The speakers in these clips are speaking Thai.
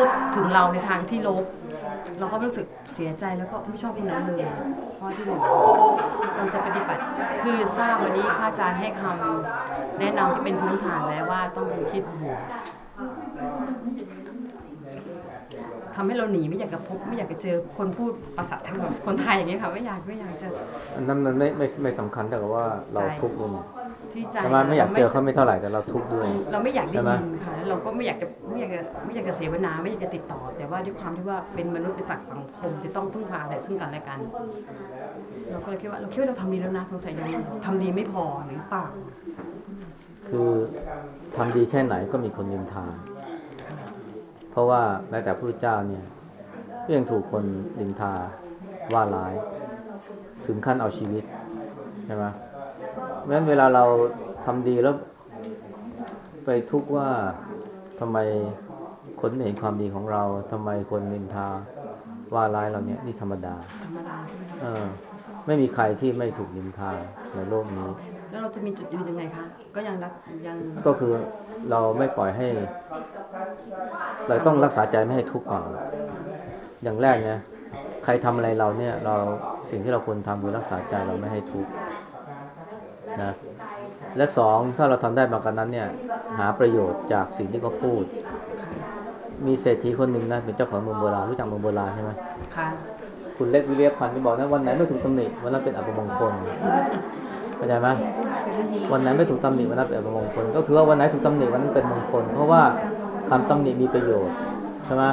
พูดถึงเราในทางที่ลบ เราก็รู้สึกเสียใจแล้วก็ไม่ชอบคนนั้นเลยเพราะที่หนึ่งเราจะปฏิบัติคือทราบวันนี้พระอาจารย์ให้คำแนะนำที่เป็นพื้นฐานแล้วว่าต้องคิดบวกทำให้เราหนีไม่อยากจะพบไม่อยากจะเจอคนพูดภาษาทั้งแบบคนไทยอย่างนี้ยค่ะไม่อยากไม่อยากจะอันนั้นมันไม่ไม่ไม่สำคัญแต่กับว่าเราทุกข์ด้วยไง ที่ใจใช่ไหมไม่อยากเจอเขาไม่เท่าไหร่แต่เราทุกข์ด้วย เราไม่อยากได้ใช่ไหมยินค่ะแล้วเราก็ไม่อยากจะไม่อยากจะไม่อยากจะเสวนาไม่อยากจะติดต่อ แต่ว่าด้วยความที่ว่าเป็นมนุษย์เป็นสัตว์สังคมจะต้องพึ่งพาแต่ซึ่งกันและกัน เราก็เลยคิดว่าเราคิดว่าเราทำดีแล้วนะสงสัยยังทำดีไม่พอหรือเปล่าคือทำดีแค่ไหนก็มีคนนินทา เพราะว่าแม้แต่พระเจ้าเนี่ยก็ยังถูกคนนินทาว่าร้าย ถึงขั้นเอาชีวิตใช่ไหม เพราะฉะนั้นเวลาเราทำดีแล้ว ไปทุกข์ว่าทำไมคนไม่เห็นความดีของเราทำไมคนนินทาว่าร้ายเราเนี่ยนี่ธรรมดาธรรมดาใช่ไหมคะเออไม่มีใครที่ไม่ถูกนินทาในโลกนี้ แล้วเราจะมีจุดยืนยังไงคะก็ยังรักยังก็คือเราไม่ปล่อยให้ เราต้องรักษาใจไม่ให้ทุกข์ก่อน อย่างแรกเนี่ยใครทำอะไรเราเนี่ย เราสิ่งที่เราควรทำคือรักษาใจเราไม่ให้ทุกข์ นะและสองถ้าเราทำได้มากกว่านั้นเนี่ยหาประโยชน์จากสิ่งที่เขาพูด มีเศรษฐีคนหนึ่งนะเป็นเจ้าของเมืองโบราณรู้จักเมืองโบราณใช่ไหมค่ะคุณเล็กวิเลียพันธ์ที่บอกนะวันไหนไม่ถูกตำหนิวันนั้นเป็นอัปมงคลเข้าใจไหมวันไหนไม่ถูกตำหนิวันนั้นเป็นอัปมงคล ก็คือว่าวันไหนถูกตำหนิวันนั้นเป็นมงคล เพราะว่าคำตำหนิมีประโยชน์ใช่ไหม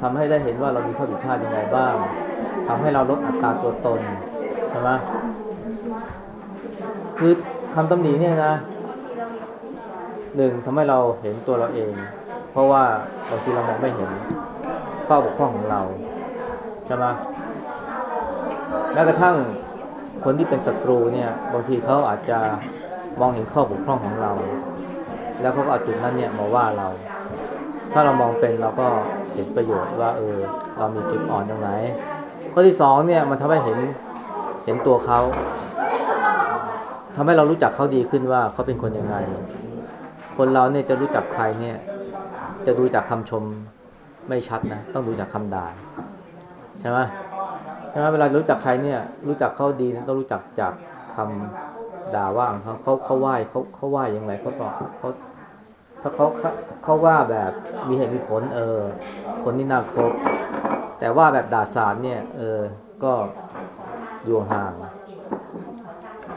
ทำให้ได้เห็นว่าเรามีข้อผิดพลาดยังไงบ้างทำให้เราลดอัตราตัวตนใช่ไหม คือคำตำหนิเนี่ยนะหนึ่งทำให้เราเห็นตัวเราเอง เพราะว่าบางทีเรามองไม่เห็นข้อบกพร่องของเราใช่ไหมแม้กระทั่งคนที่เป็นศัตรูเนี่ยบางทีเขาอาจจะมองเห็นข้อบกพร่องของเรา แล้วเขาก็เอาจุดนั้นเนี่ยมาว่าเรา ถ้าเรามองเป็นเราก็เห็นประโยชน์ว่าเออเรามีจุดอ่อนตรงไหนข้อที่สองเนี่ยมันทำให้เห็นเห็นตัวเขา ทำให้เรารู้จักเขาดีขึ้นว่าเขาเป็นคนยังไง คนเราเนี่ยจะรู้จักใครเนี่ย จะดูจากคำชมไม่ชัดนะ ต้องดูจากคำด่าใช่ไหมใช่ไหมเวลารู้จักใครเนี่ย รู้จักเขาดีต้องรู้จักจากคำด่าว่างเขาเขาเขาไหว้เขาเขาไหว้อย่างไรเขาตอบเขาถ้าเขาเขาเขาว่าแบบมีเหตุมีผล เออ คนที่น่าคบแต่ว่าแบบด่าสารเนี่ย เออ ก็อยู่ห่าง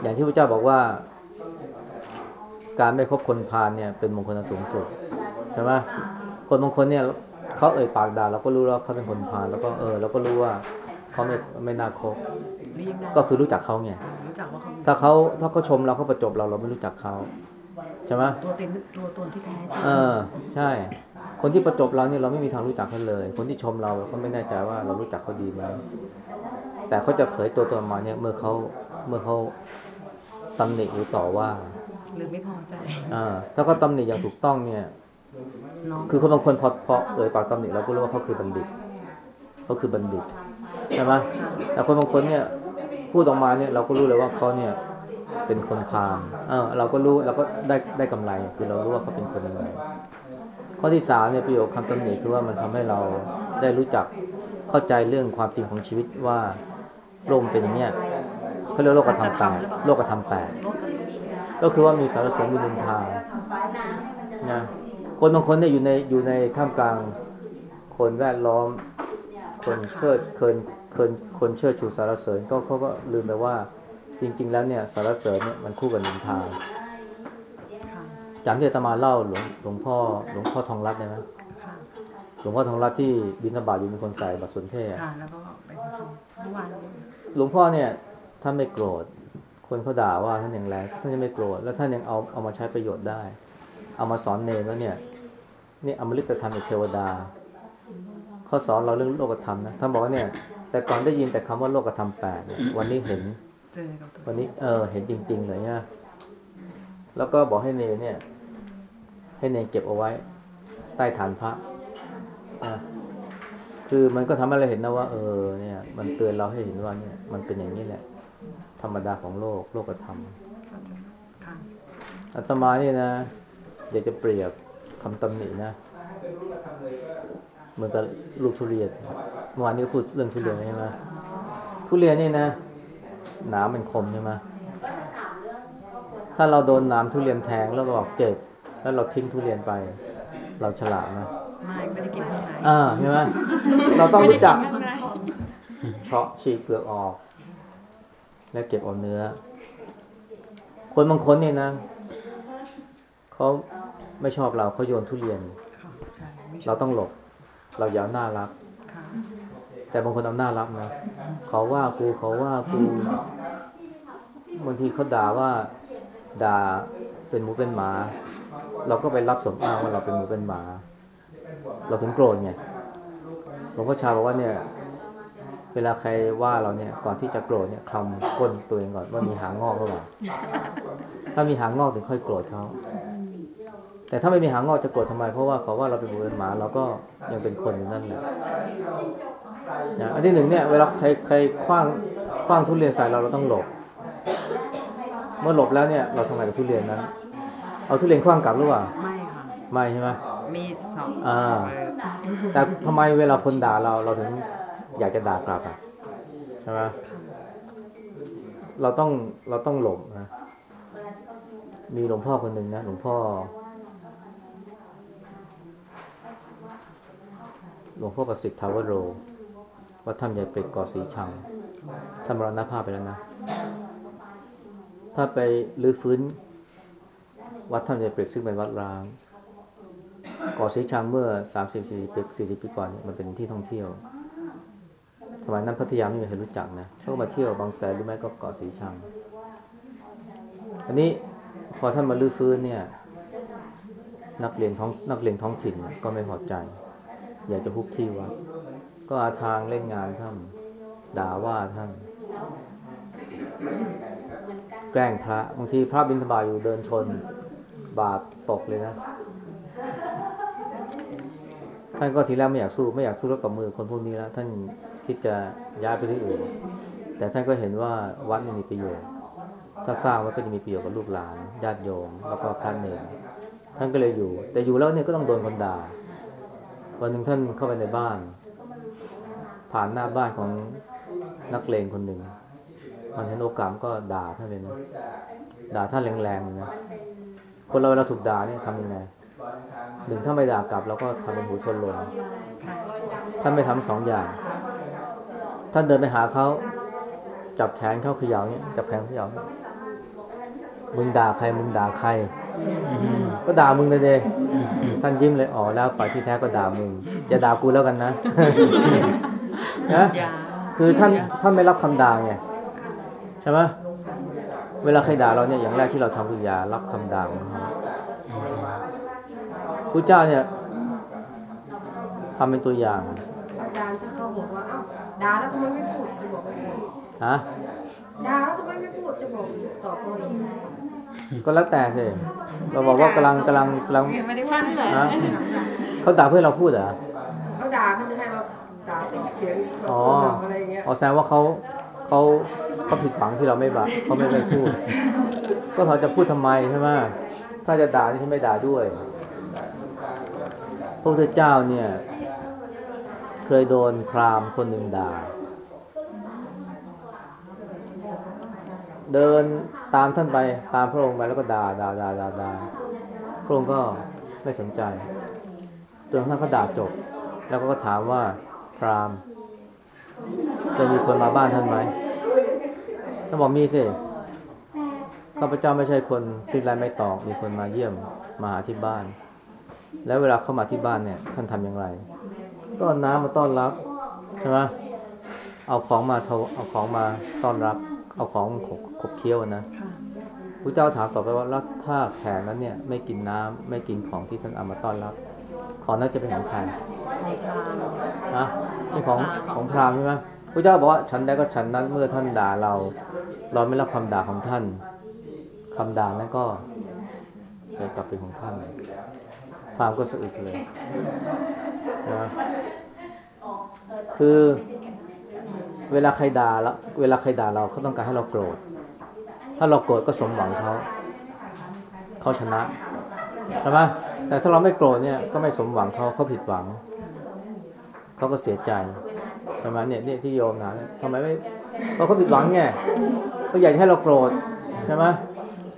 อย่างที่พระเจ้าบอกว่า การไม่คบคนพาลเนี่ยเป็นมงคลอันสูงสุดใช่ไหมคนบางคนเนี่ยเขาเอ่ยปากด่าเราก็รู้แล้วเขาเป็นคนพาลแล้วก็เออเราก็รู้ว่าเขาไม่ไม่น่าคบหรือยังไงก็คือรู้จักเขาไงรู้จักว่าเขาถ้าเขาถ้าเขาชมเราเขาประจบเราเราไม่รู้จักเขาใช่ไหมตัวเต็มตัวตนที่แท้จริงเออ ใช่ คนที่ประจบเราเนี่ยเราไม่มีทางรู้จักเขาเลย คนที่ชมเราเราก็ไม่แน่ใจว่าเรารู้จักเขาดีไหมแต่เขาจะเผยตัวตนมาเนี่ยเมื่อเขาเมื่อเขา ตำหนิหรือต่อว่า หรือไม่พอใจอ่าถ้าเขาตำหนิอย่างถูกต้องเนี่ยเนาะคือคนบางคนพอพอเอ่ยปากตำหนิเราก็รู้ว่าเขาคือบัณฑิตเขาคือบัณฑิตใช่ไหมแต่คนบางคนเนี่ยพูดออกมาเนี่ยเราก็รู้เลยว่าเขาเนี่ยเป็นคนพาลเออเราก็รู้เราก็ได้ได้กำไรคือเรารู้ว่าเขาเป็นคนยังไงข้อที่สามเนี่ยประโยคคำตำหนิคือว่ามันทำให้เราได้รู้จักเข้าใจเรื่องความจริงของชีวิตว่าโลกมันเป็นอย่างเนี้ย เขาเรียกโลกธรรมแปดโลกธรรมแปดโลกกันก็คือว่ามีสารเสริญมีนินทานะคนบางคนเนี่ยอยู่ในอยู่ในท่ามกลางคนแวดล้อม คนเชิดเคินเคินคนเชิดชูสารเสริญก็เขาก็ลืมไปว่า จริง ๆ แล้วเนี่ยสารเสริญเนี่ยมันคู่กับนินทาค่ะจำที่อาตมาเล่าหลวงหลวงพ่อหลวงพ่อทองรัตน์ได้ไหมค่ะหลวงพ่อทองรัตน์ที่บิณฑบาตอยู่มีคนใส่บัตรสนเทศค่ะแล้วก็ไปทำเมื่อวานหลวงพ่อเนี่ย ท่านไม่โกรธ คนเขาด่าว่าท่านอย่างแรงท่านยังไม่โกรธ แล้วท่านยังเอาเอามาใช้ประโยชน์ได้ เอามาสอนเนรแล้วเนี่ย นี่อมฤตธรรมจากเทวดาเขาสอนเราเรื่องโลกธรรมนะ ท่านบอกว่าเนี่ย แต่ก่อนได้ยินแต่คำว่าโลกธรรมแปดวันนี้เห็น วันนี้เออ เห็นจริง ๆ เลยเนี่ยแล้วก็บอกให้เนรเนี่ย ให้เนรเก็บเอาไว้ ใต้ฐานพระนะคือมันก็ทำให้เราเห็นนะว่าเออเนี่ย มันเตือนเราให้เห็นว่าเนี่ย มันเป็นอย่างนี้แหละ ธรรมดาของโลก โลกธรรมค่ะอาตมานี่นะอยากจะเปรียบคำตำหนินะเหมือนกับลูกทุเรียนเมื่อวานนี้ก็พูดเรื่องทุเรียนใช่ไหมทุเรียนนี่นะหนามมันคมใช่ไหมถ้าเราโดนหนามทุเรียนแทงแล้วบอกเจ็บ แล้วเราทิ้งทุเรียนไป เราฉลาดไหมไม่ไม่ได้กินข้างในอ่าใช่ไหมเราต้องรู้จักไม่ได้นข้างในเฉาะฉีกเปลือกออก แล้วเก็บเอาเนื้อ คนบางคนเนี่ยนะเขาไม่ชอบเราเขาโยนทุเรียน เราต้องหลบ เราอย่าหน้ารับค่ะแต่บางคนเอาหน้ารับนะเขาว่ากูเขาว่ากูบางทีเขาด่าว่าด่าเป็นหมูเป็นหมา เราก็ไปรับสมอ้างว่าเราเป็นหมูเป็นหมา เราถึงโกรธไงหลวงพ่อชาบอกว่าเนี่ย เวลาใครว่าเราเนี่ยก่อนที่จะโกรธเนี่ยคลำก้นตัวเองก่อนว่ามีหางงอกหรือเปล่าถ้ามีหางงอกถึงค่อยโกรธเขาแต่ถ้าไม่มีหางงอกจะโกรธทำไม เพราะว่าเขาว่าเราเป็นหมูเป็นหมาเราก็ยังเป็นคนอยู่นั่นแหละนะอันที่หนึ่งเนี่ยเวลาใครใครคว้างคว้างทุเรียนใส่เราเราต้องหลบ เมื่อหลบแล้วเนี่ยเราทำไงกับทุเรียนนั้น เอาทุเรียนคว้างกลับหรือเปล่าไม่ค่ะไม่ใช่ไหมมีสองอ่าแต่ทำไมเวลาคนด่าเราเราถึง อยากจะด่ากลับอะใช่ไหมเราต้องเราต้องหลบนะมีหลวงพ่อคนหนึ่งนะหลวงพ่อ หลวงพ่อประสิทธิ์ทาวโรวัดถ้ำใหญ่เปรกเกาะสีชังท่านมรณภาพไปแล้วนะ ถ้าไปรื้อฟื้น วัดถ้ำใหญ่เปรกซึ่งเป็นวัดร้างเกาะสีชังเมื่อ30 40ปี40ปีก่อนมันเป็นที่ท่องเที่ยว สมัยนั้นพัทยาไม่มีใครรู้จักนะเขาก็มาเที่ยวบางแสนหรือไม่ก็เกาะสีชัง อันนี้พอท่านมาลื้อฟื้นเนี่ย นักเรียนท้องนักเรียนท้องถิ่นเนี่ยก็ไม่พอใจ อยากจะพุกที่วัดก็อาทางเล่นงานท่านด่าว่าท่านแกล้งพระบางทีพระบิณฑบาตอยู่เดินชน บาปตกเลยนะ ท่านก็ทีแรกไม่อยากสู้ไม่อยากสู้รบกับมือคนพวกนี้แล้ว ท่านคิดจะย้ายไปที่อื่น แต่ท่านก็เห็นว่าวัดมีประโยชน์ ถ้าสร้างไว้ก็จะมีประโยชน์กับลูกหลานญาติโยม แล้วก็พระเนรท่านก็เลยอยู่ แต่อยู่แล้วเนี่ยก็ต้องโดนคนด่าวันหนึ่งท่านเข้าไปในบ้าน ผ่านหน้าบ้านของนักเลงคนหนึ่งมันเห็นโอกาสก็ด่าท่านเลยนะด่าท่านแรงๆเลยนะคนเราเวลาถูกด่าเนี่ยทำยังไง หนึ่งถ้าไม่ด่ากลับเราก็ทำเป็นหูทนลมท่านไม่ทำสองอย่าง ท่านเดินไปหาเขาจับแขนเขาเขย่าเนี่ยจับแขนเขย่าเนี่ยมึงด่าใครมึงด่าใคร ก็ด่ามึงเลยเดท่านยิ้มเลยอ๋อแล้วไปที่แท้ก็ด่ามึงอย่าด่ากูแล้วกันนะนะยาคือท่านท่านไม่รับคำด่าไงใช่ไหมเวลาใครด่าเราเนี่ยอย่างแรกที่เราทำคืออย่ารับคำด่าของเขา พระเจ้าเนี่ยทำเป็นตัวอย่างอาจารย์ถ้าเขาบอกว่าเอ้าด่าแล้วทำไมไม่พูดจะบอกว่าฮะด่าแล้วทำไมไม่พูดจะบอกตอบเขาอย่างนี้ก็แล้วแต่สิเราบอกว่ากำลังกำลังกำลังไม่ได้ว่าเหรอฮะเขาด่าเพื่อเราพูดเหรอเขาด่าเขาจะให้เราด่าเป็นเสียงแบบอ๋ออะไรอย่างเงี้ยอ๋อแสดงว่าเขาเขาเขาผิดหวังที่เราไม่บะเขาไม่ได้พูด ก็เขาจะพูดทำไมใช่ไหมถ้าจะด่านี่ฉันไม่ด่าด้วย พระพุทธเจ้าเนี่ย เคยโดนพราหมณ์คนหนึ่งด่า เดินตามท่านไปตามพระองค์ไปแล้วก็ด่าด่าด่าด่าด่าพระองค์ก็ไม่สนใจจนกระทั่งเขาด่าจบ แล้วก็ถามว่าพราหมณ์เคยมีคนมาบ้านท่านไหมท่านบอกมีสิข้าพเจ้าไม่ใช่คนที่ไรไม่ตอกมีคนมาเยี่ยมมาหาที่บ้าน แล้วเวลาเข้ามาที่บ้านเนี่ยท่านทำอย่างไร ก็เอาน้ำมาต้อนรับใช่ไหมเอาของมาถวเอาของมาต้อนรับ เอาของขบขบเคี้ยวนะค่ะพระเจ้าถามต่อไปว่าแล้วถ้าแขกนั้นเนี่ยไม่กินน้ำไม่กินของที่ท่านเอามาต้อนรับ ของนั้นจะเป็นของใครในกลางนะนี่ของของพราหมณ์ใช่ไหมพระเจ้าบอกว่าฉันได้ก็ฉันนั้นเมื่อท่านด่าเรา เราไม่รับคำด่าของท่านคำด่านั้นก็เลยกลับเป็นของท่าน พราหมณ์ก็สะอึกเลยนะคือเวลาใครด่าแล้วเวลาใครด่าเราเขาต้องการให้เราโกรธ ถ้าเราโกรธก็สมหวังเขาเขาชนะใช่ไหมแต่ถ้าเราไม่โกรธเนี่ยก็ไม่สมหวังเขาเขาผิดหวังเขาก็เสียใจใช่ไหมเนี่ยเนี่ยที่โยมนะทำไมไม่เพราะเขาผิดหวังไงเขาอยากให้เราโกรธใช่ไหม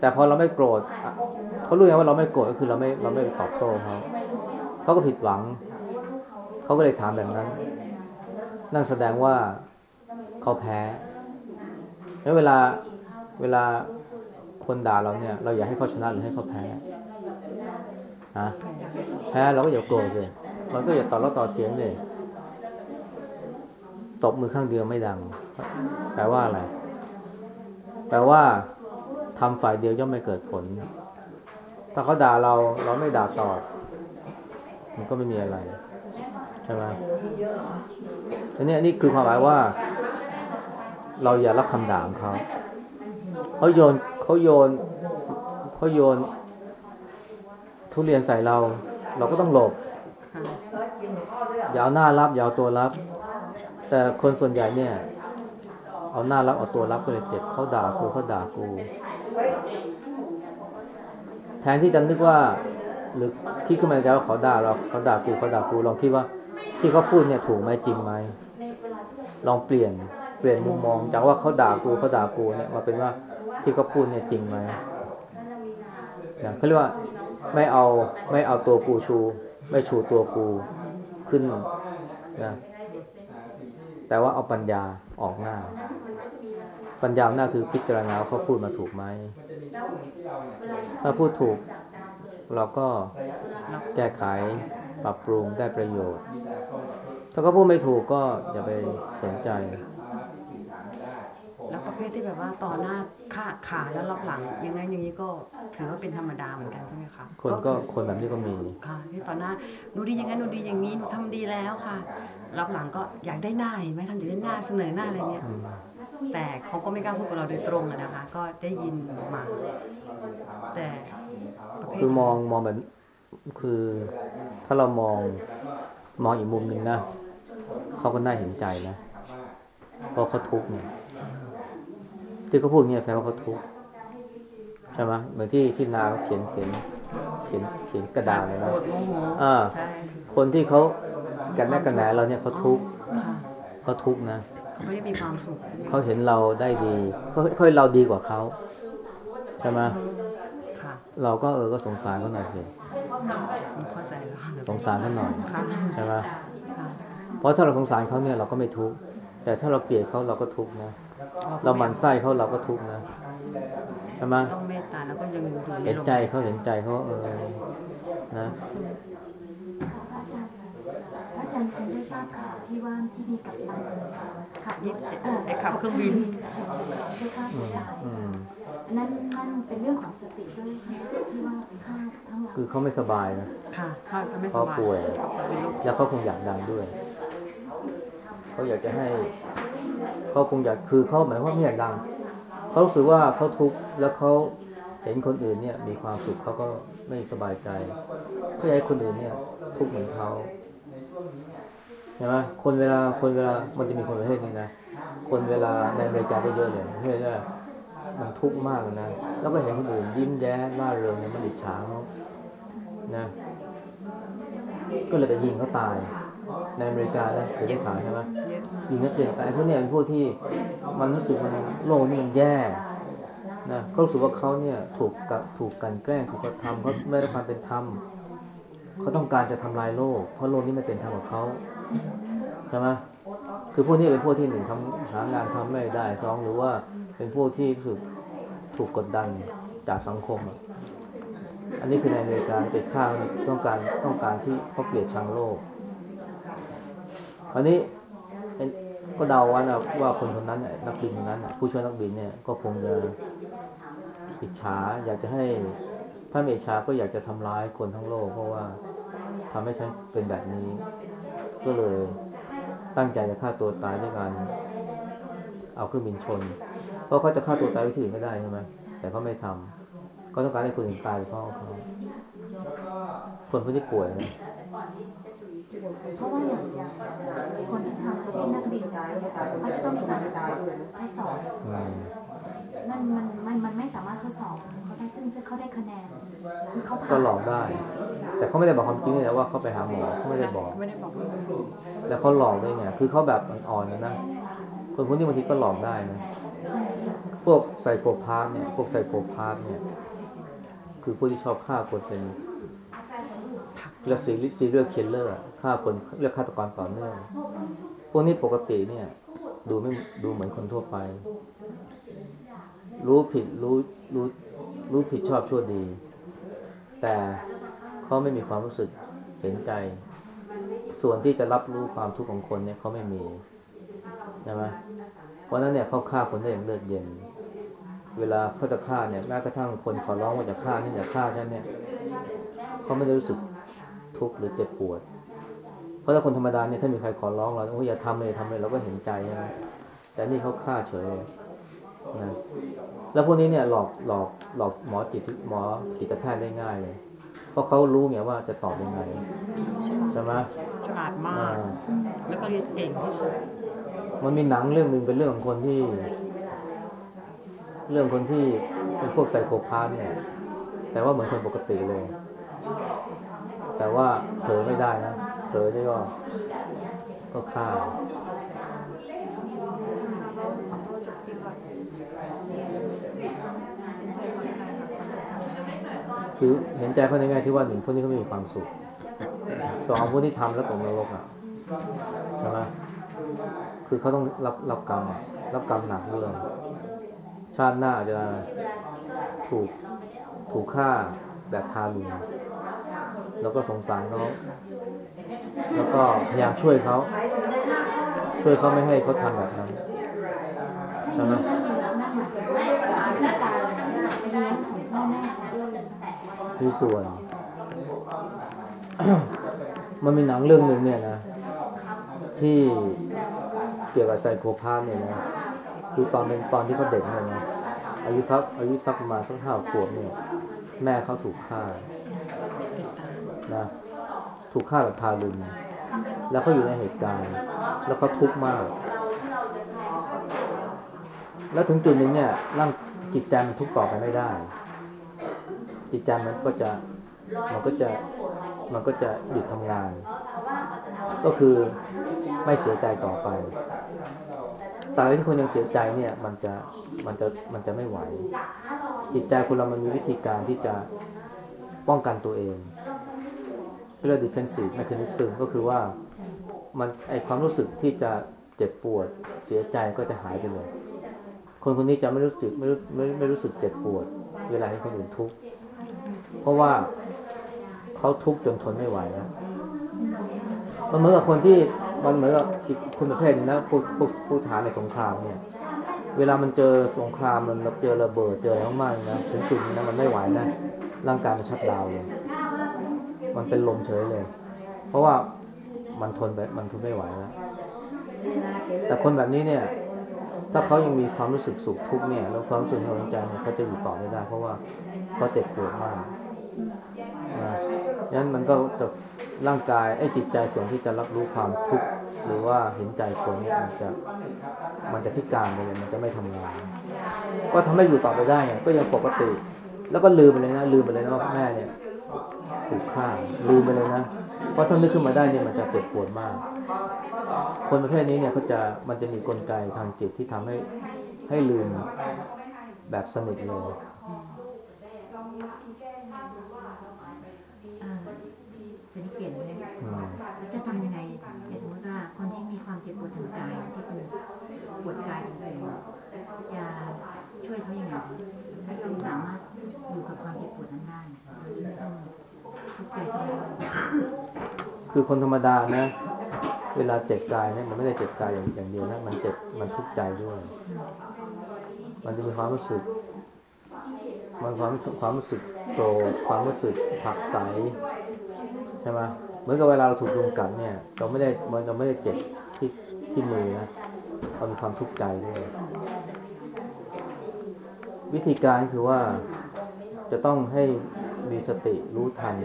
แต่พอเราไม่โกรธอะ เขารู้ไงว่าเราไม่โกรธก็คือเราไม่เราไม่ตอบโต้เขาเขาก็ผิดหวัง เขาก็เลยถามแบบนั้น นั่นแสดงว่าเขาแพ้ แล้วเวลาเวลาคนด่าเราเนี่ย เราอยากให้เขาชนะหรือให้เขาแพ้ฮะแพ้เราก็อย่าโกรธสิมันก็อย่าต่อแล้วต่อเสียงเลยตบมือข้างเดียวไม่ดัง แปลว่าอะไร แปลว่าทำฝ่ายเดียวย่อมไม่เกิดผล ถ้าเขาด่าเราเราไม่ด่าตอบ มันก็ไม่มีอะไร ใช่ไหมทีนี้นี่คือความหมายว่า เราอย่ารับคำด่าของเขาเขาโยนเขาโยนเขาโยน ทุเรียนใส่เรา เราก็ต้องหลบ อย่าเอาหน้ารับ อย่าเอาตัวรับ แต่คนส่วนใหญ่เนี่ย เอาหน้ารับเอาตัวรับก็เลยเจ็บเขาด่ากูเขาด่ากู แทนที่จะนึกว่า หรือคิดขึ้นมาในใจว่าเขาด่าเราเขาด่ากูเขาด่ากูลองคิดว่าที่เขาพูดเนี่ยถูกไหมจริงไหมลองเปลี่ยนเปลี่ยนมุมมอง จากว่าเขาด่ากูเขาด่ากูเนี่ยมาเป็นว่าที่เขาพูดเนี่ยจริงไหมนะเขาเรียกว่าไม่เอาไม่เอาตัวกูชู ไม่ชูตัวกูขึ้นนะแต่ว่าเอาปัญญาออกหน้า ปัญญาหน้าคือพิจารณาว่าเขาพูดมาถูกไหม ถ้าพูดถูก เราก็แก้ไขปรับปรุงได้ประโยชน์ ถ้าเขาพูดไม่ถูกก็อย่าไปสนใจ แล้วประเภทที่แบบว่าต่อหน้าขาขาแล้วรับหลังยังไงอย่างนี้ก็ถือว่าเป็นธรรมดาเหมือนกันใช่ไหมคะคนก็คนแบบนี้ก็มีค่ะ ที่ต่อหน้าหนูดีอย่างนั้นหนูดีอย่างนี้หนูทำดีแล้วค่ะ รับหลังก็อยากได้หน้าเห็นไหมทำอยากได้หน้าเสนอหน้าอะไรเงี้ยอืม แต่เขาก็ไม่กล้าพูดกับเราโดยตรงอะนะคะ ก็ได้ยินมา แต่ประเภทคือมองมองแบบคือถ้าเรามองมองอีกมุมหนึ่งนะเขาก็น่าเห็นใจนะเพราะเขาทุกข์เนี่ยที่เขาพูดเงี้ยแปลว่าเขาทุกข์ใช่ไหมเหมือนที่ที่นาเขาเขียนเขียนเขียนเขียนกระดาษเลยโกนะรธโมโหอ่าใช่คนที่เขากันแน่กันแหนเราเนี่ยเขาทุกข์ค่ะเขาทุกข์นะเขา ไม่ได้มีความสุขเขาเห็นเราได้ดีเขาเขาเห็นเราดีกว่าเขาใช่ไหมค่ะเราก็เออก็สงสารเขาหน่อยสิหนูเข้าใจแล้วค่ะสงสารเขาหน่อยค่ะใช่ไหมค่ะเพราะถ้าเราสงสารเขาเนี่ยเราก็ไม่ทุกข์แต่ถ้าเราเกลียดเขาเราก็ทุกข์นะ เราหมั่นไส้เขาเราก็ทุกข์นะใช่ไหมต้องเมตตาแล้วก็ยังอยู่ในเห็นลมใจเขาเห็นใจเขาเออนะ พระอารย์คงได้ทราบข่าวที่ว่าที่มีกัปตันขับรยี่ถสิบเจ็ดเอ่อไอ้ขับเครื่องบินชนเพื่อฆ่าตัวตายอืมนั่นนั่นเป็นเรื่องของสติด้วยค่ะที่ว่าฆ่าทั้งหลังคือเขาไม่สบายนะค่ะเขาไม่สเขาบายป่วย เป็นโรคแล้วเขาคงอยากดังด้วย เขาอยากจะให้ เขาคงอยากคือเขาหมายความว่าไม่อยากดัง เขารู้สึกว่าเขาทุกข์แล้วเขาเห็นคนอื่นเนี่ย มีความสุขเขาก็ไม่สบายใจเขาอยากให้คนอื่นเนี่ย ทุกข์เหมือนเขา ช่ไหมคนเวลาคนเวลามันจะมีคนประเภทนี้นะ คนเวลาในอเมริกาก็เยอะเลยประเภทว่ามันทุกข์มากนะ แล้วก็เห็นคนอื่นยิ้มแย้มร่าเริงเนี่ยมันอิจฉาเขานะ ก็เลยไปยิงเขาตาย ในอเมริกานะเคยได้ข่าวใช่ไหมยิงนักเรียนตายพวกเนี้เป็นพวกที่มันรู้สึกมันโลกนี่มันแย่นะเขารู้สึกว่าเขาเนี่ยถูกกะถูกกันแกล้งถูกกระทำเขาไม่ได้ความเป็นธรรมเขาต้องการจะทำลายโลก เพราะโลกนี้ไม่เป็นธรรมกับเขา ใช่ไหมคือพวกนี้เป็นพวกที่หนึ่งทำหางานทำไม่ได้สองหรือว่าเป็นพวกที่รู้สึกถูกกดดันจากสังคม อันนี้คือในอเมริกาเป็นข้างต้องการต้องการที่เขาเกลียดชังโลก อันนี้ก็เดาว่านะว่าคนคนนั้นน่ะนักบินคนนั้นผู้ช่วยนักบินเนี่ยก็คงจะอิจฉาอยากจะให้ถ้าไม่อิจฉาก็อยากจะทำร้ายคนทั้งโลก เพราะว่าทำให้ฉันเป็นแบบนี้ ก็เลยตั้งใจจะฆ่าตัวตายด้วยการเอาเครื่องบินชน เพราะเขาจะฆ่าตัวตายวิธีอื่นไม่ได้ใช่ไหมแต่เขาไม่ทำก็ต้องการให้คนอื่นตายเพราะเขาคนพวกที่ป่วยนะเพราะว่าอย่างอย่างคนที่ทำอาชีพนักบินเขาจะต้องมีการทดสอบอืมนั่นมันมันมันไม่สามารถทดสอบเขาแต่ซึ่งจะเขาได้คะแนนคือเขาผ่านก็หลอกได้ แต่เขาไม่ได้บอกความจริงเลยนะว่าเขาไปหาหมอเขาไม่ได้บอกไม่ได้บอกว่าแล้วเขาหลอกได้ไงคือเขาแบบอ่อนๆนะนะคนพวกนี้บางทีก็หลอกได้นะพวก psychopath เนี่ยพวก psychopath เนี่ย คือพวกที่ชอบฆ่าคนเป็นเรียกซี serial killer ฆ่าคนเรียกฆาตกรต่อเนื่องพวกนี้ปกติเนี่ย ดูไม่ดูเหมือนคนทั่วไป รู้ผิดรู้รู้รู้ผิดชอบชั่วดี แต่ เขาไม่มีความรู้สึกเห็นใจ ส่วนที่จะรับรู้ความทุกข์ของคนเนี่ยเขาไม่มีใช่ไหมเพราะนั้นเนี่ยเขาฆ่าคนได้อย่างเลือดเย็น เวลาเขาจะฆ่าเนี่ยแม้กระทั่งคนขอร้องว่าจะฆ่านี่อย่าฆ่าฉันเนี่ยเขาไม่ได้รู้สึกทุกข์หรือเจ็บปวด เพราะถ้าคนธรรมดาเนี่ยถ้ามีใครขอร้องเราโอ้ยอย่าทำเลยทำเลยเราก็เห็นใจใช่ไหมแต่นี่เขาฆ่าเฉยเลยนะแล้วพวกนี้เนี่ยหลอกหลอกหลอกหมอจิตหมอจิตแพทย์ได้ง่ายเลย เพราะเขารู้ไงว่าจะตอบยังไงใช่ไหมฉลาดมาอ่าก แล้วก็เรียนเก่งที่สุดมันมีหนังเรื่องหนึ่งเป็นเรื่องของคนที่ เรื่องคนที่เป็นพวกไซโคพาธเนี่ย แต่ว่าเหมือนคนปกติเลย แต่ว่าเผลอไม่ได้นะเผลอได้ก็ก็ฆ่า คือเห็นใจเขาในแง่ที่ว่าหนึ่งพวกนี้เขาไม่มีความสุขสองพวกที่ทำแล้วตกนรกอะใช่ไหมคือเขาต้องรับรับกรรมรับกรรมหนักเรื่องชาติหน้าจจะถูกถูกฆ่าแบบทารุณแล้วก็สงสารเขาแล้วก็พยายามช่วยเขา ช่วยเขาไม่ให้เขาทำแบบนั้นใช่ไหม มีส่วน มันมีหนังเรื่องหนึ่งเนี่ยนะ ที่เกี่ยวกับไซโคพาธเนี่ยนะคือตอนเป็นตอนที่เขาเด็กเนี่ยนะอายุครับอายุสักประมาณสักห้าขวบเนี่ย แม่เขาถูกฆ่านะถูกฆ่าแบบทารุณแล้วเขาอยู่ในเหตุการณ์ แล้วเขาทุกข์มาก แล้วถึงจุดหนึ่งเนี่ยร่างจิตใจมันทุกข์ต่อไปไม่ได้ จิตใจมันก็จะมันก็จะมันก็จะหยุดทำงาน ก็คือไม่เสียใจต่อไปแต่ที่คนยังเสียใจเนี่ยมันจะมันจะมันจะไม่ไหว จิตใจคนเรามันมีวิธีการที่จะป้องกันตัวเองเรียก defensive mechanism ก็คือว่ามันไอความรู้สึกที่จะเจ็บปวดเสียใจก็จะหายไปเลย คนคนนี้จะไม่รู้สึกไม่รู้ไม่ไม่รู้สึกเจ็บปวด เวลาเห็นคนอื่นทุกข์ เพราะว่าเขาทุกข์จนทนไม่ไหวแล้วมันเหมือนกับคนที่มันเหมือนกับอีกคนประเภทหนึงนะพวกพวกผู้ทหารในสงครามเนี่ย เวลามันเจอสงครามมันเจอระเบิดเจออะไรมากๆนะถึงจุดนี้นะมันไม่ไหวนะร่างกายมันชักดาวเลยมันเป็นลมเฉยเลย เพราะว่ามันทนไปมันทนไม่ไหวแล้ว แต่คนแบบนี้เนี่ย ถ้าเขายังมีความรู้สึกสุขทุกข์เนี่ย แล้วความรู้สึกทางใจเนี่ยเขาจะอยู่ต่อไม่ได้ เพราะว่าเขาเจ็บปวดมาก นั้นมันก็จะร่างกายไอ้จิตใจส่วนที่จะรับรู้ความทุกข์หรือว่าเห็นใจคนเนี่ยมันจะมันจะพิการไปเลยมันจะไม่ทำงาน ก็ทำให้อยู่ต่อไปได้ไงก็ยังปกติ แล้วก็ลืมไปเลยนะลืมไปเลยนะว่าแม่เนี่ย ถูกฆ่าลืมไปเลยนะเพราะถ้านึกขึ้นมาได้เนี่ยมันจะเจ็บปวดมาก คนประเภทนี้เนี่ยเขาจะมันจะมีกลไกทางจิตที่ทำให้ให้ลืมแบบสนิทเลย กายที่เป็นปวดกายจริงๆจะช่วยเขายังไงให้เขาสามารถอยู่กับความเจ็บปวดนั้นได้ทุกใจเขาคือคนธรรมดานะ เวลาเจ็บกายเนี่ยมันไม่ได้เจ็บกายอย่างอย่างเดียวนะมันเจ็บมันทุกข์ใจด้วย มันจะมีความรู้สึกมันความความรู้สึกโกรธความรู้สึกผักไสใช่ไหมเหมือนกับเวลาเราถูกยุงกัดเนี่ย เราไม่ได้มันเราไม่ได้เจ็บที่ ที่มือนะเรามีความทุกข์ใจด้วย วิธีการคือว่าจะต้องให้มีสติรู้ทัน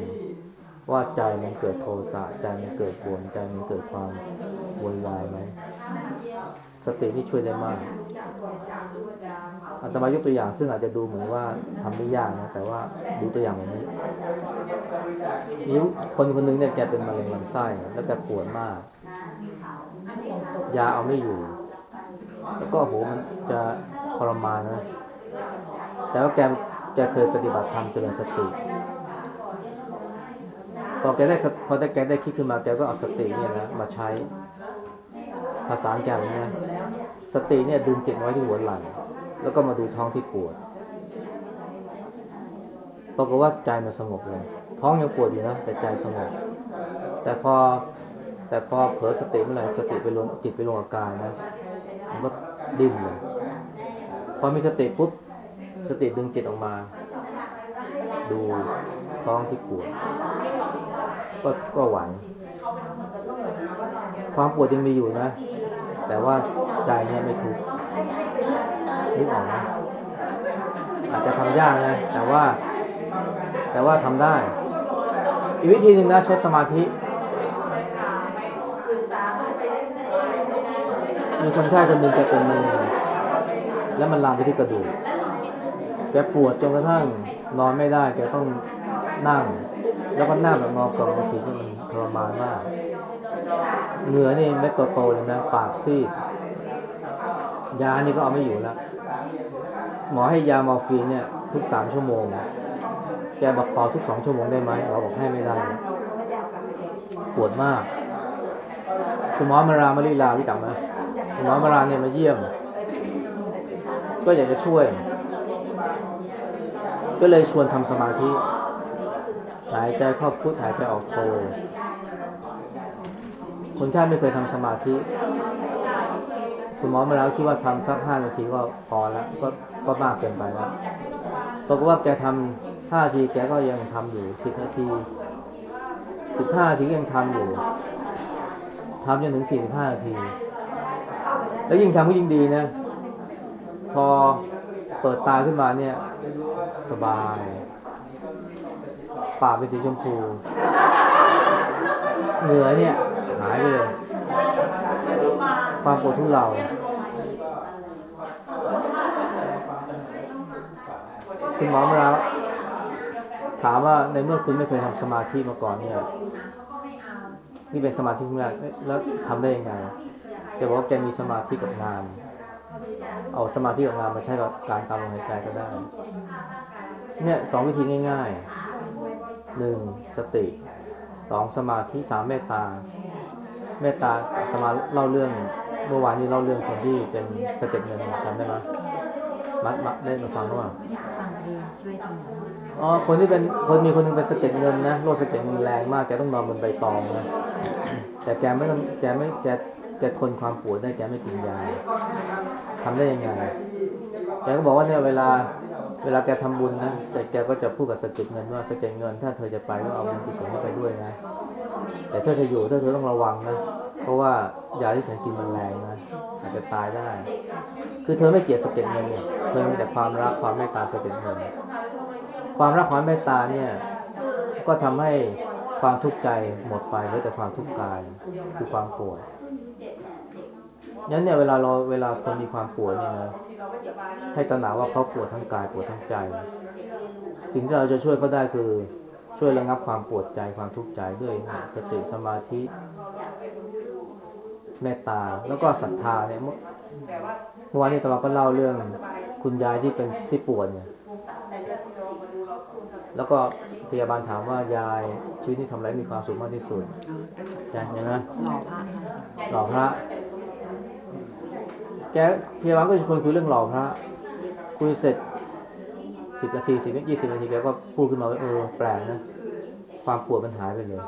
ว่าใจมันเกิดโทสะใจมันเกิดปวดใจมันเกิดความวุ่นวายไหมสตินี่ช่วยได้มากอาตมายกตัวอย่างซึ่งอาจจะดูเหมือนว่าทำไม่ยากนะ แต่ว่าดูตัวอย่างแบบนี้มีคนคนหนึงเนี่ยแกเป็นมะเร็งลำไส้แล้วแกปวดมาก ยาเอาไม่อยู่ แล้วก็โหมันจะทรมานนะ แต่ว่าแกแกเคยปฏิบัติธรรมเจริญสติพอแกได้พอได้แกได้คิดขึ้นมาแกก็เอาสติเนี่ยนะมาใช้ภาษาแกแบบนี้นะสติเนี่ยดึงจิตไว้ที่หัวไหล่แล้วก็มาดูท้องที่ปวดปรากฏว่าใจมันสงบเลย ท้องยังปวดอยู่นะแต่ใจสงบ แต่พอ แต่พอเผลอสติเมื่อไหร่สติไปลงจิตไปลงกับกายนะมันก็ดิ้นเลยพอมีสติปุ๊บสติดึงจิตออกมา ดูท้องที่ปวดก็ก็หวความปวดยังมีอยู่นะ แต่ว่าใจเนี่ยไม่ทุกข์นึกออกไหมอาจจะทำยากนะแต่ว่า แต่ว่าทำได้ อีกวิธีหนึ่งนะชดสมาธิ มีคนไข้คนหนึ่งแกเป็นมะเร็งแล้วมันลามไปที่กระดูก แกปวดจนกระทั่งนอนไม่ได้ แกต้องนั่ง แล้วก็นั่งแบบงอกรบางทีก็มันทรมานมากเหงื่อนี่เม็ดโตๆเลยนะ ปากซีด ยานี่ก็เอาไม่อยู่แล้ว หมอให้ยามอร์ฟีนเนี่ย ทุกสามชั่วโมง แกบอกขอทุกสองชั่วโมงได้ไหมเราบอกให้ไม่ได้ ปวดมาก คุณหมอมารามารีลารู้จักไหม คุณหมอมาราเนี่ยมาเยี่ยม ก็อยากจะช่วย ก็เลยชวนทำสมาธิ หายใจเข้าพุทหายใจออกโทคนไข้ไม่เคยทำสมาธิ คุณหมอมาแล้วคิดว่าทำสักห้านาทีก็พอแล้วก็ก็มากเกินไปแล้วปรากฏว่าแกทำห้านาทีแกก็ยังทำอยู่สิบนาทีสิบห้านาทีก็ยังทำอยู่ทำจนถึงสี่สิบห้านาที แล้วยิ่งทำก็ยิ่งดีนะ พอเปิดตาขึ้นมาเนี่ย สบายปากเป็นสีชมพู เหนือเนี่ย หายไปเลย ความปวดทุเลาคุณหมอมาแล้วถามว่าในเมื่อคุณไม่เคยทำสมาธิมาก่อนเนี่ย นี่เป็นสมาธิครั้งแรกเอ๊ะแล้วทำได้ยังไง แกบอกว่าแกมีสมาธิกับงาน เอาสมาธิกับงานมาใช้กับการตามลมหายใจก็ได้ เนี่ยสองวิธีง่ายๆหนึ่งสติสองสมาธิสามเมตตา เมตตาอาตมาเล่าเรื่อง เมื่อวานนี้เล่าเรื่องคนที่เป็นสะเก็ดเงินจำได้ไหมมัดมัดได้มาฟังหรือเปล่าไม่ได้ฟังดีช่วยทำหน่อยอ๋อคนที่เป็นคนมีคนหนึงเป็นสะเก็ดเงินนะโรคสะเก็ดเงินแรงมากแกต้องนอนบนใบตองนะแต่แกไม่ต้องแกไม่แก แกทนความปวดได้แกไม่กินยาทำได้ยังไงแกก็บอกว่าเนี่ยเวลาเวลาแกทำบุญนะแต่แกก็จะพูดกับสเก็ดเงินว่าสเก็ดเงิน ถ้าเธอจะไปก็เอาบุญกุศลนี้ไปด้วยนะแต่ถ้าเธออยู่ถ้าเธอต้องระวังนะเพราะว่ายาที่ฉันกินมันแรงนะอาจจะตายได้ คือเธอไม่เกลียดสเก็ดเงินเนี่ยเธอมีแต่ความรักความเมตตาสเก็ดเงิน ความรักความเมตตาเนี่ย ก็ทำให้ความทุกข์ใจหมดไปเหลือแต่ความทุกข์กายคือความปวด งั้นเนี่ยเวลาเราเวลาคนมีความปวดเนี่ยนะให้ตระหนักว่าเขาปวดทั้งกายปวดทั้งใจ สิ่งที่เราจะช่วยเขาได้คือช่วยระงับความปวดใจความทุกข์ใจด้วยสติสมาธิเมตตาแล้วก็ศรัทธาเนี่ยเมื่อเมื่อวานนี้ตมาก็เล่าเรื่องคุณยายที่เป็นที่ปวดเนี่ยแล้วก็ พยาบาลถามว่ายายชีวิตนี้ทำอะไรมีความสุขมากที่สุดใช่ไหมหล่อพระหล่อพระ แกพยาบาลก็จะชวนคุยเรื่องหล่อพระ คุยเสร็จสิบนาทีสิบยี่สิบนาทีแกก็พูดขึ้นมาว่าเออแปลกนะ ความปวดมันหายไปเลย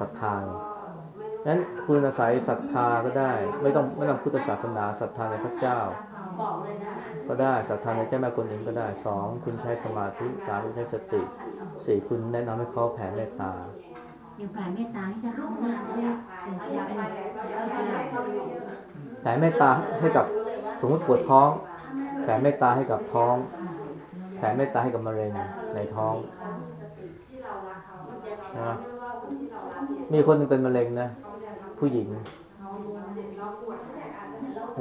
ศรัทธาเนี่ยนั้นคุณอาศัยศรัทธาก็ได้ ไม่ต้องไม่ต้องพุทธศาสนาศรัทธาในพระเจ้า ก็ได้ศรัทธาในเจ้าแม่กวนอิมก็ได้สองคุณใช้สมาธิสามคุณใช้สติสี่คุณแนะนำให้เขาแผ่เมตตาอย่างแผ่เมตตาที่ถ้าเขาไม่ได้เป็นช่วยแผ่เมตตาให้กับสมมติปวดท้องแผ่เมตตาให้กับท้องแผ่เมตตาให้กับมะเร็งในท้องนะมีคนหนึงเป็นมะเร็งนะ ผู้หญิงโห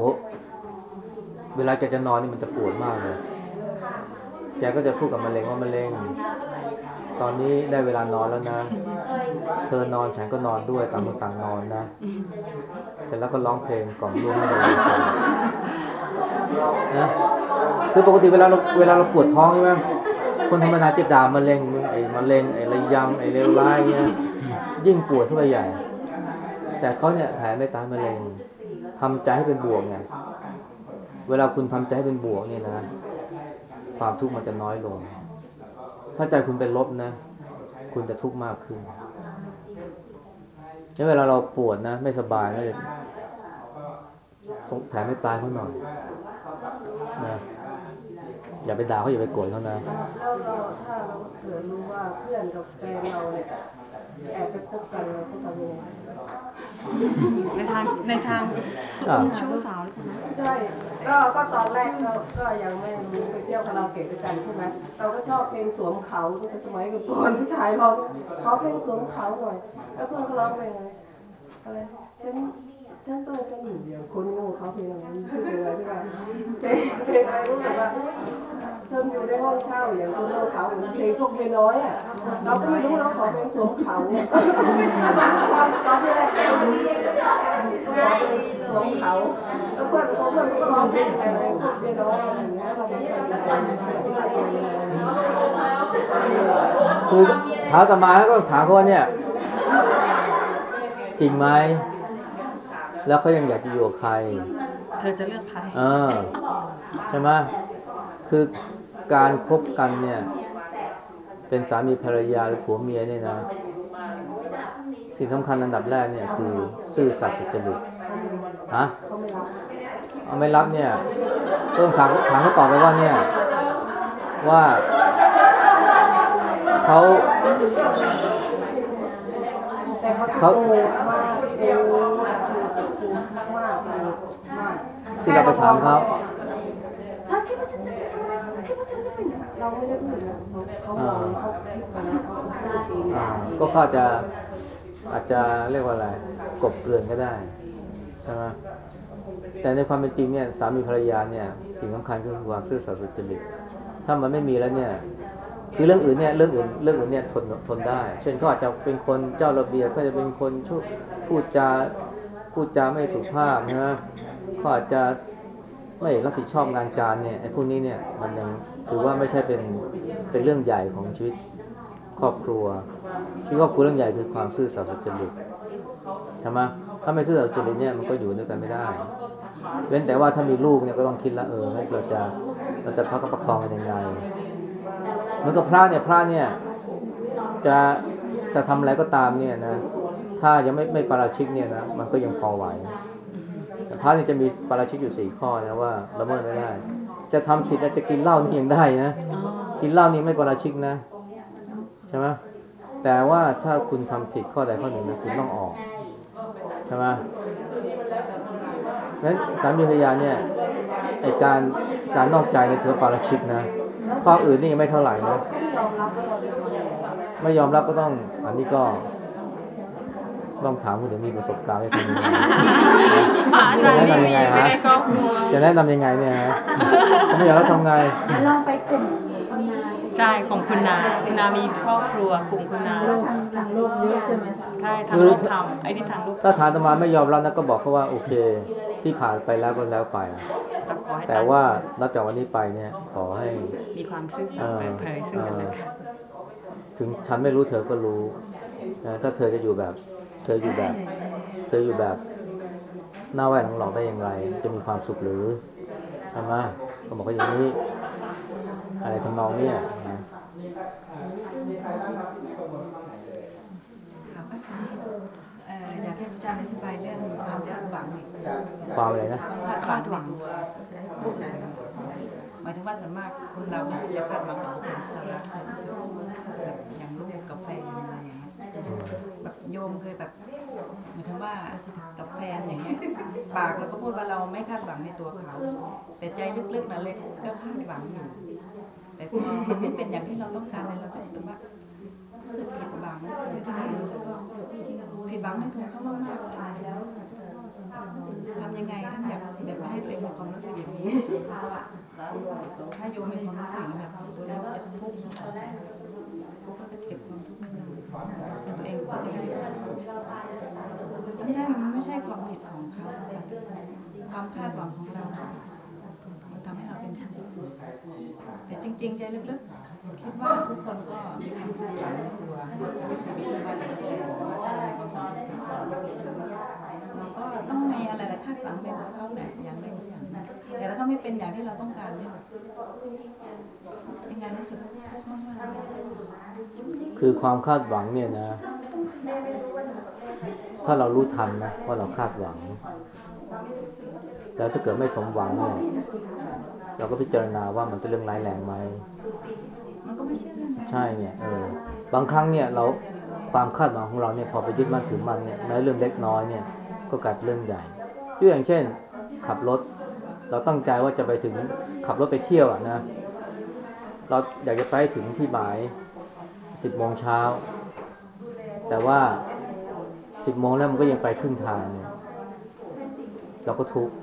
เวลาแกจะนอนนี่มันจะปวดมากเลยแกก็จะพูดกับมะเร็งว่ามะเร็ง ตอนนี้ได้เวลานอนแล้วนะ เธอนอนฉันก็นอนด้วยต่างคนต่างนอนนะเสร็จแล้วก็ร้องเพลงกล่อมลูกให้เร็งฟังนะคือปกติเวลาเราเวลาเราปวดท้องใช่ไหมคนธรรมดาจะด่ามะเร็งมึงไอ้มะเร็งไอ้ระยำไอ้เลวร้ายเนี่ยยิ่งปวดเข้าไปใหญ่ แต่เขาเนี่ยแผ่เมตตายมะเร็งทำใจให้เป็นบวกไง เวลาคุณทำใจให้เป็นบวกเนี่ยนะ ความทุกข์มันจะน้อยลง ถ้าใจคุณเป็นลบนะ คุณจะทุกข์มากขึ้นแล้วเวลาเราปวดนะ ไม่สบายนะคงแผ่ไม่ตายเขาหน่อยนะอย่าไปด่าเขาอย่าไปโกรธเขานะแล้วเราถ้าเราเกิดรู้ว่าเพื่อนกับแฟนเราเนี่ยแอบไปคบกันเราจะทำยังไง ในทางในทางอ่า ชู้สาวหรือเปล่าใช่ก็ก็ตอนแรกเราก็ยังไม่รู้ไปเที่ยวคาราโอเกะด้วยกันใช่ไหมเราก็ชอบเพลงสวมเขาตั้งแต่สมัยกับก่อนผู้ชายเราขอเพลงสวมเขาหน่อย แล้วเพื่อนเขาร้องเพลงอะไรอะไรฉัน ฉันต้องเป็นหนึ่เดียวคนโง่เขาเพลงอะไรชื่อเลงอะไรที่ว่าเพลงอะไรรู้สึกว่าเธออยู่ในห้องเช่าอย่างคนโง่เขาเพลงพวกเพลงน้อยอะเราก็ไม่รู้เราขอเพลงสวมเขาเนี่ยตอนที่แรกเราสวมเขาแล้วเพื่อนเขาเพื่อนก็ร้องเพลงอะไรพวกเพลงน้อยอะไรอย่างเงี้ยเราไม่ได้คือถามอาตมาแล้วก็ถามเขาว่าเนี่ยจริงไหม แล้วเขายังอยากจะอยู่กับใคร เธอจะเลือกใครเออใช่ไหมคือการคบกันเนี่ย เป็นสามีภรรยาหรือผัวเมียเนี่ยนะ สิ่งสำคัญอันดับแรกเนี่ยคือซื่อสัตย์สุจริตฮะเอาไม่รับเนี่ยต้องถามถามเขาตอบไปว่าเนี่ย ว่าเขาแต่เขา โกรธมากโกรธมากมากมากที่เราไปถามเขาถ้าคิดว่าฉันจะทำอะไรคิดว่าฉันจะเป็นอย่างเราไม่ได้พูดนะเขามองเขาคิดมานะเขาพูดเองอ่าก็เขาอาจจะอาจจะเรียกว่าอะไรกบเกลื่อนก็ได้ใช่ไหมแต่ในความเป็นจริงเนี่ยสามีภรรยาเนี่ยสิ่งสำคัญก็คือความซื่อสัตย์สุจริตถ้ามันไม่มีแล้วเนี่ยคือเรื่องอื่นเนี่ยเรื่องอื่นเรื่องอื่นเนี่ยทนทนได้ เช่นเขาอาจจะเป็นคนเจ้าระเบียบก็จะเป็นคนชุพูดจา พูดจาไม่สุภาพนะเขาอาจจะไม่รับผิดชอบงานการเนี่ยไอ้พวกนี้เนี่ยมันยังถือว่าไม่ใช่เป็นเป็นเรื่องใหญ่ของชีวิตครอบครัวชีวิตครอบครัวเรื่องใหญ่คือความซื่อสัตย์สุจริตใช่ไหมถ้าไม่ซื่อสัตย์สุจริตเนี่ยมันก็อยู่ด้วยกันไม่ได้ เว้นแต่ว่าถ้ามีลูกเนี่ยก็ต้องคิดละเอองั้นเราจะเราจะพักกับประคองกันยังไงเหมือนกับพระเนี่ยพระเนี่ยจะจะทำอะไรก็ตามเนี่ยนะ ถ้ายังไม่ไม่ปาราชิกเนี่ยนะมันก็ยังพอไหวแต่พระนี่จะมีปาราชิกอยู่สี่ข้อนะว่าละเมิดไม่ได้ จะทำผิดอาจจะกินเหล้านี่ยังได้นะกินเหล้านี่ไม่ปาราชิกนะใช่ไหมแต่ว่าถ้าคุณทำผิดข้อใดข้อหนึ่งนะคุณต้องออกใช่ไหมงั้นสามีภรรยาเนี่ยไอการการนอกใจในยถือว่าปาราชิกนะข้ออื่นนี่ยังไม่เท่าไหร่นะไม่ยอมรับก็ต้องอันนี้ก็ ต้องถามคุณเดี๋ยวมีประสบการณ์ให้คุณยังไงอาจารย์ไม่มีไม่ได้ครอบครัวจะแนะนำยังไงเนี่ยฮะเขาไม่ยอมรับทำไงลองไปกลุ่มคุณนาสิใช่ของคุณนาคุณนามีครอบครัวกลุ่มคุณนาโลกทางทางโลกเยอะใช่ไหมใช่ทางโลกทำไอ้นี่ทางโลกถ้าฐานตมาไม่ยอมรับนะก็บอกเขาว่าโอเค ที่ผ่านไปแล้วก็แล้วไป แต่ขอให้แต่ว่านับจากวันนี้ไปเนี่ย ขอให้มีความซื่อสัตย์เปิดเผยซึ่งกันและกันถึงฉันไม่รู้เธอก็รู้นะถ้าเธอจะอยู่แบบเธออยู่แบบ เธออยู่แบบหน้าแหวนหลอกได้อย่างไร จะมีความสุขหรือใช่ไหมก็บอกว่าอย่างนี้ อะไรทำนองเนี้ยนะค่ะพระอาจารย์เอ่ออยากให้พระอาจารย์อธิบายเรื่องความคาดหวังอีกความอะไรนะความคาดหวังผู้อื่นหมายถึงว่าส่วนมากคนเราเนี่ยจะคาดหวังกับคนที่เรารักแบบอย่างลูกกับแฟนอะไรอย่างเงี้ยแบบ โยมเคยแบบหมายถึงว่ากับแฟนอย่างเงี้ยปากเราก็พูดว่าเราไม่คาดหวังในตัวเขา แต่ใจลึกๆนะเลยก็คาดหวังอยู่แต่พอมันไม่เป็นอย่างที่เราต้องการเนี่ยเราก็รู้สึกว่ารู้สึกผิดหวังเสียใจแล้วก็ผิดหวังในตัวเขามากๆเลยทำยังไงท่านอยากแบบให้ตัวเองมีความรู้สึกอย่างนี้เพราะว่าถ้าโยมมีความรู้สึกอย่างนี้แบบดูแล้วจะทุกข์นะคะทุกข์ก็จะเก็บความทุก ข์ไว้นานแต่ตัวเองก็จะไปอันนั้นมันไม่ใช่ความผิดของเขาความคาดหวังของเรามันทำให้เราเป็นทุกข์แต่จริง ๆ ใจลึกๆคิดว่าทุกคนก็มีความคาดหวังในตัวชีวิตว่าเป็นแฟนว่ามีความสัมพันธ์กับเราเราก็ต้องมีอะไรๆคาดหวังในตัวเขาแหละอย่างใดอย่างแต่ถ้าไม่เป็นอย่างที่เราต้องการเนี่ยเป็นไงรู้สึกทุกข์มากๆ คือความคาดหวังเนี่ยนะ ถ้าเรารู้ทันนะว่าเราคาดหวัง แล้วถ้าเกิดไม่สมหวังเนี่ยเราก็พิจารณาว่ามันเป็นเรื่องร้ายแรงไหมมันก็ไม่ใช่เรื่องนั้นใช่เนี่ยเออบางครั้งเนี่ยเราความคาดหวังของเราเนี่ยพอไปยึดมั่นถือมั่นเนี่ยแม้เรื่องเล็กน้อยเนี่ยก็กลายเป็นเรื่องใหญ่ยกอย่างเช่น ขับรถ เราตั้งใจว่าจะไปถึงขับรถไปเที่ยวอะนะ เราอยากจะไปให้ถึงที่หมาย สิบโมงเช้า แต่ว่าสิบโมงแล้วมันก็ยังไปครึ่งทางเนี่ยเราก็ทุกข์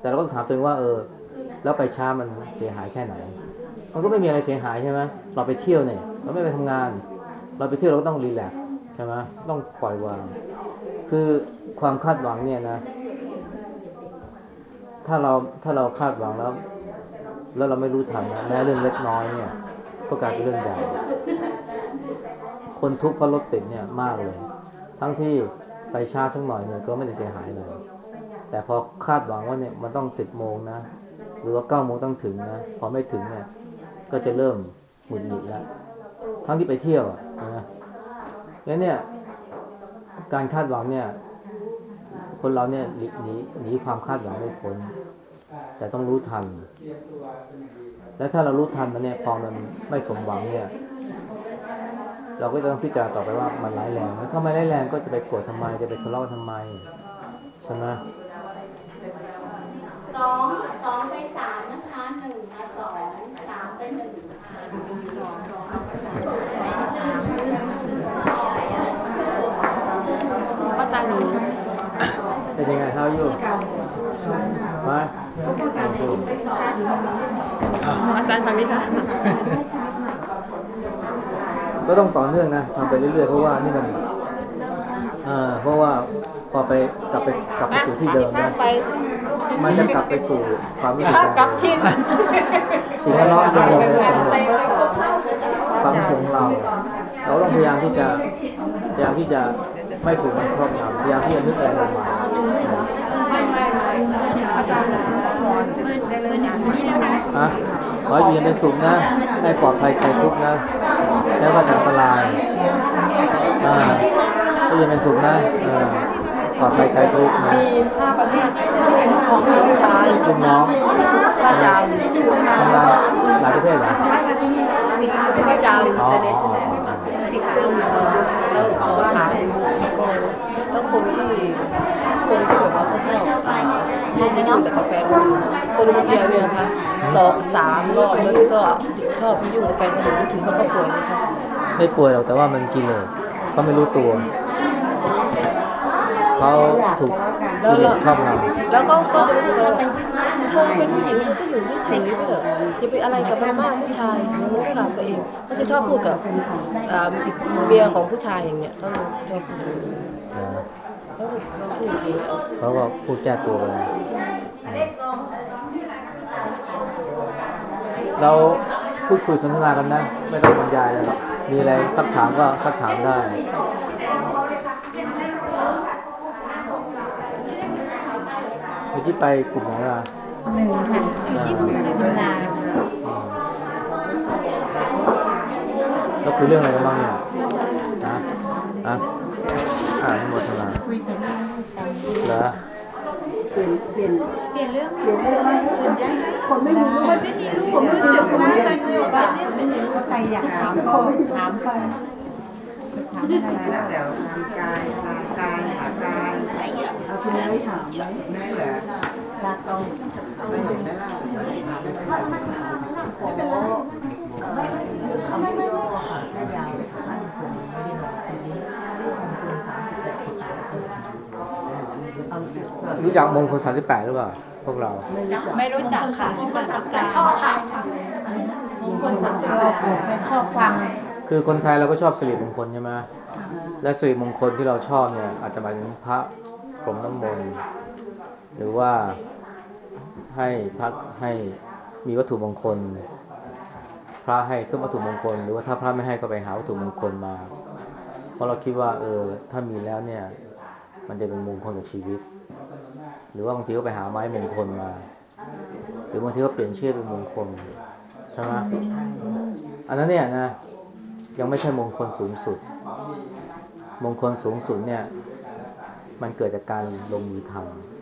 แต่เราก็ถามตัวเองว่า เออ แล้วไปช้ามันเสียหายแค่ไหน มันก็ไม่มีอะไรเสียหายใช่ไหมเราไปเที่ยวเนี่ย เราไม่ไปทำงาน เราไปเที่ยวเราก็ต้องรีแลกซ์ใช่ไหมต้องปล่อยวาง คือความคาดหวังเนี่ยนะ ถ้าเราถ้าเราคาดหวังแล้ว แล้วเราไม่รู้ทันแม้เรื่องเล็กน้อยเนี่ย ก็กลายเป็นเรื่องใหญ่คนทุกข์เพราะรถติดเนี่ยมากเลย ทั้งที่ไปช้าสักหน่อยเนี่ยก็ไม่ได้เสียหายเลย แต่พอคาดหวังว่าเนี่ยมันต้องสิบโมงนะ หรือว่าเก้าโมงต้องถึงนะ พอไม่ถึงเนี่ย ก็จะเริ่มหงุดหงิดแล้ว ทั้งที่ไปเที่ยวอะนะงั้นเนี่ย การคาดหวังเนี่ย คนเราเนี่ยหนีหนีความคาดหวังไม่พ้น แต่ต้องรู้ทัน และถ้าเรารู้ทันมันเนี่ยพอมันไม่สมหวังเนี่ย เราก็จะต้องพิจารณาต่อไปว่ามันร้ายแรงแล้วถ้าไม่ร้ายแรงก็จะไปโกรธทำไมจะไปทะเลาะทำไมใช่ไหมสองสองไปสามนะคะหนึ่งมาสองสามไปหนึ่งค่ะป้าตาหนูเป็นยังไงเท้าอยู่มา อาจารย์ฟังนี้ค่ะก็ต้องต่อเนื่องนะทำไปเรื่อยๆเพราะว่านี่มันอ่าเพราะว่าพอไปกลับไปกลับไปสู่ที่เดิมนะมันจะกลับไปสู่ความรู้สึกเดิมกลับที่สิ่งแวดล้อมเดิมเลยสงบความรู้สึกของเรา เราต้องพยายามที่จะพยายามที่จะไม่ถูกมันครอบงำพยายามที่จะนึกอะไรใหม่ๆอะขอให้ อยู่เย็นเป็นสุขนะ ให้ปลอดภัยใครทุกนะ แล้วก็จะอันตรายอ่าให้อยู่เย็นเป็นสุขนะปลอดภัยใครทุกนะมีห้าประเทศที่เป็นของลูกชายลูกน้องอาจารย์ทำงานหลายประเทศเหรอพระอาจารย์อ๋อติดเค รื่องมาแล้วขอถามแล้วคนที่คนที่แบบว่าเขาชอบไม่ได้ดื่มแต่กาแฟคนอื่นคนคนเดียวเนี่ยนะคะสองสามรอบแล้วที่ก็ชอบยุ่งกับแฟนคนอื่นถือว่าเขาป่วยไหมคะไม่ป่วยหรอกแต่ว่ามันกินเลสเขาไม่รู้ตัวเขาถูกกิเลสครอบงำแล้วก็ก็จะพูดว่า เธอเป็นผู้หญิงเธอก็อยู่เฉยๆไปเถอะอย่าไปอะไรกับมันมากผู้ชายมันก็กลับตัวเองเขาจะชอบพูดกับเมียร์ของผู้ชายอย่างเงี้ยเขาชอบพูดนะเขาพูดอย่างเงี้ยเขาก็พูดแก้ตัวไปเราพูดคุยสนทนากันนะไม่ต้องบรรยายเลยหรอกมีอะไรสักถามก็สักถามได้เมื่อกี้ไปกลุ่มไหนล่ะ หนึ่งค่ะอยู่ที่จุฬาแล้วคุยเรื่องอะไรกันบ้างเนี่ยนะอะอ่านหมดเวลาคุยแต่เรื่องลูกตาเหรอเปลี่ยนเรื่องเปลี่ยนเรื่องคนได้คนไม่มีลูกคนไม่มีลูกผมรู้สึกว่ากันอยู่บ้านไม่มีลูกใครอยากถามก็ถามไปจะถามอะไรแล้วแต่ทางกายทางกายหากายเอาคุณไม่ถามไหมแม่เหรอลาตองไม่เห็นไหมล่ะถามไม่ได้ขอไม่ไม่ไม่ไม่ไม่ระยะมันคง ไม่ได้ลงทีนี้เรื่องของคุณสามสิบแปดสิบแปดเอาจุดรู้จักมงคล38หรือเปล่าพวกเรา ไม่รู้จักค่ะชอบค่ะชอบชอบฟัง คือคนไทยเราก็ชอบสิริมงคลใช่ไหมและสิริมงคลที่เราชอบเนี่ยอาจจะหมายถึงพระพรหมน้ำมนต์หรือว่า ให้พระให้มีวัตถุมงคล พระให้เครื่องวัตถุมงคล หรือว่าถ้าพระไม่ให้ก็ไปหาวัตถุมงคลมา เพราะเราคิดว่า เออ ถ้ามีแล้วเนี่ย มันจะเป็นมงคลกับชีวิต หรือว่าบางทีก็ไปหาไม้มงคลมา หรือบางทีก็เปลี่ยนชื่อเป็นมงคลใช่ไหมอันนั้นเนี่ยนะยังไม่ใช่มงคลสูงสุด มงคลสูงสุดเนี่ย มันเกิดจากการลงมือท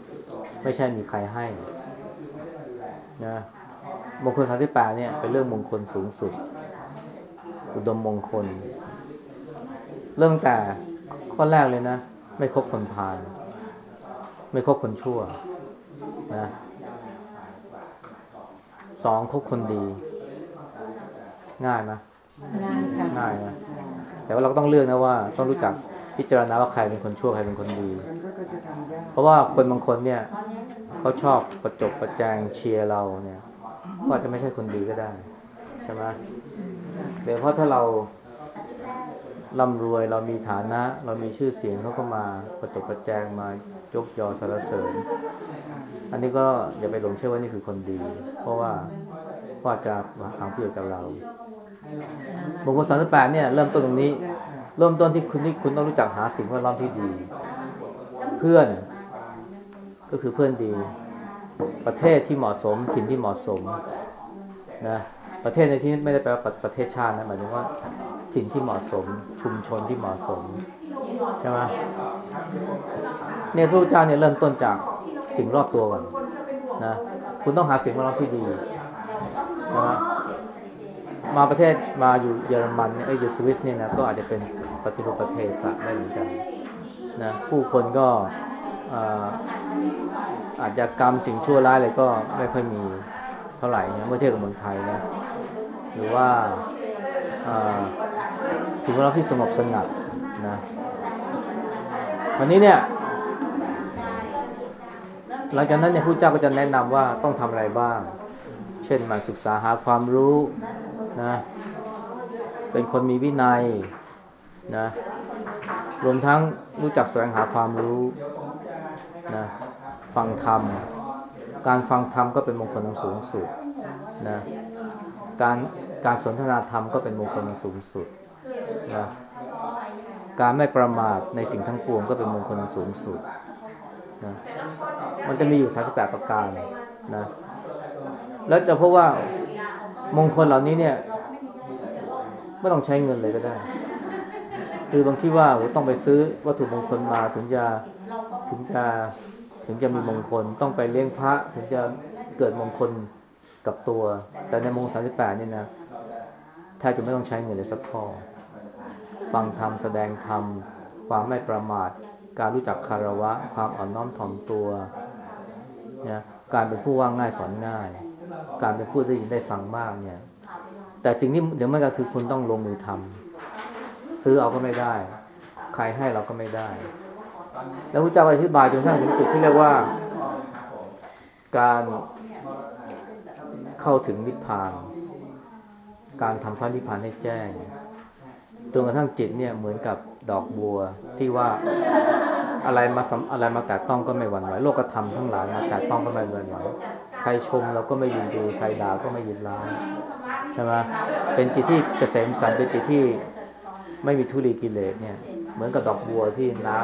ำไม่ใช่มีใครให้ นะมงคลสามสิบแปดเนี่ยเป็นเรื่องมงคลสูงสุด อุดมมงคล เริ่มตั้งแต่ข้อแรกเลยนะ ไม่คบคนพาลไม่คบคนชั่วนะสองคบคนดี ง่ายไหมง่ายค่ะง่ายนะแต่ว่าเราก็ต้องเลือกนะว่าต้องรู้จัก พิจารณาว่าใครเป็นคนชั่วใครเป็นคนดีมันก็จะทำยากเพราะว่าคนบางคนเนี่ยเขาชอบประจบประแจงเชียร์เราเนี่ยก็อาจจะไม่ใช่คนดีก็ได้ใช่ไหมเดี๋ยวเพราะถ้าเราร่ำรวยเรามีฐานะ เรามีชื่อเสียงเขาก็มาประจบประแจงมายกยอสรรเสริญ อันนี้ก็อย่าไปหลงเชื่อว่านี่คือคนดี เพราะว่าเพราะอาจจะมาหาประโยชน์กับเรามงคลสามสิบแปดเนี่ยเริ่มต้นตรงนี้ เริ่มต้นที่คุณที่คุณต้องรู้จักหาสิ่งแวดล้อมที่ดี เพื่อนก็คือเพื่อนดี ประเทศที่เหมาะสมถิ่นที่เหมาะสมนะประเทศในที่นี้ไม่ได้แปลว่าประเทศชาตินะหมายถึงว่าถิ่นที่เหมาะสม ชุมชนที่เหมาะสมใช่ไหมเนี่ยพระพุทธเจ้าเนี่ยเริ่มต้นจากสิ่งรอบตัวก่อนนะคุณต้องหาสิ่งแวดล้อมที่ดีใช่ไหมมาประเทศมาอยู่เยอรมันเนี่ยเอ้ยอยู่สวิสเนี่ยนะก็อาจจะเป็น ปฏิรูปประเทศได้เหมือนกันนะผู้คนก็อาจจะกรรมสิ่งชั่วร้ายอะไรก็ไม่ค่อยมีเท่าไหร่นะเมื่อเทียบกับเมืองไทยนะหรือว่าสิ่งแวดล้อมที่สงบสงัดนะวันนี้เนี่ยหลังจากนั้นเนี่ยผู้เจ้าก็จะแนะนำว่าต้องทำอะไรบ้าง เช่นมาศึกษาหาความรู้นะ เป็นคนมีวินัย นะรวมทั้งรู้จักแสวงหาความรู้นะฟังธรรม การฟังธรรมก็เป็นมงคลอันสูงสุดนะการการสนทนาธรรมก็เป็นมงคลอันสูงสุดนะการไม่ประมาทในสิ่งทั้งปวงก็เป็นมงคลอันสูงสุดนะมันจะมีอยู่ 38 ประการนะแล้วจะพบว่ามงคลเหล่านี้เนี่ยไม่ต้องใช้เงินเลยก็ได้ คือบางที่ว่าต้องไปซื้อวัตถุมงคลมาถึงจะถึงจะถึงจะมีมงคล ต้องไปเลี้ยงพระถึงจะเกิดมงคลกับตัว แต่ในมงสามสิบแปดนี่นะแทบจะไม่ต้องใช้เงินเลยสักข้อฟังธรรมแสดงธรรมความไม่ประมาท การรู้จักคารวะ ความอ่อนน้อมถ่อมตัวนะการเป็นผู้ว่าง่ายสอนง่าย การเป็นผู้ได้ยินได้ฟังมากเนี่ย แต่สิ่งที่เดี๋ยวมันก็คือคุณต้องลงมือทำ ซื้อเอาก็ไม่ได้ ใครให้เราก็ไม่ได้ แล้วพระเจ้าอธิบายจนกระทั่งถึงจุดที่เรียกว่า การเข้าถึงนิพพาน การทำพระนิพพานให้แจ้งจนกระทั่งจิตเนี่ยเหมือนกับดอกบัวที่ว่าอะไรมาสัมอะไรมาแตะต้องก็ไม่หวั่นไหวโลกธรรมทั้งหลายมาแตะต้องก็ไม่หวั่นไหวใครชมเราก็ไม่ยินดีใครด่าก็ไม่ยินร้ายใช่ไหมเป็นจิตที่เกษมสันเป็นจิตที่ ไม่มีทุลีกิเลสเนี่ย เหมือนกับดอกบัวที่น้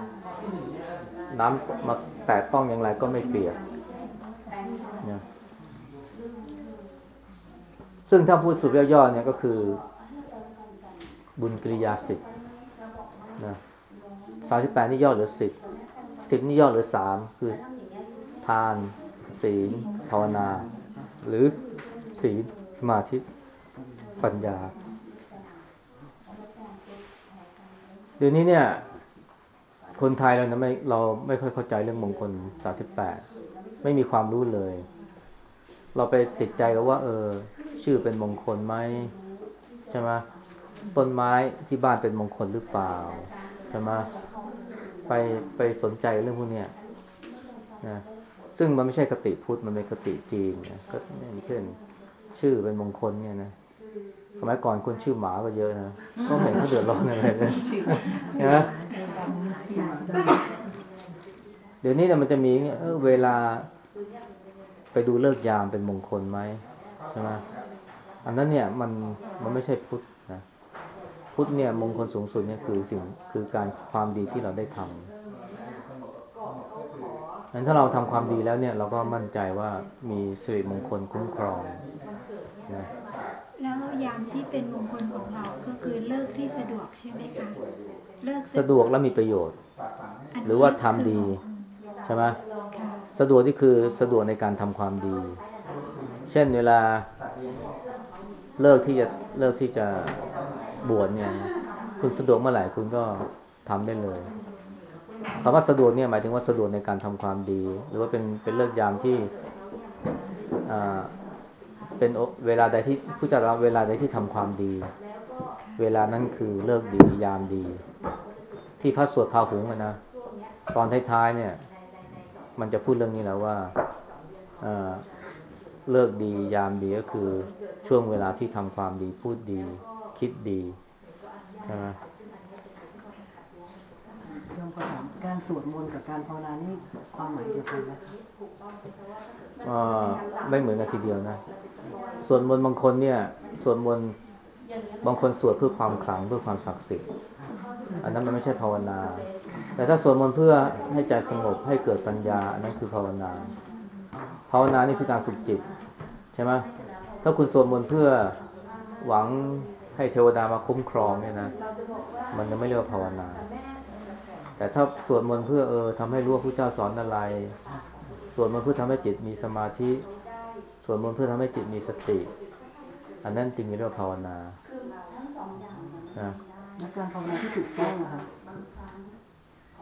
ำน้ำมาแตะต้องอย่างไรก็ไม่เปียกเนี่ยซึ่งถ้าพูดสุดย่อๆเนี่ยก็คือ บุญกิริยาสิบนะสามสิบแปดนี่ย่อเหรือสิบสิบนี่ย่อเหรือสามคือ ทาน ศีล ภาวนา หรือศีลสมาธิปัญญา เดี๋ยวนี้เนี่ย คนไทยเรานะไม่เราไม่ค่อยเข้าใจเรื่องมงคล38ไม่มีความรู้เลย เราไปติดใจกับว่า เออ ชื่อเป็นมงคลไหมใช่ไหมต้นไม้ที่บ้านเป็นมงคลหรือเปล่าใช่ไหมไปไปสนใจเรื่องพวกเนี้ยนะซึ่งมันไม่ใช่คติพุทธมันเป็นคติจีนนะก็อย่างเช่น ชื่อเป็นมงคลเนี่ยนะ สมัยก่อนคนชื่อหมาก็เยอะนะก็ไม่เห็นเขาเดือดร้อนอะไรเลยใช่ไหมเดี๋ยวนี้เนี่ยมันจะมีเนี่ยเออเวลาไปดูเลิกษ์ยามเป็นมงคลไหมใช่ไหมอันนั้นเนี่ยมันมันไม่ใช่พุทธนะพุทธเนี่ยมงคลสูงสุดเนี่ยคือสิ่งคือการความดีที่เราได้ทำงั้นถ้าเราทำความดีแล้วเนี่ย เราก็มั่นใจว่ามีสิริมงคลคุ้มครองนะ แล้วยามที่เป็นมงคลของเราก็คือเลิกที่สะดวกใช่ไหมคะเลิกสะดวกและมีประโยชน์ หรือว่าทำดีใช่ไหมค่ะสะดวกนี่คือสะดวกในการทำความดี เช่นเวลาเลิกที่จะเลิกที่จะบวชเนี่ย คุณสะดวกเมื่อไหร่คุณก็ทำได้เลยคำว่าสะดวกเนี่ยหมายถึงว่าสะดวกในการทำความดี หรือว่าเป็นเป็นเลิกยามที่อ่า เป็นเวลาใดที่ผู้จัดเวลาใดที่ทำความดี เวลานั้นคือเลิกดียามดี ที่พระสวดพาหุงนะตอนท้ายๆเนี่ย มันจะพูดเรื่องนี้แล้วว่าเลิกดียามดีก็คือช่วงเวลาที่ทำความดีพูดดี คิดดีใช่ไหมการสวดมนต์กับการภาวนานี่ความหมายเดียวกันไหมคะ ไม่เหมือนกันทีเดียวนะสวดมนต์บางคนเนี่ยสวดมนต์บางคนสวดเพื่อความขลังเพื่อความศักดิ์สิทธิ์อันนั้นมันไม่ใช่ภาวนา แต่ถ้าสวดมนต์เพื่อให้ใจสงบให้เกิดปัญญา อันนั้นคือภาวนา ภาวนานี่คือการฝึกจิตใช่ไหมถ้าคุณสวดมนต์เพื่อหวังให้เทวดามาคุ้มครองเนี่ยนะมันยังไม่เรียกว่าภาวนา แต่ถ้าสวดมนต์เพื่อเออทำให้รู้ว่าพระเจ้าสอนอะไร สวดมนต์เพื่อทำให้จิตมีสมาธิ สวดมนต์เพื่อทำให้จิตมีสติ อันนั้นจึงเรียกว่าภาวนานะและการภาวนาที่ถูกต้องนะคะ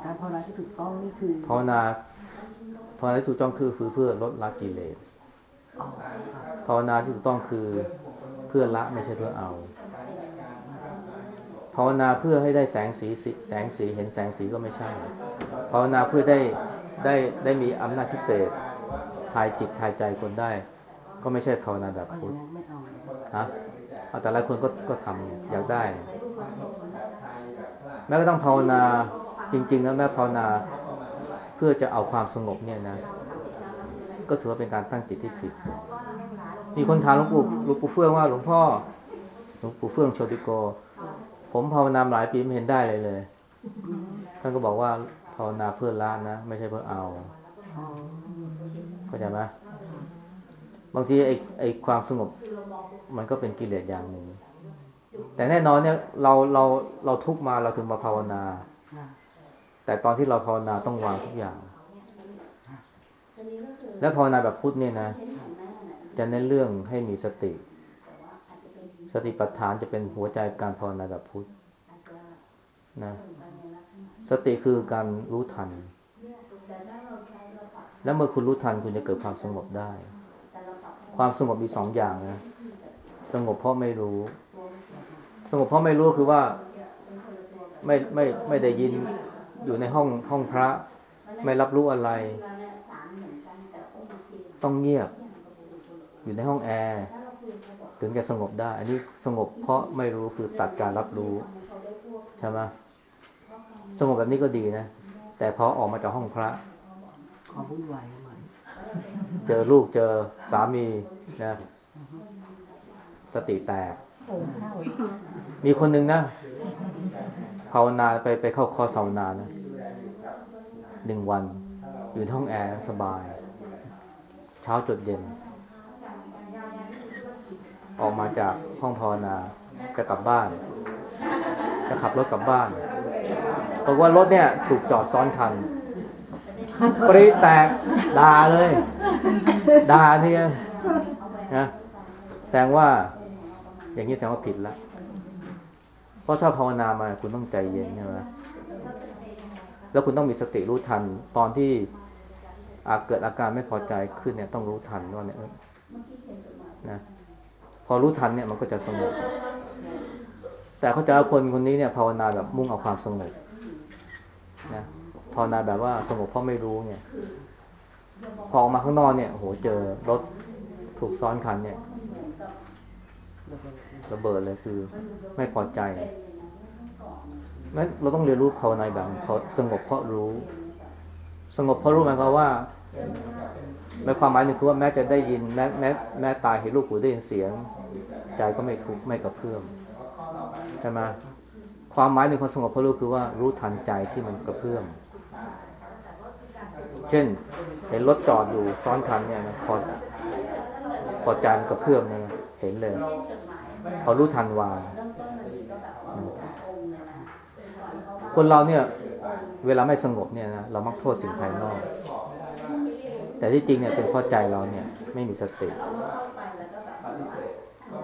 การภาวนาที่ถูกต้องนี่คือภาวนาภาวนาที่ถูกต้องคือคือเพื่อลดละกิเลสอ๋อภาวนาที่ถูกต้องคือเพื่อละไม่ใช่เพื่อเอาภาวนาเพื่อให้ได้แสงสีสิแสงสีเห็นแสงสีก็ไม่ใช่ภาวนาเพื่อได้ ได้ได้มีอำนาจพิเศษ ทายจิตทายใจคนได้ ก็ไม่ใช่ภาวนาแบบเอาอพุทย่างธนั้นไม่เอาฮะเอาแต่ละคนก็ก็ทำอยากได้ แม้ก็ต้องภาวนาจริงๆนะแม้ภาวนาเพื่อจะเอาความสงบเนี่ยนะ ก็ถือว่าเป็นการตั้งจิตที่ผิด มีคนถามหลวงปู่หลวงปู่เฟื่องว่าหลวงพ่อหลวงปู่เฟื่องโชติโก ผมภาวนามาหลายปีไม่เห็นได้เลยเลยท่านก็บอกว่า ภาวนาเพื่อละนะ ไม่ใช่เพื่อเอาอ๋อเข้าใจไหมบางทีไอ้ไอ้ความสงบมันก็เป็นกิเลสอย่างหนึ่ง แต่แน่นอนเนี่ยเราเราเราทุกข์มาเราถึงมาภาวนาค่ะแต่ตอนที่เราภาวนาต้องวางทุกอย่าง และภาวนาแบบพุทธเนี่ยนะ จะเน้นเรื่องให้มีสติ สติปัฏฐานจะเป็นหัวใจการภาวนาแบบพุทธนะ สติคือการรู้ทัน แล้วเมื่อคุณรู้ทันคุณจะเกิดความสงบได้ ความสงบมีสองอย่างนะ สงบเพราะไม่รู้ สงบเพราะไม่รู้คือว่า ไม่ไม่ไม่ได้ยินอยู่ในห้องห้องพระ ไม่รับรู้อะไร ต้องเงียบ อยู่ในห้องแอร์ถึงจะสงบได้ อันนี้สงบเพราะไม่รู้คือตัดการรับรู้ ใช่ไหม สงบแบบนี้ก็ดีนะ แต่พอออกมาจากห้องพระความวุ่นวายใหม่เจอลูกเจอสามีนะสติแตก มีคนหนึ่งนะภาวนาไปไปเข้าคอร์สภาวนานะหนึ่งวัน อยู่ในห้องแอร์สบาย เช้าจดเย็น ออกมาจากห้องภาวนาจะกลับบ้าน จะขับรถกลับบ้าน บอกว่ารถเนี่ยถูกจอดซ้อนคันปรีแตกด่าเลยด่าทียนะแสดงว่า อย่างนี้แสดงว่าผิดแล้วเพราะถ้าภาวนามาคุณต้องใจเย็นใช่ไหมแล้วคุณต้องมีสติรู้ทัน ตอนที่อาเกิดอาการไม่พอใจขึ้นเนี่ยต้องรู้ทันว่าเนี่ยเออนะพอรู้ทันเนี่ยมันก็จะสงบ แต่เขาจะว่าคนคนนี้เนี่ยภาวนาแบบมุ่งเอาความสงบนะภาวนาแบบว่าสงบเพราะไม่รู้เนี่ย พอออกมาข้างนอกเนี่ยโหเจอรถถูกซ้อนคันเนี่ยระเบิดเลยคือ ไม่พอใจงั้นเราต้องเรียนรู้ภาวนาแบบสงบเพราะรู้ สงบเพราะรู้หมายความว่าในความหมายหนึ่งคือว่าแม้จะได้ยินแม้แม้แม้ตาเห็นรูปหูได้ยินเสียง ใจก็ไม่ทุกข์ไม่กระเพื่อม ใช่ไหมความหมายหนึ่งของสงบเพราะรู้คือว่ารู้ทันใจที่มันกระเพื่อมเช่นเห็นรถจอดอยู่ซ้อนคันเนี่ยนะพอพอใจมันกระเพื่อมเนี่ยเห็นเลยพอรู้ทันวางคนเราเนี่ย เวลาไม่สงบเนี่ยนะเรามักโทษสิ่งภายนอก แต่ที่จริงเนี่ยเป็นเพราะใจเราเนี่ย ไม่มีสติ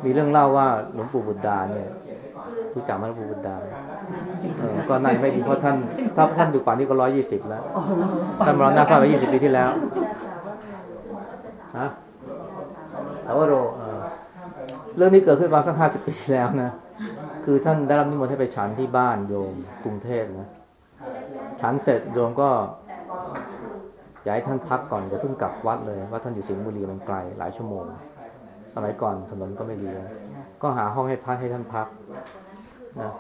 มีเรื่องเล่าว่าหลวงปู่บุตรดาเนี่ย รู้จักไหมหลวงปู่บุตรดาเออก็น่าจะไม่ดีเพราะท่าน ถ้าท่านอยู่ป่านนี้ก็ร้อยยี่สิบแล้วท่านมรณภาพไปยี่สิบปีที่แล้วฮะอาวโรเออเรื่องนี้เกิดขึ้นมาสักห้าสิบปีที่แล้วนะคือท่านได้รับนิมนต์ให้ไปฉันที่บ้านโยมกรุงเทพนะฉันเสร็จโยมก็อยากให้ท่านพักก่อนอย่าเพิ่งกลับวัดเลย ว่าท่านอยู่สิงห์บุรีมันไกลหลายชั่วโมง สมัยก่อนถนนก็ไม่ดีก็หาห้องให้พักให้ท่านพัก นะ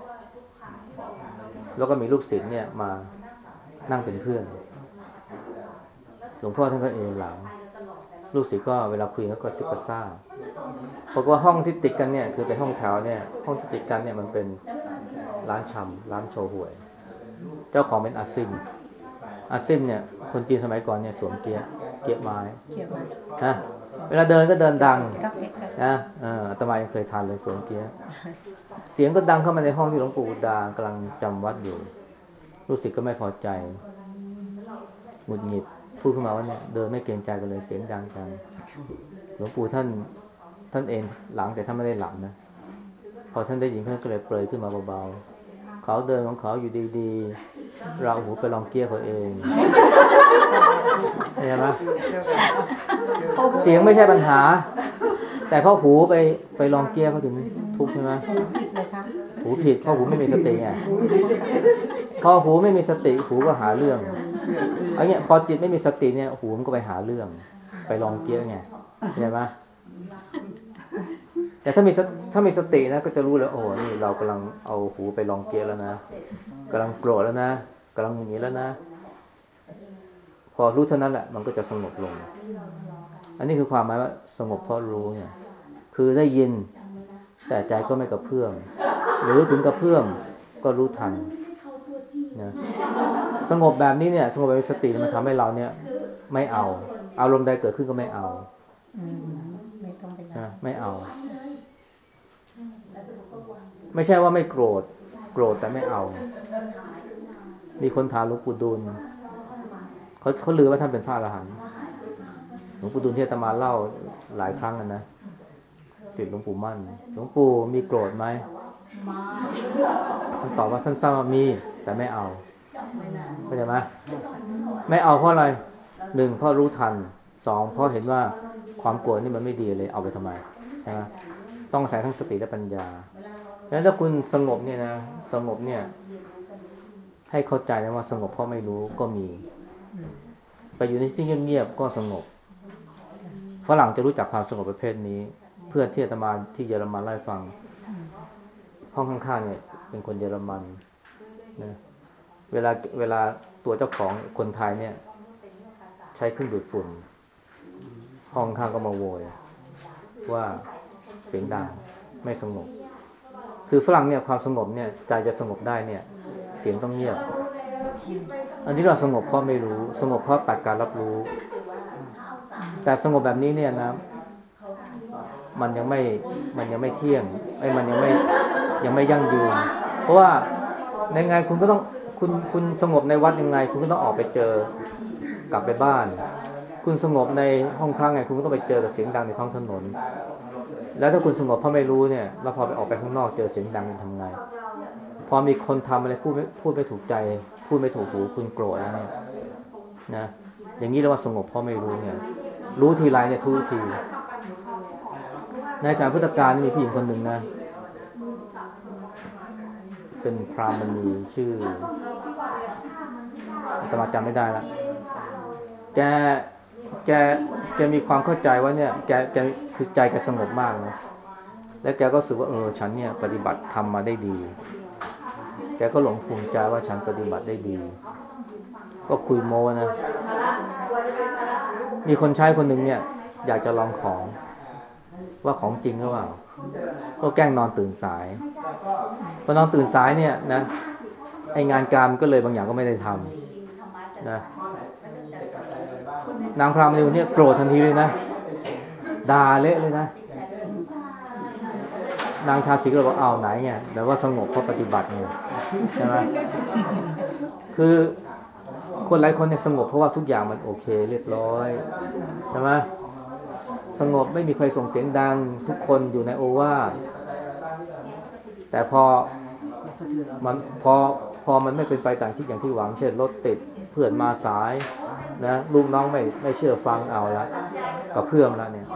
แล้วก็มีลูกศิษย์เนี่ยมานั่งเป็นเพื่อน หลวงพ่อท่านก็เอนหลัง ลูกศิษย์ก็เวลาคุยก็กระซิบกระซาบบอกว่าห้องที่ติดกันเนี่ย คือเป็นห้องแถวเนี่ย ห้องที่ติดกันเนี่ยมันเป็นร้านชำร้านโชห่วย เจ้าของเป็นอาซิม อาซิมเนี่ย คนจีนสมัยก่อนเนี่ยสวมเกียร์เกียร์ไม้เกี่ยวกับนะเวลาเดินก็เดินดังก็เก็บกับนะเอออาตมายังเคยทานเลยสวมเกียร์ เสียงก็ดังเข้ามาในห้องที่หลวงปู่ดากำลังจำวัดอยู่ลูกศิษย์ก็ไม่พอใจหงุดหงิดพูดขึ้นมาว่าเนี่ยเดินไม่เกรงใจกันเลยเสียงดังกันหลวงปู่ท่าน ท่านเองหลังแต่ท่านไม่ได้หลังนะพอท่านได้ยินท่านก็เลยเปรยขึ้นมาเบาๆเขาเดินของเขาอยู่ดีๆ เราเอาหูไปลองเกียร์เขาเองเห็นไหมเสียงไม่ใช่ปัญหา แต่เพราะหูไปไปลองเกียร์เขาถึงทุกข์ใช่ไหมผิดเลยครับหูผิดเพราะหูไม่มีสติไงพอหูไม่มีสติหูก็หาเรื่องเอันเนี้ยพอจิตไม่มีสติเนี่ยหูมันก็ไปหาเรื่อง ไปลองเกี้ยไงใช่ไหมแต่ถ้ามีสถ้ามีสตินะก็จะรู้เลยโอ้โหนี่เรากำลังเอาหูไปลองเกี้ยแล้วนะกำลังโกรธแล้วนะกำลังอย่างนี้แล้วนะ พอรู้เท่านั้นแหละมันก็จะสงบลง อันนี้คือความหมายว่าสงบเพราะรู้เนี่ย คือได้ยินแต่ใจก็ไม่กระเพื่อมหรือถึงกระเพื่อมก็รู้ทันนะสงบแบบนี้เนี่ยสงบแบบมีสติมันทำให้เราเนี่ย ไม่เอา อารมณ์ใดเกิดขึ้นก็ไม่เอาอืมไม่ต้องไปนะไม่เอา ไม่ใช่ว่าไม่โกรธ โกรธแต่ไม่เอา มีคนถามหลวงปู่ดูลเขาเขาลือว่าท่านเป็นพระอรหันต์ หลวงปู่ดูลที่ตมาเล่าหลายครั้งกันนะติดหลวงปู่มั่นหลวงปู่มีโกรธไหมท่านตอบว่าสั้นๆว่ามี แต่ไม่เอาเข้าใจไหมไม่เอาเพราะอะไรหนึ่งเพราะรู้ทันสองเพราะเห็นว่าความโกรธนี่มันไม่ดีเลยเอาไปทำไมใช่ไหมต้องใส่ทั้งสติและปัญญาดังนั้นถ้าคุณสงบเนี่ยนะสงบเนี่ย ให้เข้าใจนะว่าสงบเพราะไม่รู้ก็มี ไปอยู่ในที่เงียบๆก็สงบ ฝรั่งจะรู้จักความสงบประเภทนี้ เพื่อนที่อาตมาที่เยอรมันเล่าให้ฟัง ห้องข้างๆเนี่ย เป็นคนเยอรมันนะเวลาเวลาตัวเจ้าของคนไทยเนี่ย ใช้เครื่องดูดฝุ่น ห้องข้างก็มาโวยว่าเสียงดังไม่สงบ คือฝรั่งเนี่ยความสงบเนี่ยใจจะสงบได้เนี่ย เสียงต้องเงียบ อันนี้เราสงบเพราะไม่รู้ สงบเพราะตัดการรับรู้ แต่สงบแบบนี้เนี่ยนะมันยังไม่มันยังไม่เที่ยงไอ้มันยังไม่ยังไม่ยั่งยืน เพราะว่าในไงคุณก็ต้องคุณคุณสงบในวัดยังไง คุณก็ต้องออกไปเจอกลับไปบ้าน คุณสงบในห้องพระไง คุณก็ต้องไปเจอกับเสียงดังในท้องถนน แล้วถ้าคุณสงบเพราะไม่รู้เนี่ยแล้วพอไปออกไปข้างนอกเจอเสียงดังคุณทำไงพอมีคนทำอะไรพูดไม่พูดไม่ถูกใจ พูดไม่ถูกหูคุณโกรธแล้วเนี่ยนะ อย่างนี้เรียกว่าสงบเพราะไม่รู้เนี่ย รู้ทีไรเนี่ยทุกที ในสมัยพุทธกาลมีผู้หญิงคนหนึ่งนะ เป็นพรามณีชื่ออาตมาจำไม่ได้ละแกแกแกมีความเข้าใจว่าเนี่ยแกแกคือใจแกสงบมากนะแล้วแกก็รู้สึกว่าเออฉันเนี่ยปฏิบัติทำมาได้ดี แกก็หลงภูมิใจว่าฉันปฏิบัติได้ดี ก็คุยโมนะ มีคนใช้คนหนึ่งเนี่ย อยากจะลองของ ว่าของจริงหรือเปล่า ก็แกล้งนอนตื่นสาย พอนอนตื่นสายเนี่ยนะ ไองานการมก็เลยบางอย่างก็ไม่ได้ทำนะ นางพรามณีคนนี้โกรธทันทีเลยนะ ด่าเละเลยนะ นางทาสีก็บอกเอาไหนไงแต่ว่าสงบเพราะปฏิบัติไงใช่ไหมคือ คนหลายคนเนี่ยสงบเพราะว่าทุกอย่างมันโอเค เรียบร้อยใช่ไหมสงบไม่มีใครส่งเสียงดัง ทุกคนอยู่ในโอวาทแต่พอมันพอพอมันไม่เป็นไปตามที่อย่างที่หวัง เช่นรถติดเพื่อนมาสายนะลูกน้องไม่ไม่เชื่อฟังเอาละกับเพื่อนแล้วเนี่ย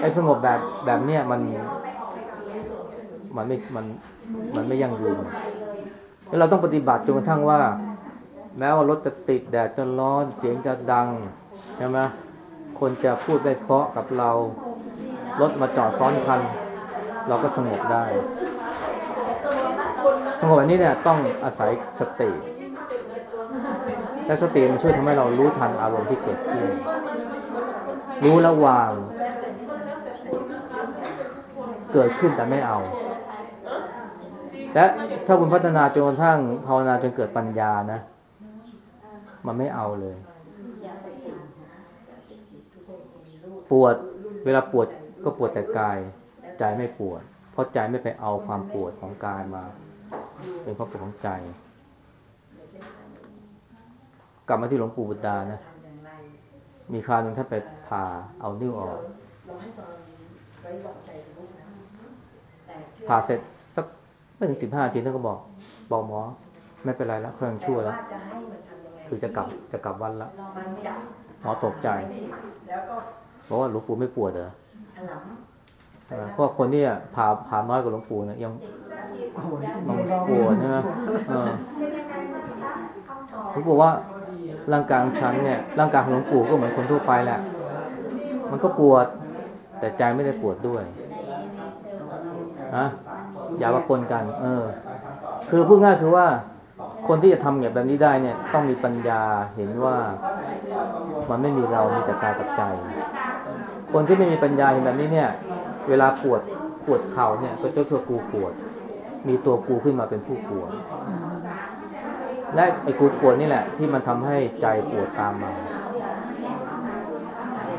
ไอ้สงบแบบแบบเนี้ยมันมันไม่มันมันไม่ยั่งยืนแล้วเราต้องปฏิบัติจนกระทั่งว่า แม้ว่ารถจะติดแดดจะร้อนเสียงจะดังใช่ไหมคนจะพูดได้เพราะกับเรา รถมาจอดซ้อนคัน เราก็สงบได้ สงบแบบนี้เนี่ยต้องอาศัยสติและสติมันช่วยทำให้เรารู้ทันอารมณ์ที่เกิดขึ้น รู้แล้ววาง เกิดขึ้นแต่ไม่เอา และถ้าคุณพัฒนาจนกระทั่งภาวนาจนเกิดปัญญานะ มันไม่เอาเลย ปวดเวลาปวดก็ปวดแต่กาย ใจไม่ปวด เพราะใจไม่ไปเอาความปวดของกายมา เป็นความปวดของใจ กลับมาที่หลวงปู่บุตรดานะมีคราวหนึ่งท่านไปผ่าเอานิ้วออกผ่าเสร็จสักไม่ถึงสิบห้าทีท่านก็บอก บอกหมอ ไม่เป็นไรแล้วเขายังชั่วแล้ว คือจะกลับจะกลับวันละหมอตกใจบอกว่าหลวงปู่ไม่ปวดเหรอเออเพราะว่าคนที่ผ่าผ่าน้อยกว่าหลวงปู่เนี่ยยังโอ้ยมันปวดใช่ไหมเออหลวงปู่ว่าร่างกายของฉันเนี่ยร่างกายของหลวงปู่ก็เหมือนคนทั่วไปแหละ มันก็ปวด แต่ใจไม่ได้ปวดด้วยนะอย่ามาปนกัน เออ คือพูดง่ายคือว่า คนที่จะทำแบบนี้ได้เนี่ย ต้องมีปัญญาเห็นว่ามันไม่มีเรามีแต่กายกับใจ คนที่ไม่มีปัญญาเห็นแบบนี้เนี่ย เวลาปวดปวดเข่าเนี่ย ก็จะชัวกูปวด มีตัวกูขึ้นมาเป็นผู้ปวดและไอ้กูปวดนี่แหละ ที่มันทำให้ใจปวดตามมา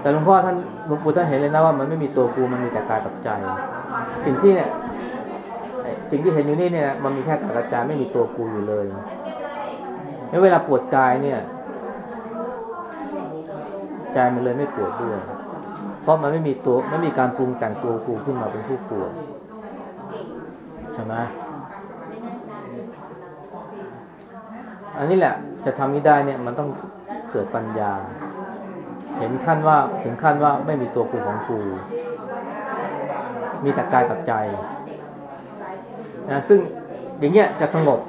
แต่หลวงพ่อท่านหลวงปู่ท่านเห็นเลยนะว่ามันไม่มีตัวกูมันมีแต่กายกับใจ สิ่งที่เนี่ยสิ่งที่เห็นอยู่นี่เนี่ยมันมีแค่กายกับใจไม่มีตัวกูอยู่เลย แล้วเวลาปวดกายเนี่ยใจมันเลยไม่ปวดด้วย เพราะมันไม่มีตัวไม่มีการปรุงแต่งตัวกูขึ้นมาเป็นผู้ปวดใช่ไหมอันนี้แหละจะทำนี้ได้เนี่ยมันต้องเกิดปัญญา เห็นขั้นว่าถึงขั้นว่าไม่มีตัวกูของกูมีแต่กายกับใจนะซึ่งอย่างเงี้ยจะสงบ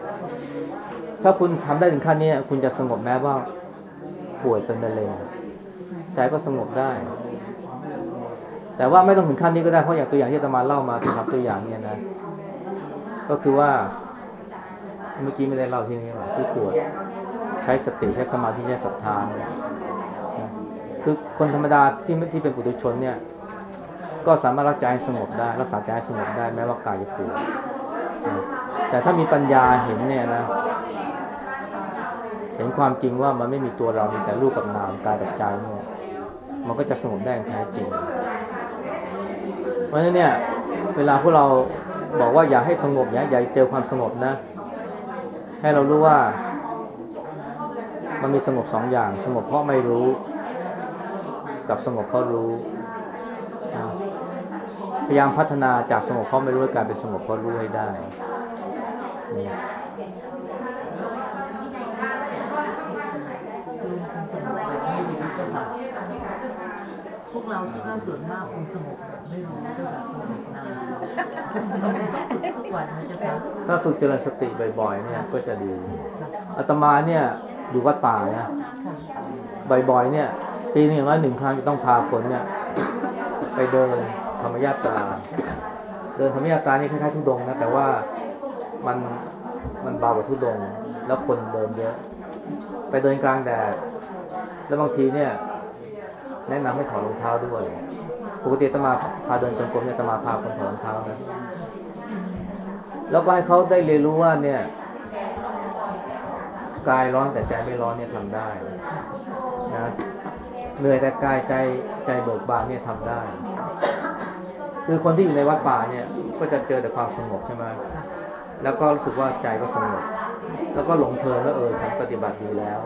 ถ้าคุณทำได้ถึงขั้นนี้คุณจะสงบแม้ว่าป่วยเป็นมะเร็งใจก็สงบได้ แต่ว่าไม่ต้องถึงขั้นนี้ก็ได้เพราะอย่างตัวอย่างที่อาตมาเล่ามาสำหรับตัวอย่างเนี่ยนะ ก็คือว่า เมื่อกี้ไม่ได้เล่าที่นี่หรอกที่ปวดใช้สติใช้สมาธิใช้ศรัทธาคือคนธรรมดาที่ไม่ที่เป็นปุถุชนเนี่ย ก็สามารถรักใจให้สงบได้ รักษาใจสงบได้แม้ว่ากายจะปวดแต่ถ้ามีปัญญาเห็นเนี่ยนะ เห็นความจริงว่ามันไม่มีตัวเรามีแต่รูปกับนามกายกับใจเนี่ยมันก็จะสงบได้อย่างแท้จริง เพราะฉะนั้นเนี่ย เวลาพวกเราบอกว่าอย่าให้สงบอย่าอย่าเจอความสงบนะ ให้เรารู้ว่า มันมีสงบสองอย่าง สงบเพราะไม่รู้ กับสงบเพราะรู้นะพยายามพัฒนาจากสงบเพราะไม่รู้กลายเป็นสงบเพราะรู้ให้ได้นี่ ค่ะพวกเราคิดว่าส่วนมากความสงบไม่รู้เจ้าค่ะนานทุกวันนะเจ้าค่ะถ้าฝึกเจริญสติบ่อยๆเนี่ยก็จะดีอาตมาเนี่ยอยู่วัดป่านะบ่อยๆเนี่ย ปีนึงอย่างน้อยหนึ่งครั้งจะต้องพาคนเนี่ย ไปเดินธรรมยาตราเดินธรรมยาตรานี่คล้ายๆทุดงนะแต่ว่ามันมันเบากว่าทุดง แล้วคนเดินเยอะ ไปเดินกลางแดด แล้วบางทีเนี่ย แนะนำให้ถอดรองเท้าด้วยปกติตมาพาเดินจงกรมเนี่ยตมาพาคนถอดรองเท้านะแล้วก็ให้เขาได้เรียนรู้ว่าเนี่ยกายร้อนแต่ใจไม่ร้อนเนี่ยทำได้นะเหนื่อยแต่กายใจใจเบิกบานเนี่ยทำได้ คือคนที่อยู่ในวัดป่าเนี่ย ก็จะเจอแต่ความสงบใช่ไหมแล้วก็รู้สึกว่าใจก็สงบ แล้วก็หลงเพลินว่าเออฉันปฏิบัติดีแล้ว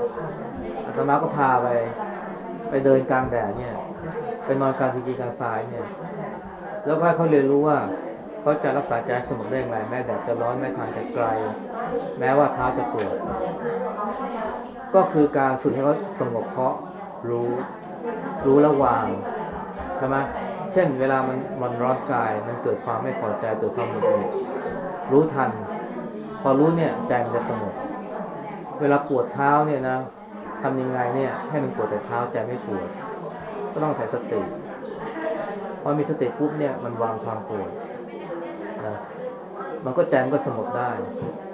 อาตมาก็พาไป ไปเดินกลางแดดเนี่ย ไปนอนกลางทีกีกลางทรายเนี่ย แล้วก็ให้เขาเรียนรู้ว่าเขาจะรักษาใจสงบได้อย่างไรแม้แดดจะร้อนแม้ทางจะไกล แม้ว่าเท้าจะปวดก็คือการฝึกให้เขาสงบเพราะรู้รู้แล้ววางใช่ไหมเช่น เวลามันมันร้อนกาย มันเกิดความไม่พอใจเกิดความหงุดหงิดรู้ทัน พอรู้เนี่ยใจมันจะสงบ เวลาปวดเท้าเนี่ยนะทำยังไงเนี่ย ให้มันปวดแต่เท้าใจไม่ปวด ก็ต้องใส่สติพอมีสติปุ๊บเนี่ยมันวางความโกรธนะมันก็ใจมันก็สงบได้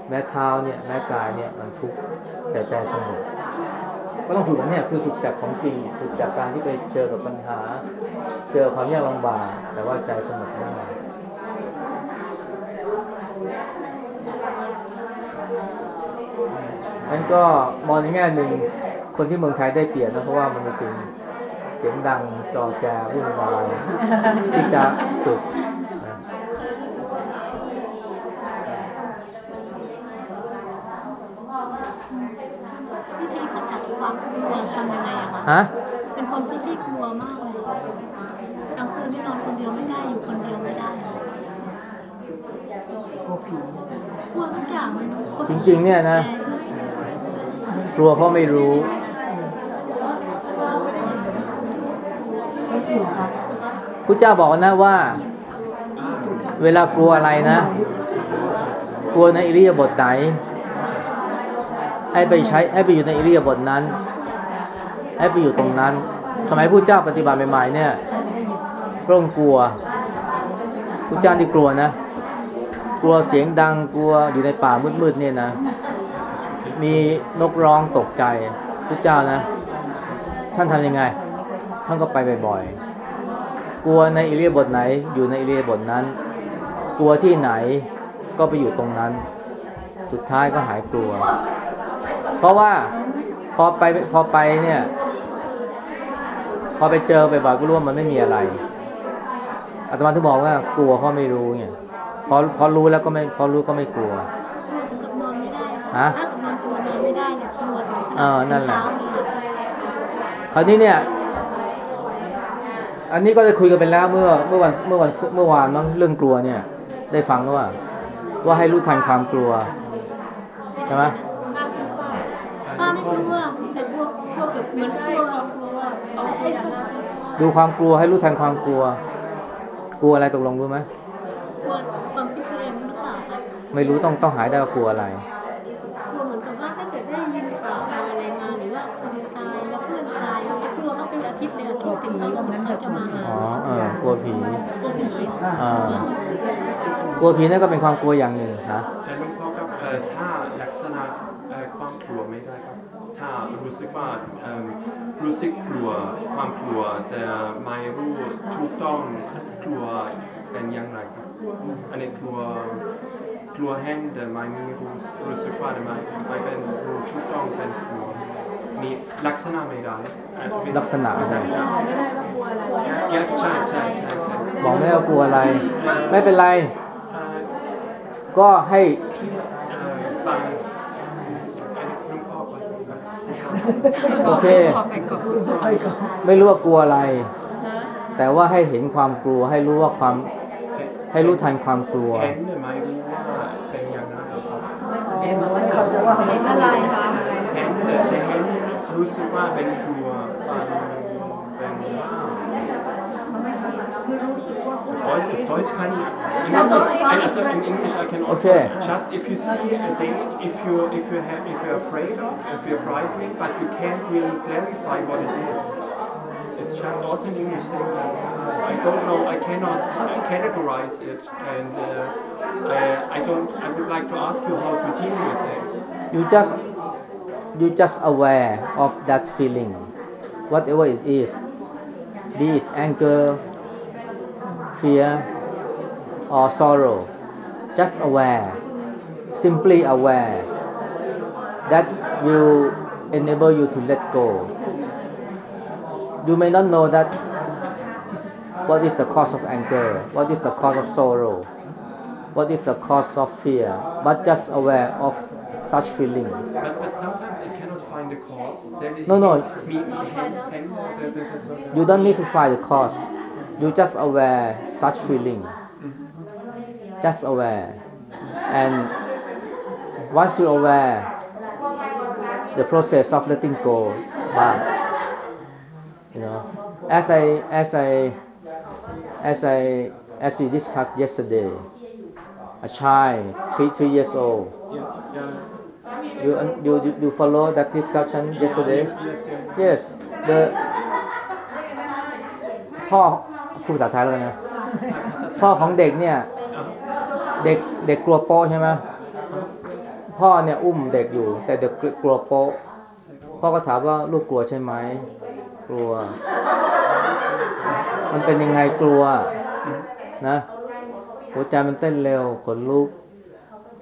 แม้เท้าเนี่ยแม้กายเนี่ยมันทุกข์แต่ใจสงบก็ต้องฝึกเนี้ยคือฝึกจากของจริงฝึกจากการที่ไปเจอกับปัญหา เจอความยากลำบากแต่ว่าใจสงบได้ นั้นก็มองในแง่หนึ่งคนที่เมืองไทยได้เปรียบนะเพราะว่ามันมีเสียงเสียงดังจอแจวุ่นวายที่จะฝึกนะวิธีขจัดความกลัวทำยังไงอะคะฮะเป็นคนที่ที่กลัวมากเลยกลางคืนนี่นอนคนเดียวไม่ได้อยู่คนเดียวไม่ได้กลัวผีกลัวทุกอย่างมันกลัวจริงๆเนี่ยนะก ลัวเพราะไม่รู้ไม่กลัวครับพุทธเจ้าบอกนะว่า เวลากลัวอะไรนะ กลัวในอิริยาบถไหนให้ไปใช้ให้ไปอยู่ในอิริยาบถนั้นให้ไปอยู่ตรงนั้น สมัยพุทธเจ้าปฏิบัติใหม่ๆเนี่ยพระองค์กลัวพุทธเจ้านี่กลัวนะ กลัวเสียงดังกลัวอยู่ในป่ามืดๆเนี่ยนะ มีนกร้องตกใจพุทธเจ้านะ ท่านทำยังไง ท่านก็ไปบ่อยๆกลัวในอิริยาบถไหน อยู่ในอิริยาบถนั้น กลัวที่ไหนก็ไปอยู่ตรงนั้น สุดท้ายก็หายกลัว เพราะว่าพอไปพอไปเนี่ย พอไปเจอไปบ่อยๆก็รู้ว่ามันไม่มีอะไรอาตมาถึงบอกว่ากลัวเพราะไม่รู้เนี่ยพอพอรู้แล้วก็ไม่พอรู้ก็ไม่กลัวกลัวถึงกับนอนไม่ได้ฮะ เออนั่นแหละเช้าเลยคราวนี้เนี่ย อันนี้ก็ได้คุยกันไปแล้วเมื่อเมื่อวันเมื่อวันเมื่อวานมั้งเรื่องกลัวเนี่ย ได้ฟังแล้วว่า ว่าให้รู้ทันความกลัวใช่ไหมป้าไม่กลัวแต่กลัวกลัวแบบเหมือนกลัวแต่ไอ้คนดูความกลัวให้รู้ทันความกลัว กลัวอะไรตกลงรู้ไหมกลัวความคิดตัวเองหรือเปล่าคะไม่รู้ต้องต้องหายได้ว่ากลัวอะไร กลัวผีกลัวผีอ่ากลัวผีนั่นก็เป็นความกลัวอย่างหนึ่งนะแต่หลวงพ่อครับเอ่อถ้าลักษณะเอ่อความกลัวไม่ได้ครับ ถ้ารู้สึกว่าเอิ่มรู้สึกกลัวความกลัวแต่ไม่รู้ถูกต้องกลัวเป็นอย่างไรครับ อันนี้กลัวกลัวแห้งแต่ไม่มีรู้รู้สึกว่าไม่ไม่เป็นรู้ถูกต้องเป็นกลัวมีลักษณะไม่ได้อะ ลักษณะไม่ได้ยังใช่ใช่ใช่ใช่บอกไม่ว่ากลัวอะไร ไม่เป็นไรเอ่อก็ให้เอ่อฟังอันนี้หลวงพ่อก่อนครับโอเคขอไปก่อนไม่ก็ไม่รู้ว่ากลัวอะไร แต่ว่าให้เห็นความกลัว ให้รู้ว่าความ ให้รู้ทันความกลัว เห็นแต่ไม่รู้ว่าเป็นอย่างไรครับเขาใจะว่าอะไรอะไรคะเห็นแต่แต่เห็นรู้สึกว่าเป็นกลัว Deutsch, auf Deutsch kann ich. In, also in English I can also. Okay. Just if you see a thing, if you if you have if you're afraid of, if you're frightening, but you can't really clarify what it is. It's just also in English that I don't know, I cannot categorize it, and uh, I, I don't. I would like to ask you how to deal with it. you just you just aware of that feeling whatever it is be it anger fear or sorrow. Just aware simply aware that will enable you to let go. You may not know that what is the cause of anger what is the cause of sorrow what is the cause of fear but just aware of such feeling. But, but sometimes I cannot find the cause. No, no. Me, me, you don't need to find the cause you just aware such feeling. Just aware. And once you aware the process of letting go start you know as i as i as i as we discussed yesterday a child three three years old. You you you, follow that discussion yesterday? Yes, yes. The พ่อ พูดภาษาไทยแล้วกันนะพ่อของเด็กเนี่ย เด็กเด็กกลัวโป๊ะใช่ไหมพ่อเนี่ยอุ้มเด็กอยู่ แต่เด็กกลัวโป๊ะพ่อก็ถามว่าลูกกลัวใช่ไหมกลัว มันเป็นยังไงกลัว นะหัวใจมันเต้นเร็วขนลุก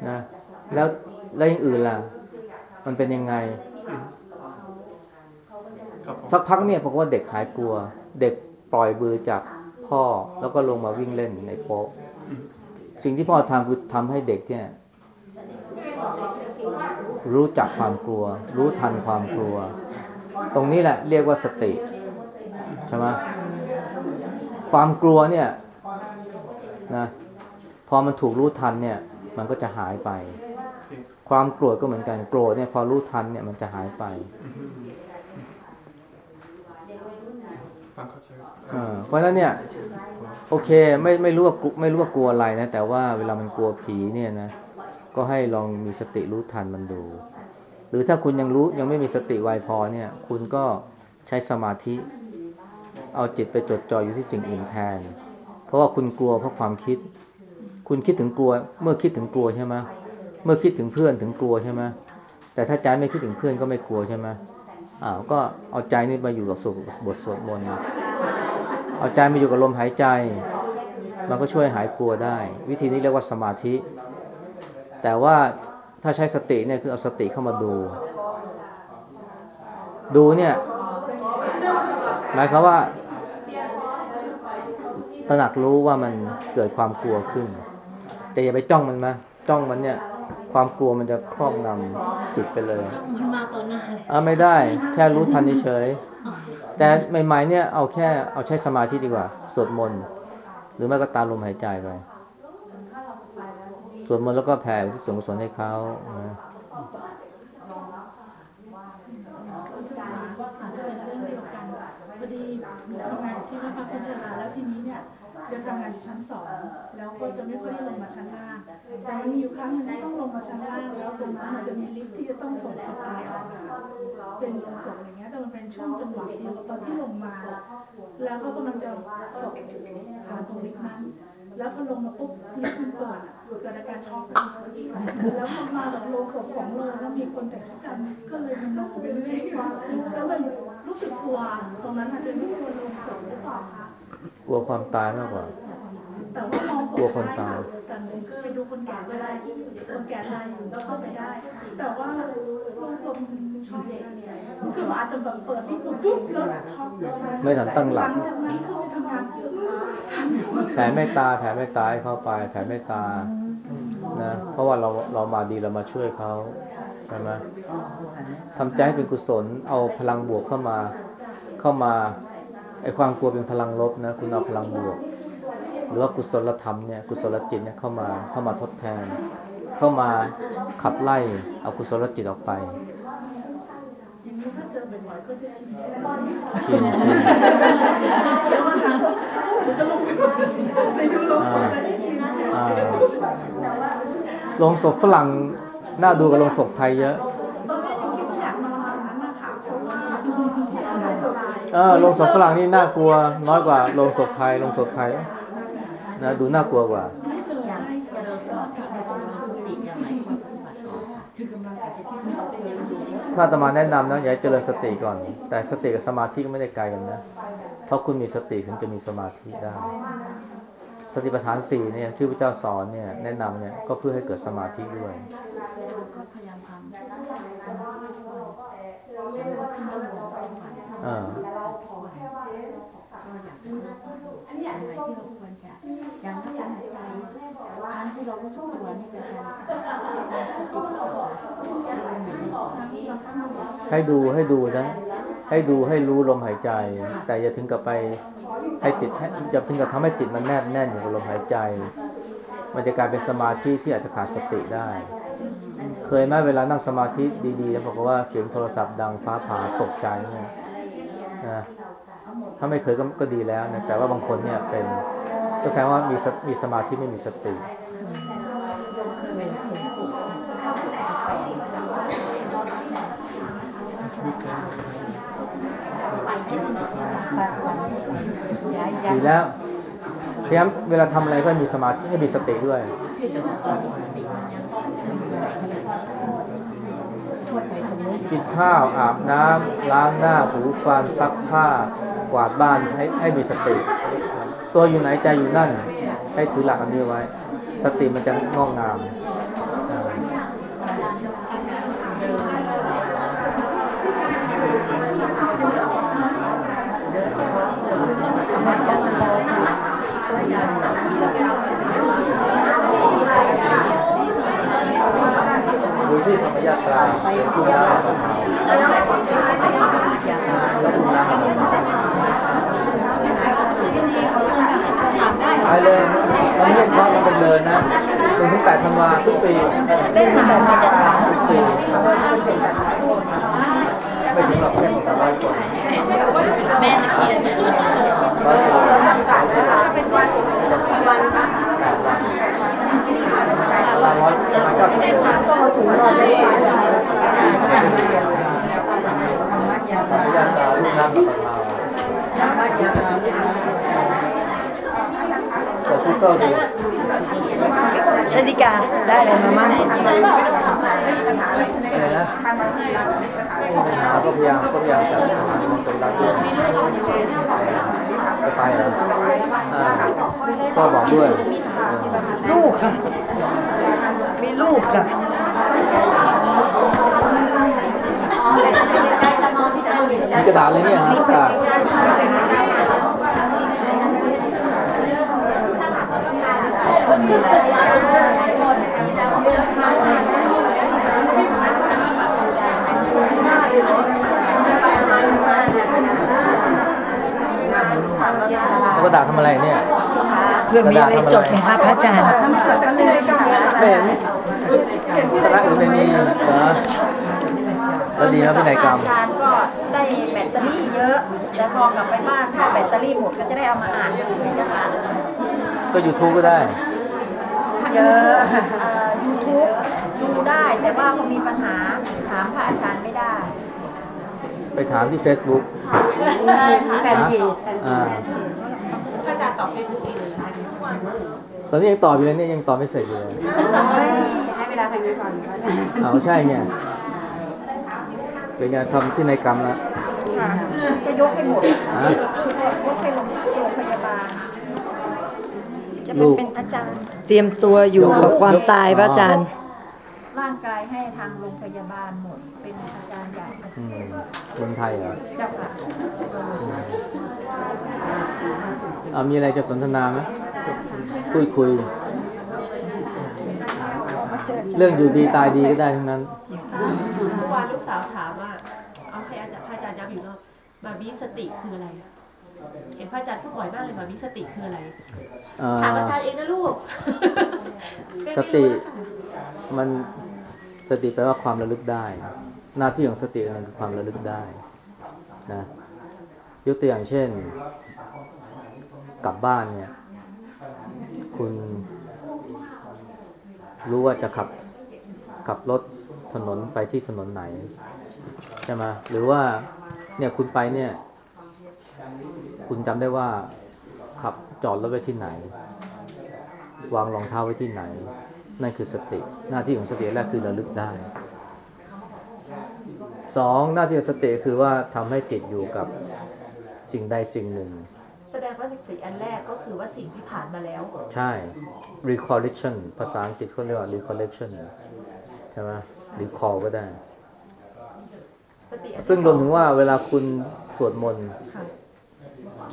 นะแล้วแล้วอย่างอื่นล่ะ มันเป็นยังไงครับผมสักพักเนี่ยผมว่าเด็กหายกลัว เด็กปล่อยมือจาก พ่อแล้วก็ลงมาวิ่งเล่นในโป๊ะสิ่งที่พ่อทำคือทำให้เด็กเนี่ย รู้จักความกลัว รู้ทันความกลัว ตรงนี้แหละเรียกว่าสติใช่ไหมความกลัวเนี่ยนะพอมันถูกรู้ทันเนี่ย มันก็จะหายไป ความโกรธก็เหมือนกันโกรธเนี่ย พอรู้ทันเนี่ยมันจะหายไป ฟัง เพราะฉะนั้นเนี่ยโอเคไม่ไม่รู้ว่าไม่รู้ว่ากลัวอะไรนะ แต่ว่าเวลามันกลัวผีเนี่ยนะก็ให้ลองมีสติรู้ทันมันดู หรือถ้าคุณยังรู้ยังไม่มีสติไวพอเนี่ย คุณก็ใช้สมาธิ เอาจิตไปจดจ่ออยู่ที่สิ่งอื่นแทน เพราะว่าคุณกลัวเพราะความคิด คุณคิดถึงกลัว เมื่อคิดถึงกลัวใช่ไหมเมื่อคิดถึงเพื่อนถึงกลัวใช่ไหมแต่ถ้าใจไม่คิดถึงเพื่อนก็ไม่กลัวใช่ไหมอ้าวก็เอาใจนี่มาอยู่กับสวดบทสวดมนต์ เอาใจมาอยู่กับลมหายใจ มันก็ช่วยหายกลัวได้ วิธีนี้เรียกว่าสมาธิ แต่ว่าถ้าใช้สติเนี่ยคือเอาสติเข้ามาดู ดูเนี่ย หมายความว่าตระหนักรู้ว่ามันเกิดความกลัวขึ้นแต่อย่าไปจ้องมันมาจ้องมันเนี่ย ความกลัวมันจะครอบงำจิตไปเลยมันมาต่อหน้าเลยอ่าไม่ได้ แค่รู้ทันเฉยๆแต่ใหม่ๆเนี่ยเอาแค่เอาใช้สมาธิดีกว่าสวดมนต์หรือไม่ก็ตามลมหายใจไปสวดมนต์แล้วก็แผ่อุที่ส่วนกุศลให้เขานะอาจจะเป็นเรื่องเดียวกันพอดีหนูทำงานอยู่ที่วัดพระพุทธราแล้วทีนี้เนี่ย จะทำงานอยู่ชั้นสองแล้วก็จะไม่ค่อยได้ลงมาชั้นล่าง แต่มันมีอยู่ครั้งหนึงที่ต้องลงมาชั้นล่างแล้วตรงนั้นมันจะมีลิฟต์ที่จะต้องส่งคนตายออกมาเป็นโรงศพอย่างเงี้ยแต่มันเป็นช่วงจังหวะเดียวตอนที่ลงมา แล้วเขากำลังจะส่งผ่านตรงลิฟต์นั้นแล้วพอลงมาปุ๊บลิฟต์มันเปิดเกิดอาการช็อกเลยแล้วพอมาแบบโรงศพสองโรงแล้วมีคนแต่งชุดก็เลยมันนองไปเรื่อยก็เลยรู้สึกกลัวตรงนั้นอาจจะไม่กลัวโรงศพหรือเปล่าคะกลัวความตายมากกว่าแต่ว่ามองศพกลัวคนตาย แต่หนูไปดูคนแก่ก็ได้คนแก่ตายอยู่ก็เข้าไปได้ แต่ว่าโรงศพมันช็อกคืออาจจะแบบเปิดที่ปุ๊บปุ๊บแล้วช็อกเลยไม่ทันตั้งหลักหลังจากนั้นคือไปทำงานสั่นหมดแผ่เมตตาแผ่เมตตาให้เขาไปแผ่เมตตานะเพราะว่าเราเรามาดีเรามาช่วยเขาใช่ไหมทำใจให้เป็นกุศล เอาพลังบวกเข้ามา เข้ามาไอความกลัวเป็นพลังลบนะ คุณเอาพลังบวก หรือว่ากุศลธรรมเนี่ยกุศลจิตเนี่ยเข้ามาเข้ามาทดแทน เข้ามาขับไล่เอากุศลจิตออกไปอย่างนี้คือถ้าเจอบ่อยๆก็จะชินใช่ไหมชินชินเดี๋ยววันหลังก็ผมจะลงไปดูลงผมจะชินอ่าโรงศพฝรั่งน่าดูกับโรงศพไทยเยอะตอนแรกยังคิดว่าอยากนอนตรงนั้นนะคะเพราะว่าที่อันตรายเออโรงศพฝรั่งนี่น่ากลัว น้อยกว่าโรงศพไทยโรงศพไทย นะดูน่ากลัวกว่าไม่เจอใช่เจริญสมาธิในสมาสติอย่างไรควรปฏิบัติก่อนค่ะคือกำลังอาจจะที่เราเป็นอยู่ถ้าอาตมาแนะนำนะอย่าให้เจริญสติก่อน แต่สติกับสมาธิก็ไม่ได้ไกลกันนะเพราะคุณมีสติถึงจะมีสมาธิได้ สติปัฏฐานสี่เนี่ยที่พระเจ้าสอนเนี่ยแนะนำเนี่ยก็เพื่อให้เกิดสมาธิด้วยก็พยา ที่เรารู้สึกตัวนี่เป็นการสติค่ะให้ดูให้ดูนะ ให้ดูให้รู้ลมหายใจ แต่อย่าถึงกับไปให้ติดให้อย่าถึงกับทำให้จิตมันแนบแน่นอยู่กับลมหายใจ มันจะกลายเป็นสมาธิที่อาจจะขาดสติได้ เคยไหมเวลานั่งสมาธิดีๆแล้วบอกว่าเสียงโทรศัพท์ดังฟ้าผ่าตกใจเนี่ยนะถ้าไม่เคยก็ก็ดีแล้วนะแต่ว่าบางคนเนี่ยเป็นก็แสดงว่ามีมีสมาธิไม่มีสติ ดีแล้วพยายามเวลาทำอะไรก็ให้มีสมาธิให้มีสติด้วยกินข้าวอาบน้ำล้างหน้าถูฟันซักผ้ากวาดบ้านให้ให้มีสติ ตัวอยู่ไหนใจอยู่นั่น ให้ถือหลักอันนี้ไว้ สติมันจะงอกงามอ่าดูที่ธรรมยาตราเป็นผู้น้ำของเราแล้วผู้น้ำของเรา ไปเลยมันเรียกว่ามันเป็นเดินนะหนึ่งถึงแปดธันวาทุกปีทุกปีไม่ถึงหรอกแค่สองสามร้อยคนแม่ตะเคียนร้อยคนเป็นวันวันคะแปดวัน สามร้อยประมาณเก้าสิบก็มาถึงรอบที่สามธรรมยาตราลูกน้ำกับเราแต่ทุกก็ดีชนิกาได้อะไรมามั่งปัญหาก็พยายามก็พยายามจะหาในมงสวิรัตด้วยจไปเหรออ่าก็บอกด้วย ลูกค่ะ มีลูกค่ะมีกระดาษเลยเนี่ยฮะกระดาษเอากระดาษทำอะไรเนี่ย เพื่อมีอะไรจดไหมคะพระอาจารย์ไม่เห็น คณะอื่นไม่มีเหรอแล้วดีนะพินัยกรรมอาจารย์ก็ได้แบตเตอรี่เยอะ แต่พอกลับไปบ้านถ้าแบตเตอรี่หมดก็จะได้เอามาอ่านเลยนะคะก็ยูทูบก็ได้ เยอะยูทูบดูได้แต่ว่าพอมีปัญหาถามพระอาจารย์ไม่ได้ไปถามที่ Facebook แฟนเพจอ่าพระอาจารย์ตอบเฟซบุ๊กเองเลยนะคะตอนนี้ยังตอบอยู่เลยเนี่ยยังตอบไม่เสร็จอยู่เลยให้เว ลาทางนี้ก่อนพระอาจารย์เอาใช่ไงเป็นไงทำที่ในยกรรมแล้วค่ะก็ยกให้หมดฮะยกให้โรงโรงพยาบาล จะลูเป็นกเป็นอาจารย์ เตรียมตัวอยู่กับความตายพระอาจารย์ ร่างกายให้ทางโรงพยาบาลหมด เป็นอาจารย์ใหญ่อืมคนไทยเหรอเจ้าค่ะเอามีอะไรจะสนทนาไหมคุยคุย เรื่องอยู่ดีตายดีก็ได้ทั้งนั้นเมื่อวานลูกสาวถามว่าเอาให้อาจารย์พระอาจารย์ย้ำอยู่รอบมาวิสติคืออะไรเห็นพระอาจารย์พูดบ่อยมากเลยมาวิสติคืออะไรเอ่อถามอาจารย์เองนะลูกสติมันสติแปลว่าความระลึกได้ หน้าที่ของสติอันหนึงคือความระลึกได้นะยกตัวอย่างเช่น กลับบ้านเนี่ย คุณ รู้ว่าจะขับขับรถถนนไปที่ถนนไหนใช่ไหมหรือว่าเนี่ยคุณไปเนี่ย คุณจำได้ว่าขับจอดรถไว้ที่ไหน วางรองเท้าไว้ที่ไหน นั่นคือสติ หน้าที่ของสติแรกคือระลึกได้สองหน้าที่ของสติคือว่าทำให้จิตอยู่กับสิ่งใดสิ่งหนึ่ง แสดงว่าสติอันแรกก็คือว่าสิ่งที่ผ่านมาแล้วใช่ recollection ภาษาอังกฤษเขาเรียกว่า recollection ใช่ไหม recall ก็ได้สติอันที่ซึ่งรวมถึงว่าเวลาคุณสวดมนต์ค่ะ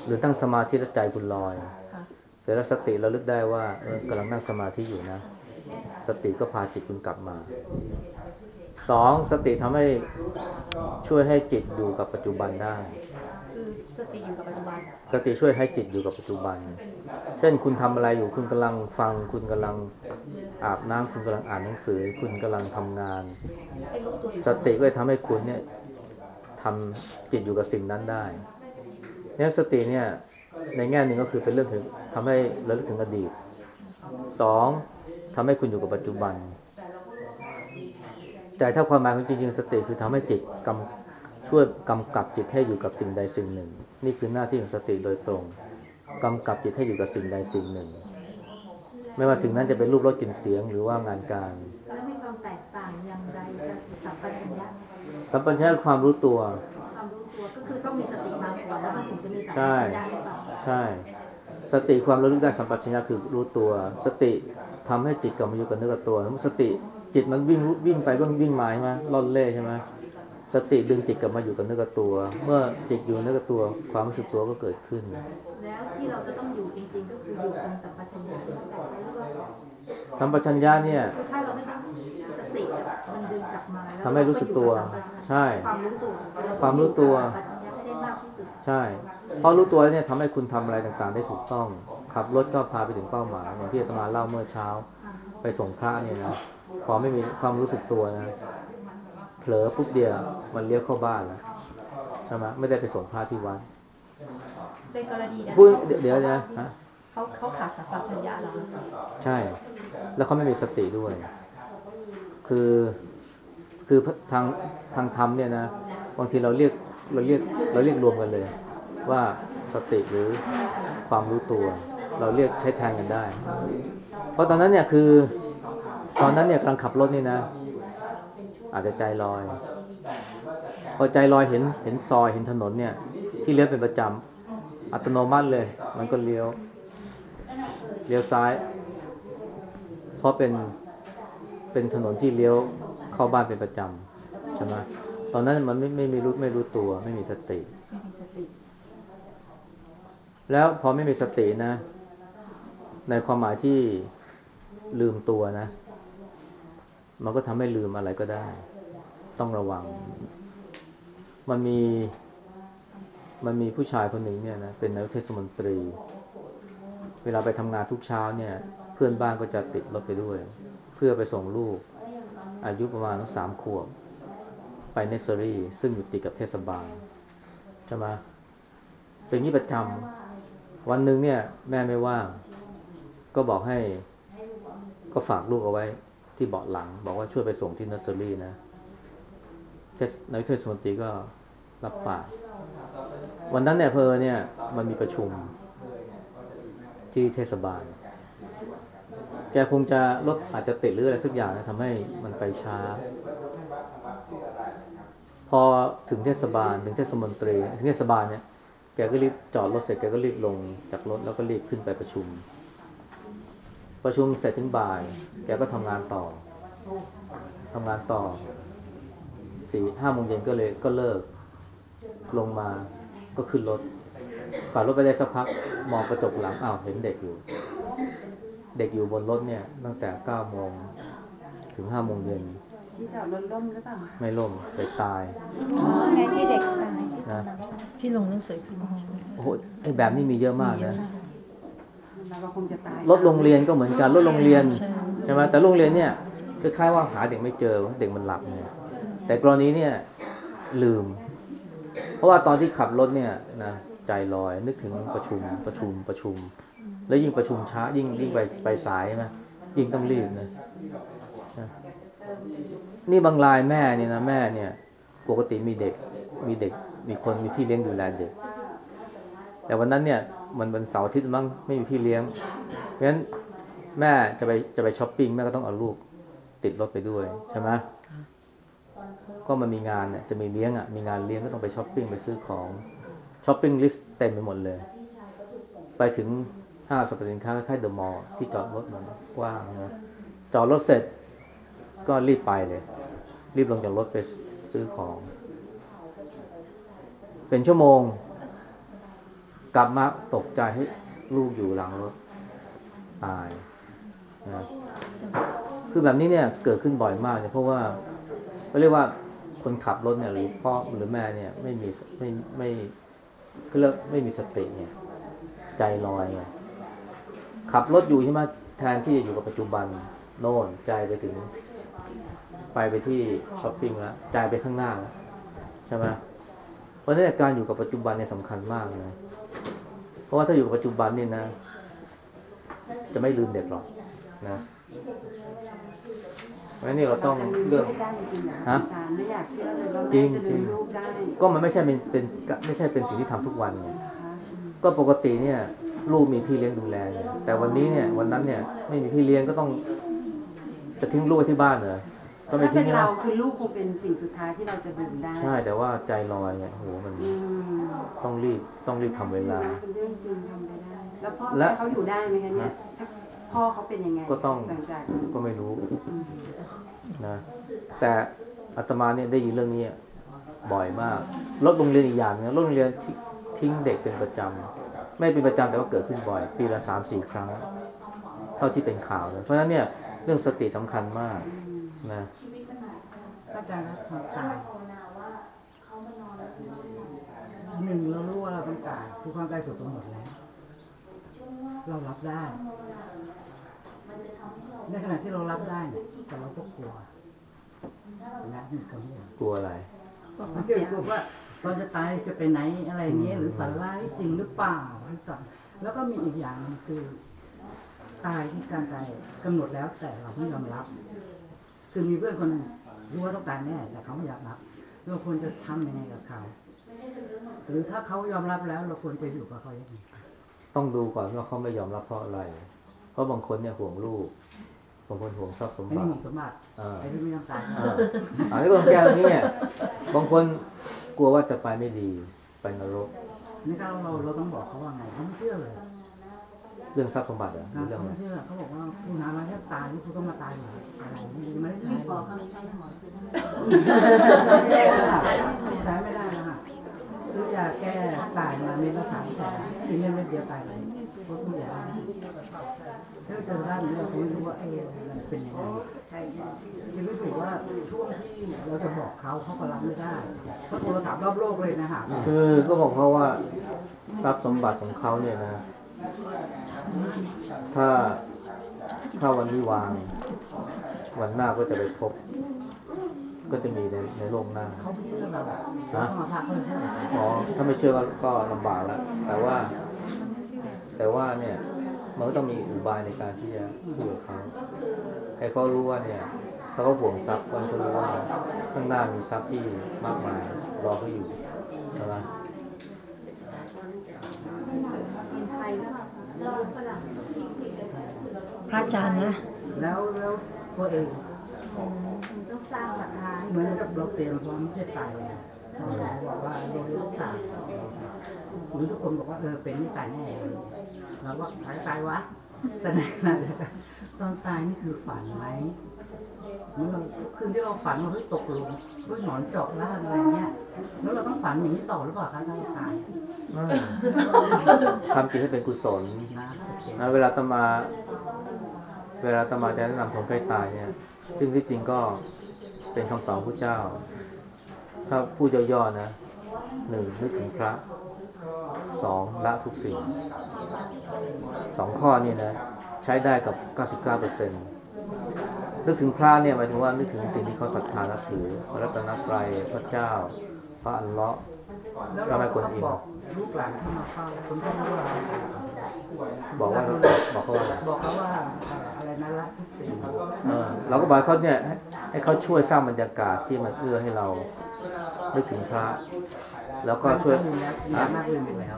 หรือตั้งสมาธิแล้วใจคุณลอยค่ะเสร็จแล้วสติเราลึกได้ว่าเออกำลังนั่งสมาธิอยู่นะ สติก็พาจิตคุณกลับมาสองสติทำให้ช่วยให้จิตอยู่กับปัจจุบันได้ คือสติอยู่กับปัจจุบัน สติช่วยให้จิตอยู่กับปัจจุบัน เช่นคุณทำอะไรอยู่คุณกำลังฟัง คุณกำลังอาบน้ำคุณกำลังอ่านหนังสือ คุณกำลังทำงาน สติก็จะทำให้คุณเนี่ยทำจิตอยู่กับสิ่งนั้นได้เนี่ยสติเนี่ยในแง่หนึ่งก็คือเป็นเรื่องถึงทำให้ระลึกถึงอดีตสองทำให้คุณอยู่กับปัจจุบัน แต่ถ้าความหมายของจริงๆสติคือทำให้จิตกำช่วยกำกับจิตให้อยู่กับสิ่งใดสิ่งหนึ่ง นี่คือหน้าที่ของสติโดยตรงกำกับจิตให้อยู่กับสิ่งใดสิ่งหนึ่ง ไม่ว่าสิ่งนั้นจะเป็นรูปรสกลิ่นเสียงหรือว่างานการแล้วมีความแตกต่างอย่างไรกับสัมปชัญญะสัมปชัญญะคือความรู้ตัวความรู้ตัวก็คือต้องมีสติมาก่อนแล้วมันถึงจะมีสัมปใช่ชัญญะหรือเปล่าใช่ สติความระลึกได้สัมปชัญญะคือรู้ตัว สติทำให้จิตกลับมาอยู่กับเนื้อกับตัวสติจิตมันวิ่งวิ่งไปวิ่งวิ่งมาใช่ไหมล่อนเล่ใช่ไหม สติดึงจิตกลับมาอยู่กับเนื้อกับตัว เมื่อจิตอยู่เนื้อกับตัวความรู้สึกตัวก็เกิดขึ้น แล้วที่เราจะต้องอยู่จริง ๆ ก็คืออยู่ตรงสัมปชัญญะหรือเปล่าสัมปชัญญะเนี่ยคือถ้าเราไม่ต้องสติอะมันดึงกลับมาแล้วทำให้รู้สึกตัวเราก็อยู่กับสัมปชัญญะใช่ ความรู้ตัวความรู้ตัวสัมปชัญญะให้ได้มากที่สุดใช่เพราะรู้ตัวเนี่ยทำให้คุณทำอะไรต่างๆ ได้ถูกต้อง ขับรถก็พาไปถึงเป้าหมายอย่างที่อาตมาเล่าเมื่อเช้า ไปส่งพระเนี่ยนะพอไม่มีความรู้สึกตัวนะเผลอปุ๊บเดียวมันเลี้ยวเข้าบ้านแล้วใช่ไหมไม่ได้ไปส่งพระที่วัดในกรณีนั้นพูดเดี๋ยวเดี๋ยวนะฮะเขาเขาขาดสัมปชัญญะแล้วใช่ แล้วเขาไม่มีสติด้วย คือคือทางทางธรรมเนี่ยนะบางทีเราเรียกเราเรียกเราเรียกรวมกันเลย ว่าสติหรือความรู้ตัว เราเรียกใช้แทนกันได้ เพราะตอนนั้นเนี่ยคือ ตอนนั้นเนี่ยกำลังขับรถนี่นะ อาจจะใจลอยพอใจลอยเห็นเห็นซอยเห็นถนนเนี่ย ที่เลี้ยวเป็นประจำอัตโนมัติเลย มันก็เลี้ยวเลี้ยวซ้าย เพราะเป็นเป็นถนนที่เลี้ยวเข้าบ้านเป็นประจำใช่ไหมตอนนั้นมันไม่ไม่มีรู้ไม่รู้ตัว ไม่มีสติไม่มีสติแล้วพอไม่มีสตินะ ในความหมายที่ลืมตัวนะ มันก็ทำให้ลืมอะไรก็ได้ ต้องระวัง มันมี มันมีผู้ชายคนหนึ่งเนี่ยนะเป็นนายกเทศมนตรี เวลาไปทำงานทุกเช้าเนี่ย เพื่อนบ้านก็จะติดรถไปด้วย เพื่อไปส่งลูก อายุประมาณสามขวบ ไปเนสเซอรี่ซึ่งอยู่ติดกับเทศบาลใช่ไหมเป็นนี้ประจำวันหนึ่งเนี่ย แม่ไม่ว่างก็บอกให้ ก็ฝากลูกเอาไว้ ที่เบาะหลัง บอกว่าช่วยไปส่งที่เนสเซอรี่นะเทศนายกเทศมนตรีก็รับปากวันนั้นเนี่ยเพอเนี่ย มันมีประชุมที่เทศบาล แกคงจะรถอาจจะติดหรืออะไรสักอย่างนะทำให้มันไปช้า พอถึงเทศบาลถึงเทศมนตรี ถึงเทศบาลเนี่ยแกก็รีบจอดรถเสร็จแกก็รีบลงจากรถแล้วก็รีบขึ้นไปประชุม ประชุมเสร็จถึงบ่าย แกก็ทำงานต่อทำงานต่อสี่ห้าโมงเย็นก็เลยก็เลิกลงมาก็ขึ้นรถขับรถไปได้สักพักมองกระจกหลังอ้าวเห็นเด็กอยู่ เด็กอยู่บนรถเนี่ย ตั้งแต่เก้าโมงถึงห้าโมงเย็นที่จอดรถล่มหรือเปล่า ไม่ล่มไปตายอ๋อไงที่เด็กตายนะที่ลงหนังสือพิมพ์ใช่ไหมโอ้โหไอ้แบบนี้มีเยอะมากนะ เราก็คงจะตายรถโรงเรียนก็เหมือนกันรถโรงเรียนใช่ไหมแต่โรงเรียนเนี่ยคล้ายๆว่าหาเด็กไม่เจอเด็กมันหลับเนี่ยแต่กรณีเนี่ยลืม เพราะว่าตอนที่ขับรถเนี่ยนะใจลอยนึกถึงประชุมประชุมประชุม แล้วยิ่งประชุมช้ายิ่งยิ่งไปไปสายใช่ไหมยิ่งต้องรีบนะนะนี่บางรายแม่เนี่ยนะแม่เนี่ย ปกติมีเด็กมีเด็ก มีคนมีพี่เลี้ยงดูแลเด็ก แต่วันนั้นเนี่ย มันเป็นเสาร์อาทิตย์มั้งไม่มีพี่เลี้ยง เพราะฉะนั้นแม่จะไปจะไปช้อปปิ้งแม่ก็ต้องเอาลูกติดรถไปด้วยใช่ไหมก็มันมีงานเนี่ยจะมีเลี้ยงอะมีงานเลี้ยงก็ต้องไปช้อปปิ้งไปซื้อของ shopping list เต็มไปหมดเลย ไปถึงห้างสรรพสินค้าคล้ายเดอะมอลล์ที่จอดรถมันกว้างนะจอดรถเสร็จก็รีบไปเลย รีบลงจากรถไปซื้อของ เป็นชั่วโมง กลับมาตกใจให้ลูกอยู่หลังรถตายนะคือแบบนี้เนี่ยเกิดขึ้นบ่อยมากเนี่ยเพราะว่าเขาเรียกว่าคนขับรถเนี่ยหรือพ่อหรือแม่เนี่ย ไม่มีไม่ไม่คือเรียกไม่มีสติเนี่ย ใจลอยไงขับรถอยู่ใช่ไหมแทนที่จะอยู่กับปัจจุบันโน่นใจไปถึง ไปไปที่ช้อปปิ้งแล้วใจไปข้างหน้าแล้วใช่ไหมเพราะฉะนั้นการอยู่กับปัจจุบันเนี่ยสำคัญมากนะ เพราะว่าถ้าอยู่กับปัจจุบันนี่นะ จะไม่ลืมเด็กหรอกนะเพราะฉะนั้นนี่เราต้องจะลืมเรื่องลูกได้จริงๆเหรอฮะอาจารย์ไม่อยากเชื่อเลยว่าจริแม่งจะจริลืงมลูกได้ก็มันไม่ใช่เป็นเป็นไม่ใช่เป็นสิ่งที่ทำทุกวันไงนะคะอืมก็ปกติเนี่ยลูกมีพี่เลี้ยงดูแลเนี่ยแต่วันนี้เนี่ย วันนั้นเนี่ย ไม่มีพี่เลี้ยงก็ต้องจะทิ้งลูกไว้ที่บ้านเหรอ ก็ไม่ถ้าทิ้เป็งนนะเราคือลูกคงเป็นสิ่งสุดท้ายที่เราจะดื่มได้ ใช่แต่ว่าใจลอยเนี่ยโหมันอืมต้องรีบต้องรีบทำเวลาเป็นเรื่องจริงทำไปได้ แล้วพ่อและแม่เขาอยู่ได้ไหมคะเนี่ยฮะถ้าพ่อเขาเป็นยังไงก็ต้องหลังจากนี้ก็ไม่รู้อืมนะแต่อาตมาเนี่ยได้ยินเรื่องนี้บ่อยมากรถโรงเรียนอีกอย่างนึงรถโรงเรียนทิทิ้งเด็กเป็นประจำไม่เป็นประจำแต่ว่าเกิดขึ้นบ่อย ปีละสามสี่ครั้ง เท่าที่เป็นข่าวเลยเพราะฉะนั้นเนี่ยเรื่องสติสำคัญมาก นะอาจารย์ครับความตายหนึ่งเรารู้ว่าเราต้องตายคือความตายถูกกำหนดแล้ว เรารับได้ ในขณะที่เรารับได้เนี่ยแต่เราก็กลัวนะนี่กังวลกลัวอะไรมันเกิดกลัวว่าเราจะตายจะไปไหนอะไรเงี้ยหรือฝันร้ายจริงหรือเปล่าหรือเปล่าแล้วก็มีอีกอย่างหนึงคือ ตายที่การตายกำหนดแล้วแต่เราไม่ยอมรับ คือมีเพื่อนคนหนึงรู้ว่าต้องตายแน่แต่เขาไม่ยอมรับเราควรจะทำยังไงกับเขา หรือถ้าเขายอมรับแล้ว เราควรจะอยู่กับเขายังไงต้องดูก่อนว่าเขาไม่ยอมรับเพราะอะไร เพราะบางคนเนี่ยห่วงลูกบางคนห่วงทรัพย์สมไอ้บันี่ติหมองสมบัติอ่าไอ้ที่ไม่ยอมตายอ่าอันนี้ก็ต้องแก้ตรงนี้เนี่ยบางคนกลัวว่าจะไปไม่ดีไปนรกนี่ถ้าเราเราต้องบอกเขาว่าไงเขาไม่เชื่อเลย เรื่องทรัพย์สมบัติเหรอหนะรือเรื่องเขาอะไรไม่เชื่อเขาบอกว่าคุณหามาแค่ตายนี่คุณต้องมาตายเหรออะ ไม่ได้ใช้รีบบอกเขาไม่ใช่หมอคือท่านใช้ไม่ได้แล้วค่ะซื้อยาแก้ตายมาเม็ดละสามแสนกินเงินเม็ดเดียวตายเลยเพราะซื้อยาถ้าเจอร่างนี้เราคงไม่รู้ว่าเออเป็นยังไงคือรู้สึกว่าช่วงที่เราจะบอกเขาเขาก็รับไม่ได้เขาโทรศัพท์รอบโลกเลยนะคะคือก็บอกเขาว่าทรัพย์สมบัติของเขาเนี่ยนะ ถ้าถ้าวันนี้วาง วันหน้าก็จะไปพบ ก็จะมีในในโลกหน้าเขาไม่เชื่อเราฮะเขามาพาเขาเลยพูดอ๋อถ้าไม่เชื่อก็ก็ลำบากแล้วแต่ว่า แต่ว่าเนี่ยมันก็ต้องมีอุบายในการที่จะพูดกับเขาให้เขารู้ว่าเนี่ยเขาก็ห่วงทรัพย์ก็ให้เขารู้ว่าข้างหน้ามีทรัพย์ที่มากมายรอเขาอยู่ใช่ไหมพระอาจารย์นะแล้วแล้ว ตัวเอง ต้องสร้างศรัทธาเหมือนกับเราเตรียมพร้อมที่จะตายแล้วเราบอกว่าเราต้องตายหรือทุกคนบอกว่าเออเป็นไม่ตายแน่เราว่าตายตายวะแต่ในขณะเดียวกันตอนตายนี่คือฝันไหมเหมื่อนเราทุกคืนที่เราฝันว่าเฮ้ยตกหลุมเฮ้ยหนอนเจาะร่างอะไรเงี้ย แล้วเราต้องฝันอย่างนี้ต่อหรือเปล่าคะถ้าเราตายไม่ทำจิตให้เป็นกุศลนะโอเคนะเวลาตมา เวลาตมาจะแนะนำคนใกล้ตายเนี่ย ซึ่งที่จริงก็เป็นคำสอนพระเจ้า ถ้าพูดย่อๆนะหนึ่งนึกถึงพระสองละทุกสิ่งสองข้อนี่นะ ใช้ได้กับ 99%นนึกถึงพระเนี่ยหมายถึงว่านึกถึงสิ่งที่เขาศรัทธานับถือพระรัตนตรัยพระเจ้า พระอัลเลาะห์พระเราแม่กก็วนอิมบอกลูกหลานที่มาเฝ้าคนที่รู้ว่าบอกว่าบอกเขาว่าอะไรบอกเขาว่า นะรักทุกสิ่งเออเราก็บอกให้เขาเนี่ยให้ให้เขาช่วยสร้างบรรยากาศที่มันเอื้อให้เรานึกถึงพระ แล้วก็ช่วยมีแล้วมีมากเลยอยู่แล้ว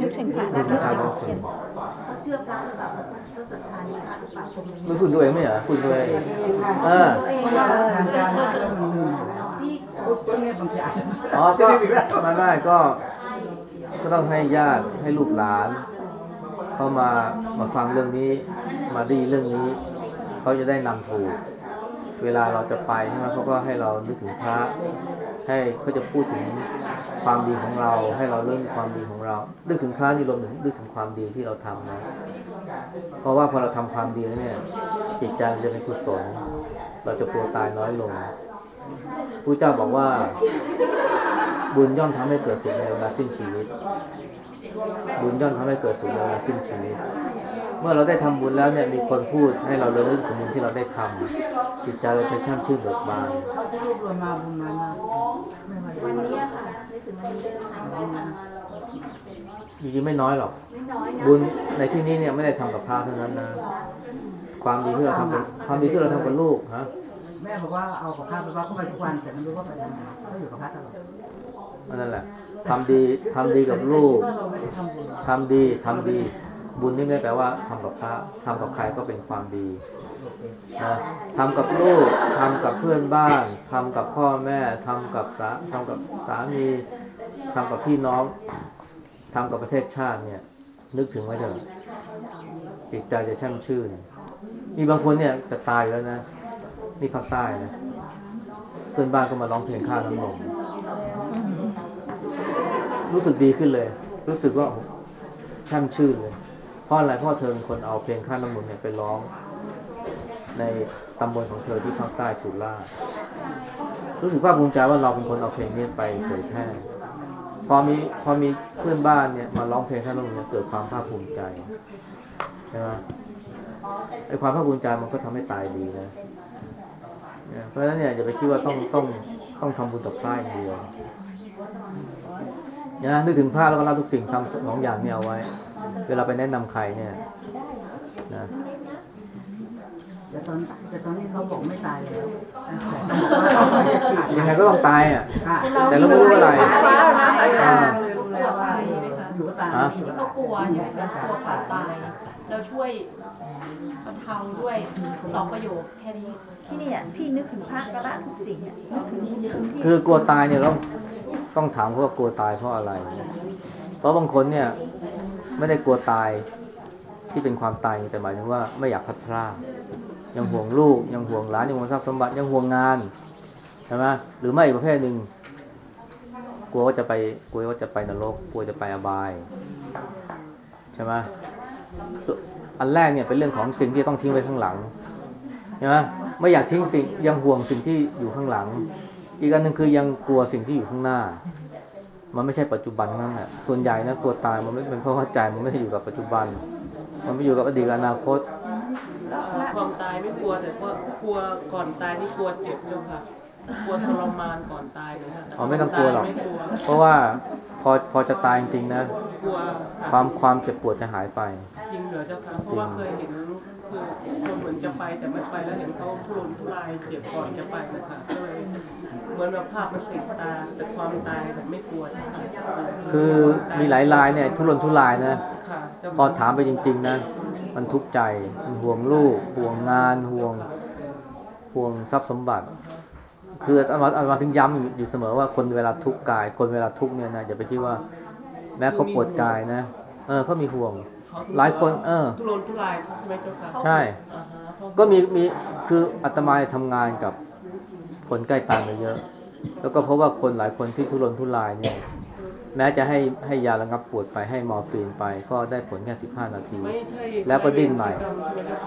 นึกถึงพระนึกถึงพระนึกถึงเขาเชื่อพระหรือเปล่าเขาศรัทธาในพระหรือเปล่าตรงนี้ไม่คุณตัวเองไม่เหรอคุณตัวเองเออเพราะว่าทางการมากแล้วมันลืมอยู่แล้วพี่ตรงเนี้ยบางทีอาจจะอ๋อก็ไม่ไม่ก็ก็ต้องให้ญาติให้ลูกหลาน เขามามาฟังเรื่องนี้ มาดีเรื่องนี้เขาจะได้นำถูก เวลาเราจะไปใช่ไหมเขาก็ให้เรานึกถึงพระ ให้เขาจะพูดถึงความดีของเรา ให้เราเรื่องความดีของเรานึกถึงพระนี่รวมถึงนึกถึงความดีที่เราทำนะเพราะว่าพอเราทำความดีแล้วเนี่ยจิตใจจะเป็นกุศลเราจะกลัวตายน้อยลงพระเจ้าบอกว่า บุญย่อมทำให้เกิดสุขในเวลาสิ้นชีวิต บุญย่อมทำให้เกิดสุขในเวลาสิ้นชีวิต เมื่อเราได้ทำบุญแล้วเนี่ยมีคนพูดให้เราเลิกถึงบุญที่เราได้ทำจิตใจเราจะช่ำชื่นเบิกบานเขาที่รวบรวมมาบุญมากไม่ว่าวันนี้ค่ะนึกถึงวันนี้ได้มคะจริงๆไม่น้อยหรอก บุญในที่นี้เนี่ยไม่ได้ทำกับพระเท่านั้นนะความดีที่เราทำกับความดีที่เราทำกับลูกฮะแม่บอกว่าเอากับข้าวไปว่าก็ไปทุกวันแต่ไม่รู้ว่าไปทำไมก็อยู่กับพระตลอด นั่นแหละทำดีทำดีกับลูกก็เราด้ทำดีทำดี บุญนี่ไม่แปลว่าทำกับพระทำกับใครก็เป็นความดีนะทำกับลูกทำกับเพื่อนบ้านทำกับพ่อแม่ทำกับสาทำกับสามีทำกับพี่น้องทำกับประเทศชาติเนี่ย นึกถึงไว้เถอะจิตใจจะช่มชื่น มีบางคนเนี่ยจะตายแล้วนะนี่ภาคใต้นะเพื่อนบ้านก็มาร้องเพลงข้าน้ำนม รู้สึกดีขึ้นเลย รู้สึกว่าช่มชื่นเลย เพราะอะไรเพราะเธอเป็นคนเอาเพลงข้าน้ำนมเนี่ยไปร้อง ในตำบลของเธอที่ภาคใต้สุราษฎร์รู้สึกภาคภูมิใจว่าเราเป็นคนเอาเพลงนี้ไปเผยแพร่พอมีพอมีเพื่อนบ้านเนี่ยมาร้องเพลงข้าน้ำนเนี่ยเกิดความภาคภูมิใจใช่ไหมไอ้ความภาคภูมิใจมันก็ทำให้ตายดีนะเพราะฉะนั้นเนี่ยอย่าไปคิดว่าต้องต้องต้องทำบุญกับพระอย่างเดียว นะนึกถึงพระแล้วก็รับทุกสิ่งทำสองอย่างเนี่ยเอาไว้ เวลาไปแนะนำใครเนี่ยนะแต่ตอนแต่ตอนนี้เขาบอกไม่ตายแล้วยังไงก็ต้องตายอะค่ะแต่เราไม่รู้อะไรฟ้าแล้วนะอาจารย์เลยรู้แล้วว่าอยู่ก็ตายฮะที่เขากลัวเนี่ยเรากลัวความตายเราช่วยบรรเทาด้วยสองประโยคแค่นี้ที่เนี่ยพี่นึกถึงพระก็ละทุกสิ่งอะนึกถึงบุญคุณที่คือกลัวตายเนี่ยต้อง ต้องถามเขาว่ากลัวตายเพราะอะไร เพราะบางคนเนี่ยไม่ได้กลัวตายที่เป็นความตายแต่หมายถึงว่าไม่อยากพัดพลาดยังห่วงลูก ยังห่วงหลานยังห่วงทรัพย์สมบัติยังห่วงงานใช่ไหมหรือไม่อีกประเภทหนึ่งกลัวว่าจะไปกลัวว่าจะไปนรกกลัวจะไปอบายใช่ไหมอันแรกเนี่ยเป็นเรื่องของสิ่งที่ต้องทิ้งไว้ข้างหลังใช่ไหมไม่อยากทิ้งสิ่งยังห่วงสิ่งที่อยู่ข้างหลัง อีกอันหนึ่งคือยังกลัวสิ่งที่อยู่ข้างหน้า มันไม่ใช่ปัจจุบันนั่นแหละส่วนใหญ่นะกลัวตายมันไม่เป็นเพราะว่าใจมันไม่ได้อยู่กับปัจจุบัน มันไม่อยู่กับอดีตกับอนาคตความตายไม่กลัวแต่ว่ากลัวก่อนตายนี่กลัวเจ็บเจ้าค่ะกลัวทรมานก่อนตายเลยค่ะอ๋อไม่ต้องกลัวหรอกไม่กลัวเพราะว่าพอพอจะตายจริงๆนะกลัวความความเจ็บปวดจะหายไป จริงเหรอเจ้าค่ะเพราะว่าเคยเห็น คือคนเหมือนจะไปแต่ไม่ไปแล้วเห็นเขาทุรนทุรายเจ็บก่อนจะไปนะคะก็เลยเหมือนแบบภาพมันติดตาแต่ความตายแบบไม่กลัวเจ้าค่ะคือมีหลายรายเนี่ยทุรนทุรายนะค่ะเจ้าพอถามไปจริง ๆนะมันทุกข์ใจมันห่วงลูก ห่วงงานห่วงห่วงทรัพย์สมบัติ คืออามาอามาถึงย้ำอยู่อยู่เสมอว่าคนเวลาทุกข์กาย คนเวลาทุกข์เนี่ยนะอย่าไปคิดว่า แม้เขาปวดกายนะเออเขามีห่วง หลายคนเออทุรนทุรายใช่ไหมเจ้าค่ะใช่อ่าฮะเพราะก็มีมีคืออาตมาทำงานกับคนใกล้ตายมาเยอะ แล้วก็เพราะว่าคนหลายคนที่ทุรนทุรายเนี่ย แม้จะให้ให้ยาระงับปวดไปให้มอร์ฟีนไป ก็ได้ผลแค่15นาทีไม่ใช่แล้วก็ดิ้นใหม่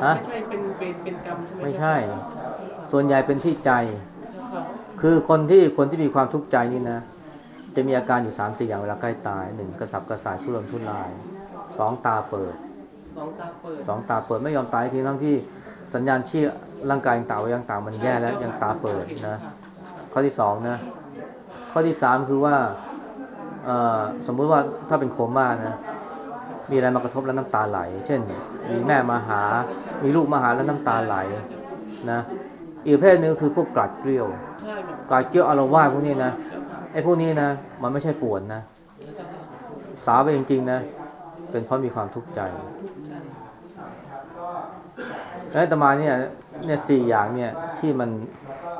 ฮะไม่ใช่เป็นเป็นเป็นกรรมใช่ไหมไม่เจ้าใช่ค่ะส่วนใหญ่เป็นที่ใจค่ะคือคนที่คนที่มีความทุกข์ใจนี่นะ จะมีอาการอยู่3ามสี่อย่างเวลาใกล้ตายหนึ่งกระสับกระส่ายทุรนทุราย สองตาเปิดสองตาเปิดสองตาเปิดไม่ยอมตายทีทั้งที่สัญญาณชีพร่างกายยังตาไว้ยังตามันแย่แล้วยังตาเปิดนะข้อที่สองนะข้อที่สามคือว่าเอ่อสมมุติว่าถ้าเป็นโคม่านะมีอะไรมากระทบแล้วน้ำตาไหล เช่น มีแม่มาหา มีลูกมาหาแล้วน้ำตาไหลนะอีกประเพศหนึงคือพวกกลัดเกลียวใช่แบบกลัดเกลียวอารวาสพวกนี้นะไอ้พวกนี้นะมันไม่ใช่ปวดนะ สาวไปจริงๆนะ เป็นเพราะมีความทุกข์ใจแล้วอาตมาเนี่ยเนี่ยสี่อย่างเนี่ยที่มัน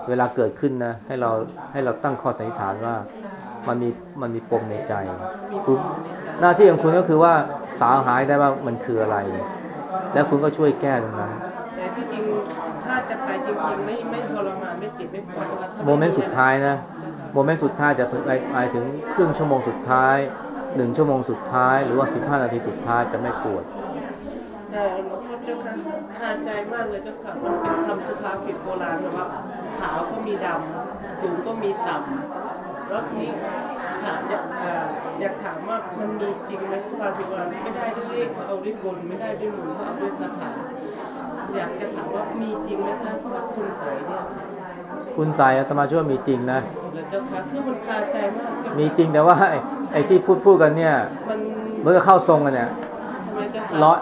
เวลาเกิดขึ้นนะให้เราให้เราตั้งข้อสันนิษฐานว่ามันมีมันมีปมในใจคือหน้าที่ของคุณก็คือว่าสาวหายได้ว่ามันคืออะไร แล้วคุณก็ช่วยแก้ตรงนั้นแต่ที่จริงถ้าจะไปจริงๆไม่ไม่ทรมานไม่เจ็บไม่ปวดว่าถ้าโมเมนต์สุดท้ายนะโมเมนต์สุดท้ายจะหมายถึงครึ่งชั่วโมงสุดท้าย หนึ่งชั่วโมงสุดท้าย หรือว่า15นาทีสุดท้ายจะไม่ปวดแต่หลวงพ่อเจ้าค่ะคาใจมากเลยเจ้าค่ะมันเป็นคำสุภาษิตโบราณนะว่าขาวก็มีดำสูงก็มีต่ำแล้วทีนี้ถามอยากอยากถามว่ามันมีจริงไหมสุภาษิตโบราณไม่ได้ด้วยเลขเอาด้วยกลไม่ได้ด้วยหนุนเอาด้วยสถานอยากจะถามว่ามีจริงไหมคะที่ว่าคุณใสเนี่ย คุณสายอาตมาเชื่อว่ามีจริงนะแล้วเจ้าค่ะคือมันคาใจมากเจ้าค่ะมีจริงแต่ว่าไอ้ไอ้ที่พูดพูดกันเนี่ยมันเมื่อเข้าทรงกันเนี่ยทำไมเจ้าค่ะร้อย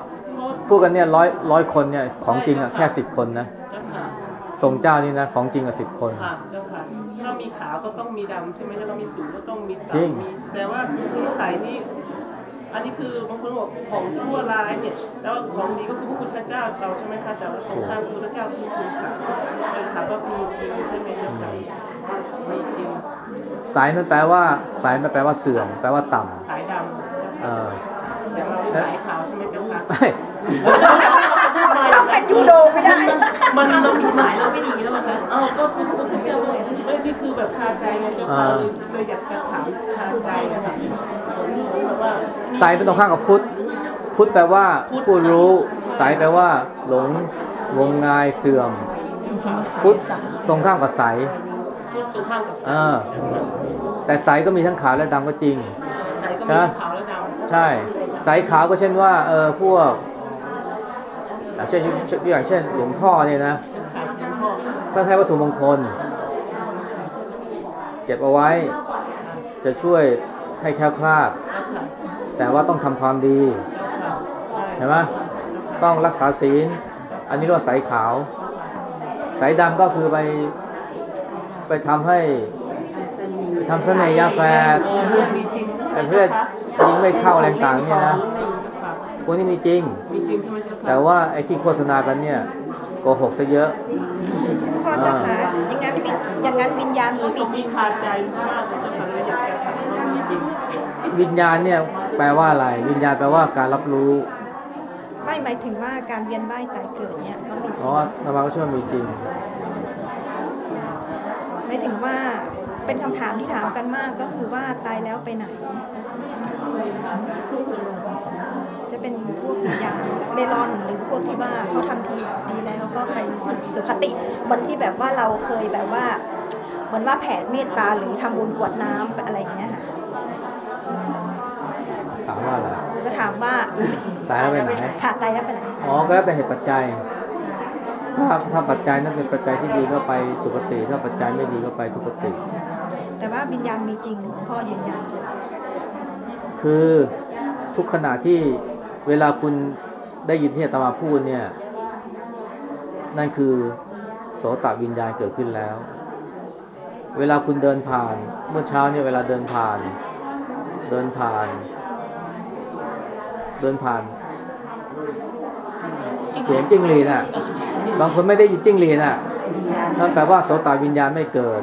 พูดกันเนี่ยร้อยร้อยคนเนี่ยของจริงอะแค่สิบคนนะเจ้าค่ะทรงเจ้านี่นะ ของจริงอะสิบคนค่ะเจ้าค่ะถ้ามีขาวก็ต้องมีดำใช่ไหมแล้วก็มีสูงก็ต้องมีจริงต่ำมีแต่ว่าคุณใสนี่ อันนี้คือบางคนบอกของชั่วร้ายเนี่ยแล้วของดีก็คือพระพุทธเจ้าเราใช่ไหมคะแต่ว่าของข้างพระพุทธเจ้าคือคุณศักดิ์เป็นสาวว่ามีจริงใช่ไหมเจ้าค่ะมีจริงสายมันแปลว่าสายมันแปลว่าเสื่อมแปลว่าต่สายดำเออำแต่เราสายขาวใช่ไหมเจ้าค่ะไม่ต้องเป็นยูโดไม่ได้ มันถ้าเราเรามีสายเราไม่ดีแล้วมั้งคะเอ้าก็คือพระพุทธเจ้าบอกไม่นี่คือแบบคาใจไงเจ้าค่ะเลยเลยอยากจะถามคาใจนะคะ แบบว่าสายเป็นตรงข้ามกับพุทธ พุทธแปลว่าผู้รู้สายแปลว่า หลงงมงายเสื่อม พุทธตรงข้ามกับสายพูดตรงข้ามกับเออแต่สายก็มีทั้งขาวและดำก็จริงสายก็มีใช่ขาวและดำใช่สายขาวก็เช่นว่าเออพวกอย่างเช่นอย่างเช่น หลวงพ่อเนี่ยนะขายทั้งพ่อถ้าให้วัตถุมงคล เก็บเอาไว้จะช่วย ให้แคล้วคลาด แต่ว่าต้องทำความดีเห็นไหมต้องรักษาศีล อันนี้เรียกว่าสายขาว สายดำก็คือไปไปทำให้ทำเสน่ห์ยาแฝดไอ้เพื่อนยิงไม่เข้าอะไรต่างๆเนี่ยนะพวกนี้มีจริงมีจริงใช่ไหมเจ้าค่ะแต่ว่าไอ้ที่โฆษณากันเนี่ยโกหกซะเยอะพ่อเจ้าค่ะอย่างนั้นวิอย่างนั้นวิญญาณก็มีจริงคาใจมากเลยเจ้าค่ะเลยอยากจะถามว่ามีจริง วิญญาณเนี่ยแปลว่าอะไร วิญญาณแปลว่าการรับรู้ ไม่หมายถึงว่าการเวียนว่ายตายเกิดเนี่ยก็มีจเพริราะงว่าธรรมาก็เชื่อว่ามีจริงหมายถึงว่าเป็นคำถามที่ถามกันมากก็คือว่าตายแล้วไปไหน จะเป็นพวกวิญญาณเล่ร่อนหรือพวกที่ว่าเขาทำทีดีแล้วก็ไปสู่สุคติเหมือนที่แบบว่าเราเคยแบบว่าเหมือนว่าแผ่เมตตาหรือทำบุญกรวดน้ำอะไรอย่างเงี้ยค่ะ ถามว่าอะไรจะถามว่าตายแล้วไปไหนค่ะตายแล้วไปไหนอ๋อก็แล้วแต่เหตุปัจจัย ถ้าถ้าปัจจัยนั้นเป็นปัจจัยที่ดีก็ไปสุคติ ถ้าปัจจัยไม่ดีก็ไปทุกติ แต่ว่าวิญญาณมีจริงหลวงพ่อยืนยันคือทุกขณะที่เวลาคุณได้ยินที่อาตมาพูดเนี่ย นั่นคือโสตวิญญาณเกิดขึ้นแล้ว เวลาคุณเดินผ่าน เมื่อเช้าเนี่ยเวลาเดินผ่าน เดินผ่าน เดินผ่าน เสียงจิ้งหรีดอะ บางคนไม่ได้ยินจิ้งหรีดอะนั่นแปลว่าโสตวิญญาณไม่เกิด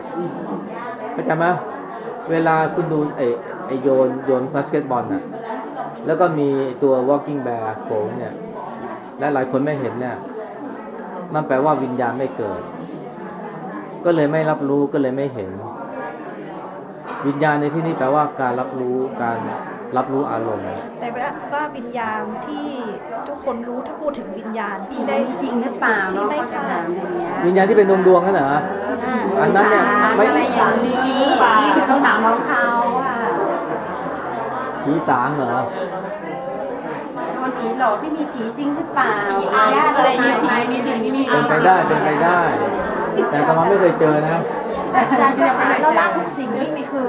เข้าใจไหมเวลาคุณดูไอ้ไอ้โยนโยนบาสเกตบอลน่ะ แล้วก็มีตัว walking bear โผล่เนี่ย และหลายคนไม่เห็นเนี่ยมันแปลว่าวิญญาณไม่เกิด ก็เลยไม่รับรู้ก็เลยไม่เห็น วิญญาณในที่นี้แปลว่าการรับรู้การ รับรู้อารมณ์ แต่ว่าว่าวิญญาณที่ทุกคนรู้ถ้าพูดถึงวิญญาณที่ได้จริงหรือเปล่าที่เนาะไม่เขาจะฆ่าถามอย่างเงี้ยวิญญาณที่เป็นดวงดวงๆนั่นเหรออันนั้นเนี่ยไม่อะไรอย่างนี้นี่คือคำถามของเขาอะผีสางเหรอโดนผีผีหลอกไม่มีผีจริงหรือเปล่าญาติเราตายไปเป็นผีจริงหเป็รืนอไปเปล่าได้เป็นไปได้ แต่อาตมาไม่เคยเจอนะอาจารย์เจ้าค่ะแล้วละทุกสิ่งนี่มีคือ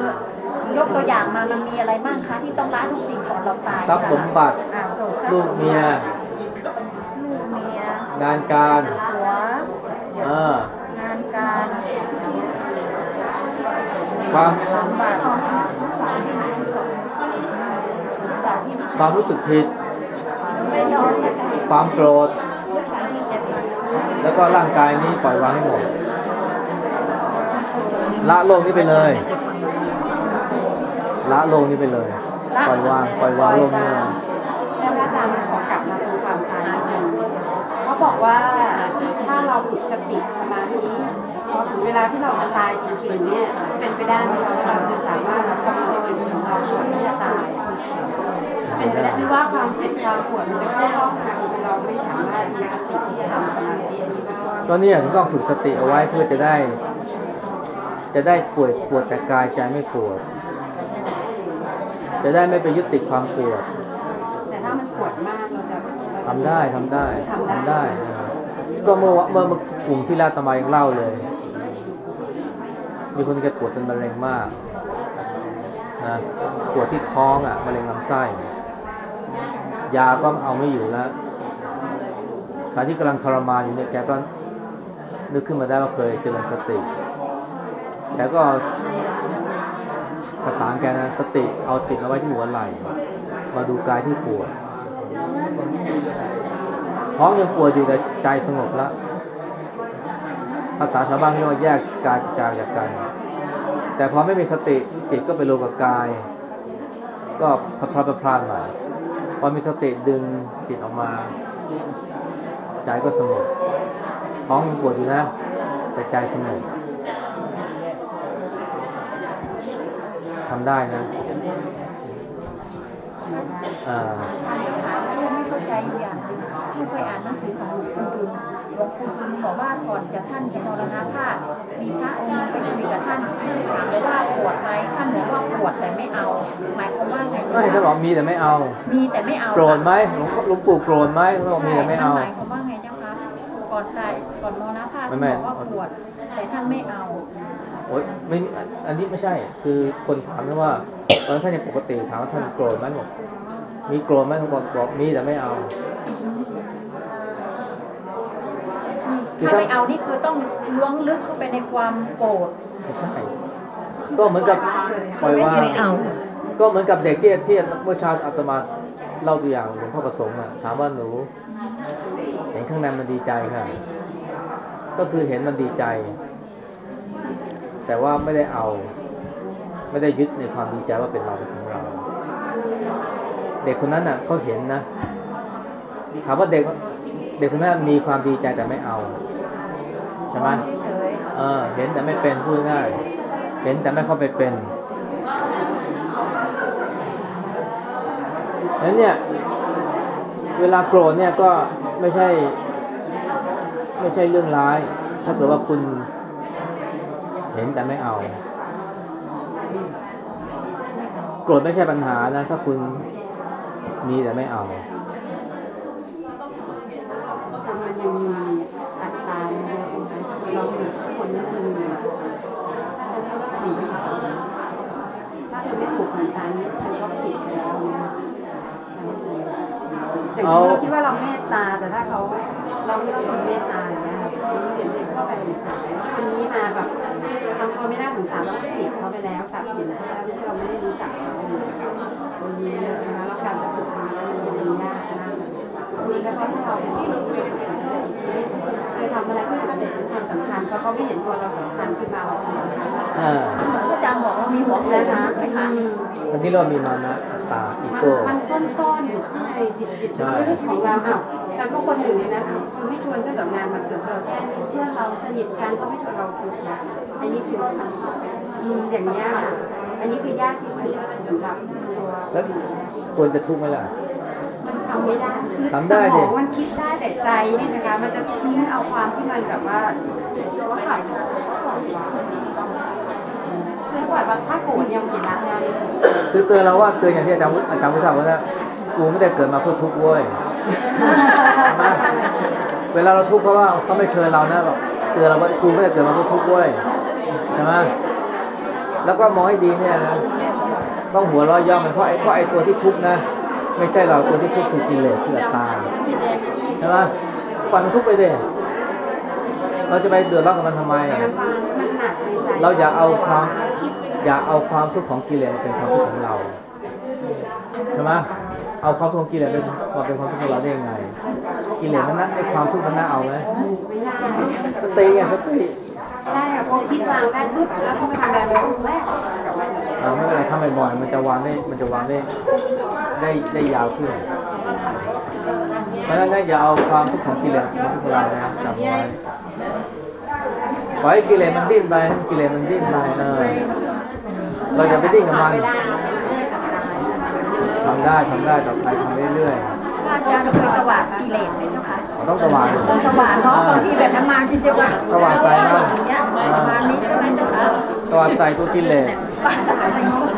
ยกตัวอย่างมามันมีอะไรบ้างคะที่ต้องละทุกสิ่งก่อนเราตายทรัพย์สมบัติอ่าโสดทรัพลูย์กสมเมีย บัติลูกเมียงานการหัวเอองานการความสมบัติลูกสาวที่มีสิบสองลูกสาวที่มีความรู้สึกผิดไม่ยอมใช่ไหมความโกรธลูกสาวที่เจ็ดแล้วก็ร่างกายนี้ปล่อยวางให้หมดละโลกนี้ไปเลย ละโลกนี้ไปเลยปล่อยวางปล่อยวางโลกนี้เลยแล้วอาจารย์ขอกลับมาตรงความตายนิดนึงเขาบอกว่าถ้าเราฝึกสติสมาธิพอถึงเวลาที่เราจะตายจริงๆเนี่ยเป็นไปได้ไหมคะว่าเราจะสามารถกำหนดจิตของเราก่อนที่จะตายเป็นไปได้หรือว่าความเจ็บความปวดมันจะเข้าครอบงำจนเราไม่สามารถมีสติที่จะทำสมาธิอันนี้ได้ก็เนี่ยถึงต้องฝึกสติเอาไว้เพื่อจะได้ จะได้ปวดปวดแต่กายใจไม่ปวด จะได้ไม่ไปยึดติดความปวด แต่ถ้ามันปวดมากเราจะเราจะทำได้ทำได้ทำได้ทำได้ใช่ไหมก็เมื่อวะเมื่อเมื่อกลุ่มที่แล้วอาตมายังเล่าเลย มีคนแกปวดเป็นมะเร็งมากนะปวดที่ท้องอะมะเร็งลำไส้ ยาก็เอาไม่อยู่แล้วขณะที่กำลังทรมานอยู่เนี่ยแกก็นึกขึ้นมาได้ว่าเคยเจริญสติแกก็ ภาษาแกนะสติเอาจิตเอาไว้ที่หัวไหล่มาดูกายที่ปวดท้องยังปวดอยู่แต่ใจสงบแล้วภาษาชาวบ้านเรียกว่าแยกกายกับใจากกัน แต่พอไม่มีสติจิตก็ไปรวมกับกาย ก็พลาดพลาดพลาดมาพอมีสติดึงจิตออกมา ใจก็สงบท้องยังปวดอยู่นะ แต่ใจสงบ ทำได้นะอ่าท่านเจ้าค่ะลูกไม่เข้าใจอยู่อย่างหนึ่งลูกเคยอ่านหนังสือของหลวงปู่ดุลหลวงปู่ดุลบอกว่าก่อนจะท่านจะมรณภาพมีพระองค์หนึ่งไปคุยกับท่านถามว่าปวดไหมท่านบอกว่าปวดแต่ไม่เอา หมายความว่าไงไม่ถ้าบอกมีแต่ไม่เอา มีแต่ไม่เอาโกรธไหมหลวงหลวงปู่โกรธไหมเขาบอกมีแต่ไม่เอาหมายความว่าไงเจ้าคะก่อนตายก่อนมรณภาพไม่ท่านไม่บอกว่าปวดแต่ท่านไม่เอา โอ๊ยไม่มีอันอันนี้ไม่ใช่ คือคนถามนะว่าตอนนนท่านยังปกติถามว่าท่านโกรธไหมบอกมีโกรธไหมเขาบอกบอกมีแต่ไม่เอาคือถ้าถ้าไม่เอานี่คือต้องล้วงลึกเข้าไปในความโกรธไม่ใช่ก็เหมือนกับปล่อยวางไม่เอาก็เหมือนกับเด็กที่ที่เมื่อเช้าอาตมาเล่าตัวอย่างหลวงพ่อประสงค์อะถามว่าหนูเห็นข้างในมันดีใจค่ะ ก็คือเห็นมันดีใจ แต่ว่าไม่ได้เอา ไม่ได้ยึดในความดีใจว่าเป็นเราเป็นของเรา เด็กคนนั้นน่ะเขาเห็นนะถามว่าเด็กเด็กคนนั้นมีความดีใจแต่ไม่เอาใช่ไหมเฉยเออ เห็นแต่ไม่เป็นพูดง่ายเห็นแต่ไม่เข้าไปเป็นนั้นเนี่ย เวลาโกรธเนี่ยก็ไม่ใช่ ไม่ใช่เรื่องร้าย ถ้าเกิดว่าคุณ เห็นแต่ไม่เอา โกรธไม่ใช่ปัญหานะ ถ้าคุณมีแต่ไม่เอาคนมันยังมีอัตราเยอะนะคะเราเหมือนคนนั้นมันมีถ้าฉันเรียกว่าผีถ้าเธอไม่ถูกของฉันเธอก็ผิดไปแล้วนะอย่างเช่นเราคิดว่าเราเมตตา เราก็ผิดเขาไปแล้วตัดสินเขาแล้วที่เราไม่ได้รู้จักเขาเลยคนนี้เยอะนะคะแล้วการจะฝึกมันี้มันยากมากเลยโดยเฉพาะถ้าเราเป็นคนที่ประสบความสำเร็จในชีวิตเคยทำอะไรก็สำเร็จเป็นความสำคัญเพราะเขาไม่เห็นตัวเราสำคัญขึ้นมาเราทำอะไรก็จะอ่าๆอาจารย์บอกว่ามีหัวโขนนะคะคะอันที่เรามีมานะ ตตาอีมันโก้ มันซ่อนๆอยู่ข้างในจิตจิตลึกๆของเราอ้าวฉันก็คนหนึ่งเลยนะคือไม่ชวนฉันกับงานมันเกิดเกิดแค่นี้เพื่อนเราสนิทกันเขาไม่ชวนเราคุยนะอันนี้คืออืมอย่างเงี้ยค่ะอันนี้คือยากที่สุดสำหรับตัวแล้วควรจะทุกข์ไหมล่ะ มันทำไม่ได้คือทำสได้มดิ องมันคิดได้แต่ใจนี่สิคะมันจะทิ้งเอาความที่มันแบบว่าว่าแบบ คือปล่อยว่าถ้าโกรธยังผิดละนะคือเตือนเราว่าเตือนอย่างที่อาจารย์วุฒิอาจารย์วุฒิบอกว่านะกูไม่ได้เกิดมาเพื่อทุกข์เว้ยใใช่ไหมเวลาเราทุกข์เพราะว่าเขาไม่เชิญเรานะแบบเตือนเราว่ากูไม่ได้เกิดมาเพื่อทุกข์เว้ยใช่ไหมแล้วก็มองให้ดีเนี่ยนะต้องหัวเราะย่อมมันเพราะไอ้เพราะไอ้ตัวที่ทุกข์นะไม่ใช่เราตัวที่ทุกข์คือกิเลสคืออัตตาใช่ไหมปล่อยมันทุกข์ไปดิเราจะไปเดือดร้อนกับมันทำไมมันหนักในใจเราอย่าเอาความ อย่าเอาความทุกข์ของกิเลสมาเป็นความทุกข์ของเราใช่ไหมเอาความทุกข์ของกิเลสเป็นมาเป็นความทุกข์ของเราได้ยังไง กิเลสนั้นนะไอ้ความทุกข์มันน่าเอาไหมไม่ได้สติไงสติใช่ค่ะพอคิดวางได้ปุ๊บแล้วพอไปทำอะไรมันก็แวบอ่าไม่เป็นไรทำบ่อยๆมันจะวางได้มันจะวางได้ได้ได้ยาวขึ้น เพราะฉะนั้นนะอย่าเอาความทุกข์ของกิเลสมาทุกข์ของเรานะจำไว้ปล่อยให้กิเลสมันดิ้นไปให้กิเลสมันดิ้นไปเออ เราจะไปดิ้นกับมันไม่ได้ทำได้ทำได้ต่อไปทำเรื่อยอาจารย์เคยตวาดกิเลสไหมเจ้าคะๆต้องตะวันตวาดเนาะบางทีแบบนานๆจริงๆว่าตะวันใส่มันอย่างเงี้ยประมาณนี้ใช่ไหมเจ้าคะตะวันใส่ตัวกิเลส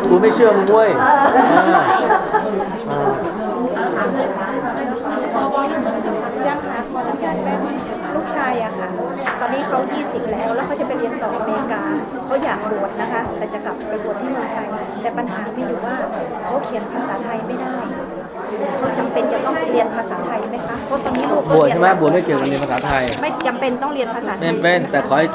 กูไม่เชื่อมึงเว้ยเออเออ อาจารย์คะขออนุญาตแป๊บนึงลูกชายอะค่ะ ต อนนี้เขา 20 แล้ว แล้วเขาจะไปเรียนต่ออเมริกา เขาอยากบวชนะคะ แต่จะกลับไปบวชที่เมืองไทย แต่ปัญหามีอยู่ว่าเขาเขียนภาษาไทยไม่ได้ เขาจำเป็นจะต้องเรียนภาษาไทยไหมคะ เพราะตอนนี้ลูกบวชใช่ไหมบวชไม่เกี่ยวกับเรียนภาษาไทย ไม่จำเป็นต้องเรียนภาษาไทยเป็นเป็นใช่ไหมคะแต่ขอให้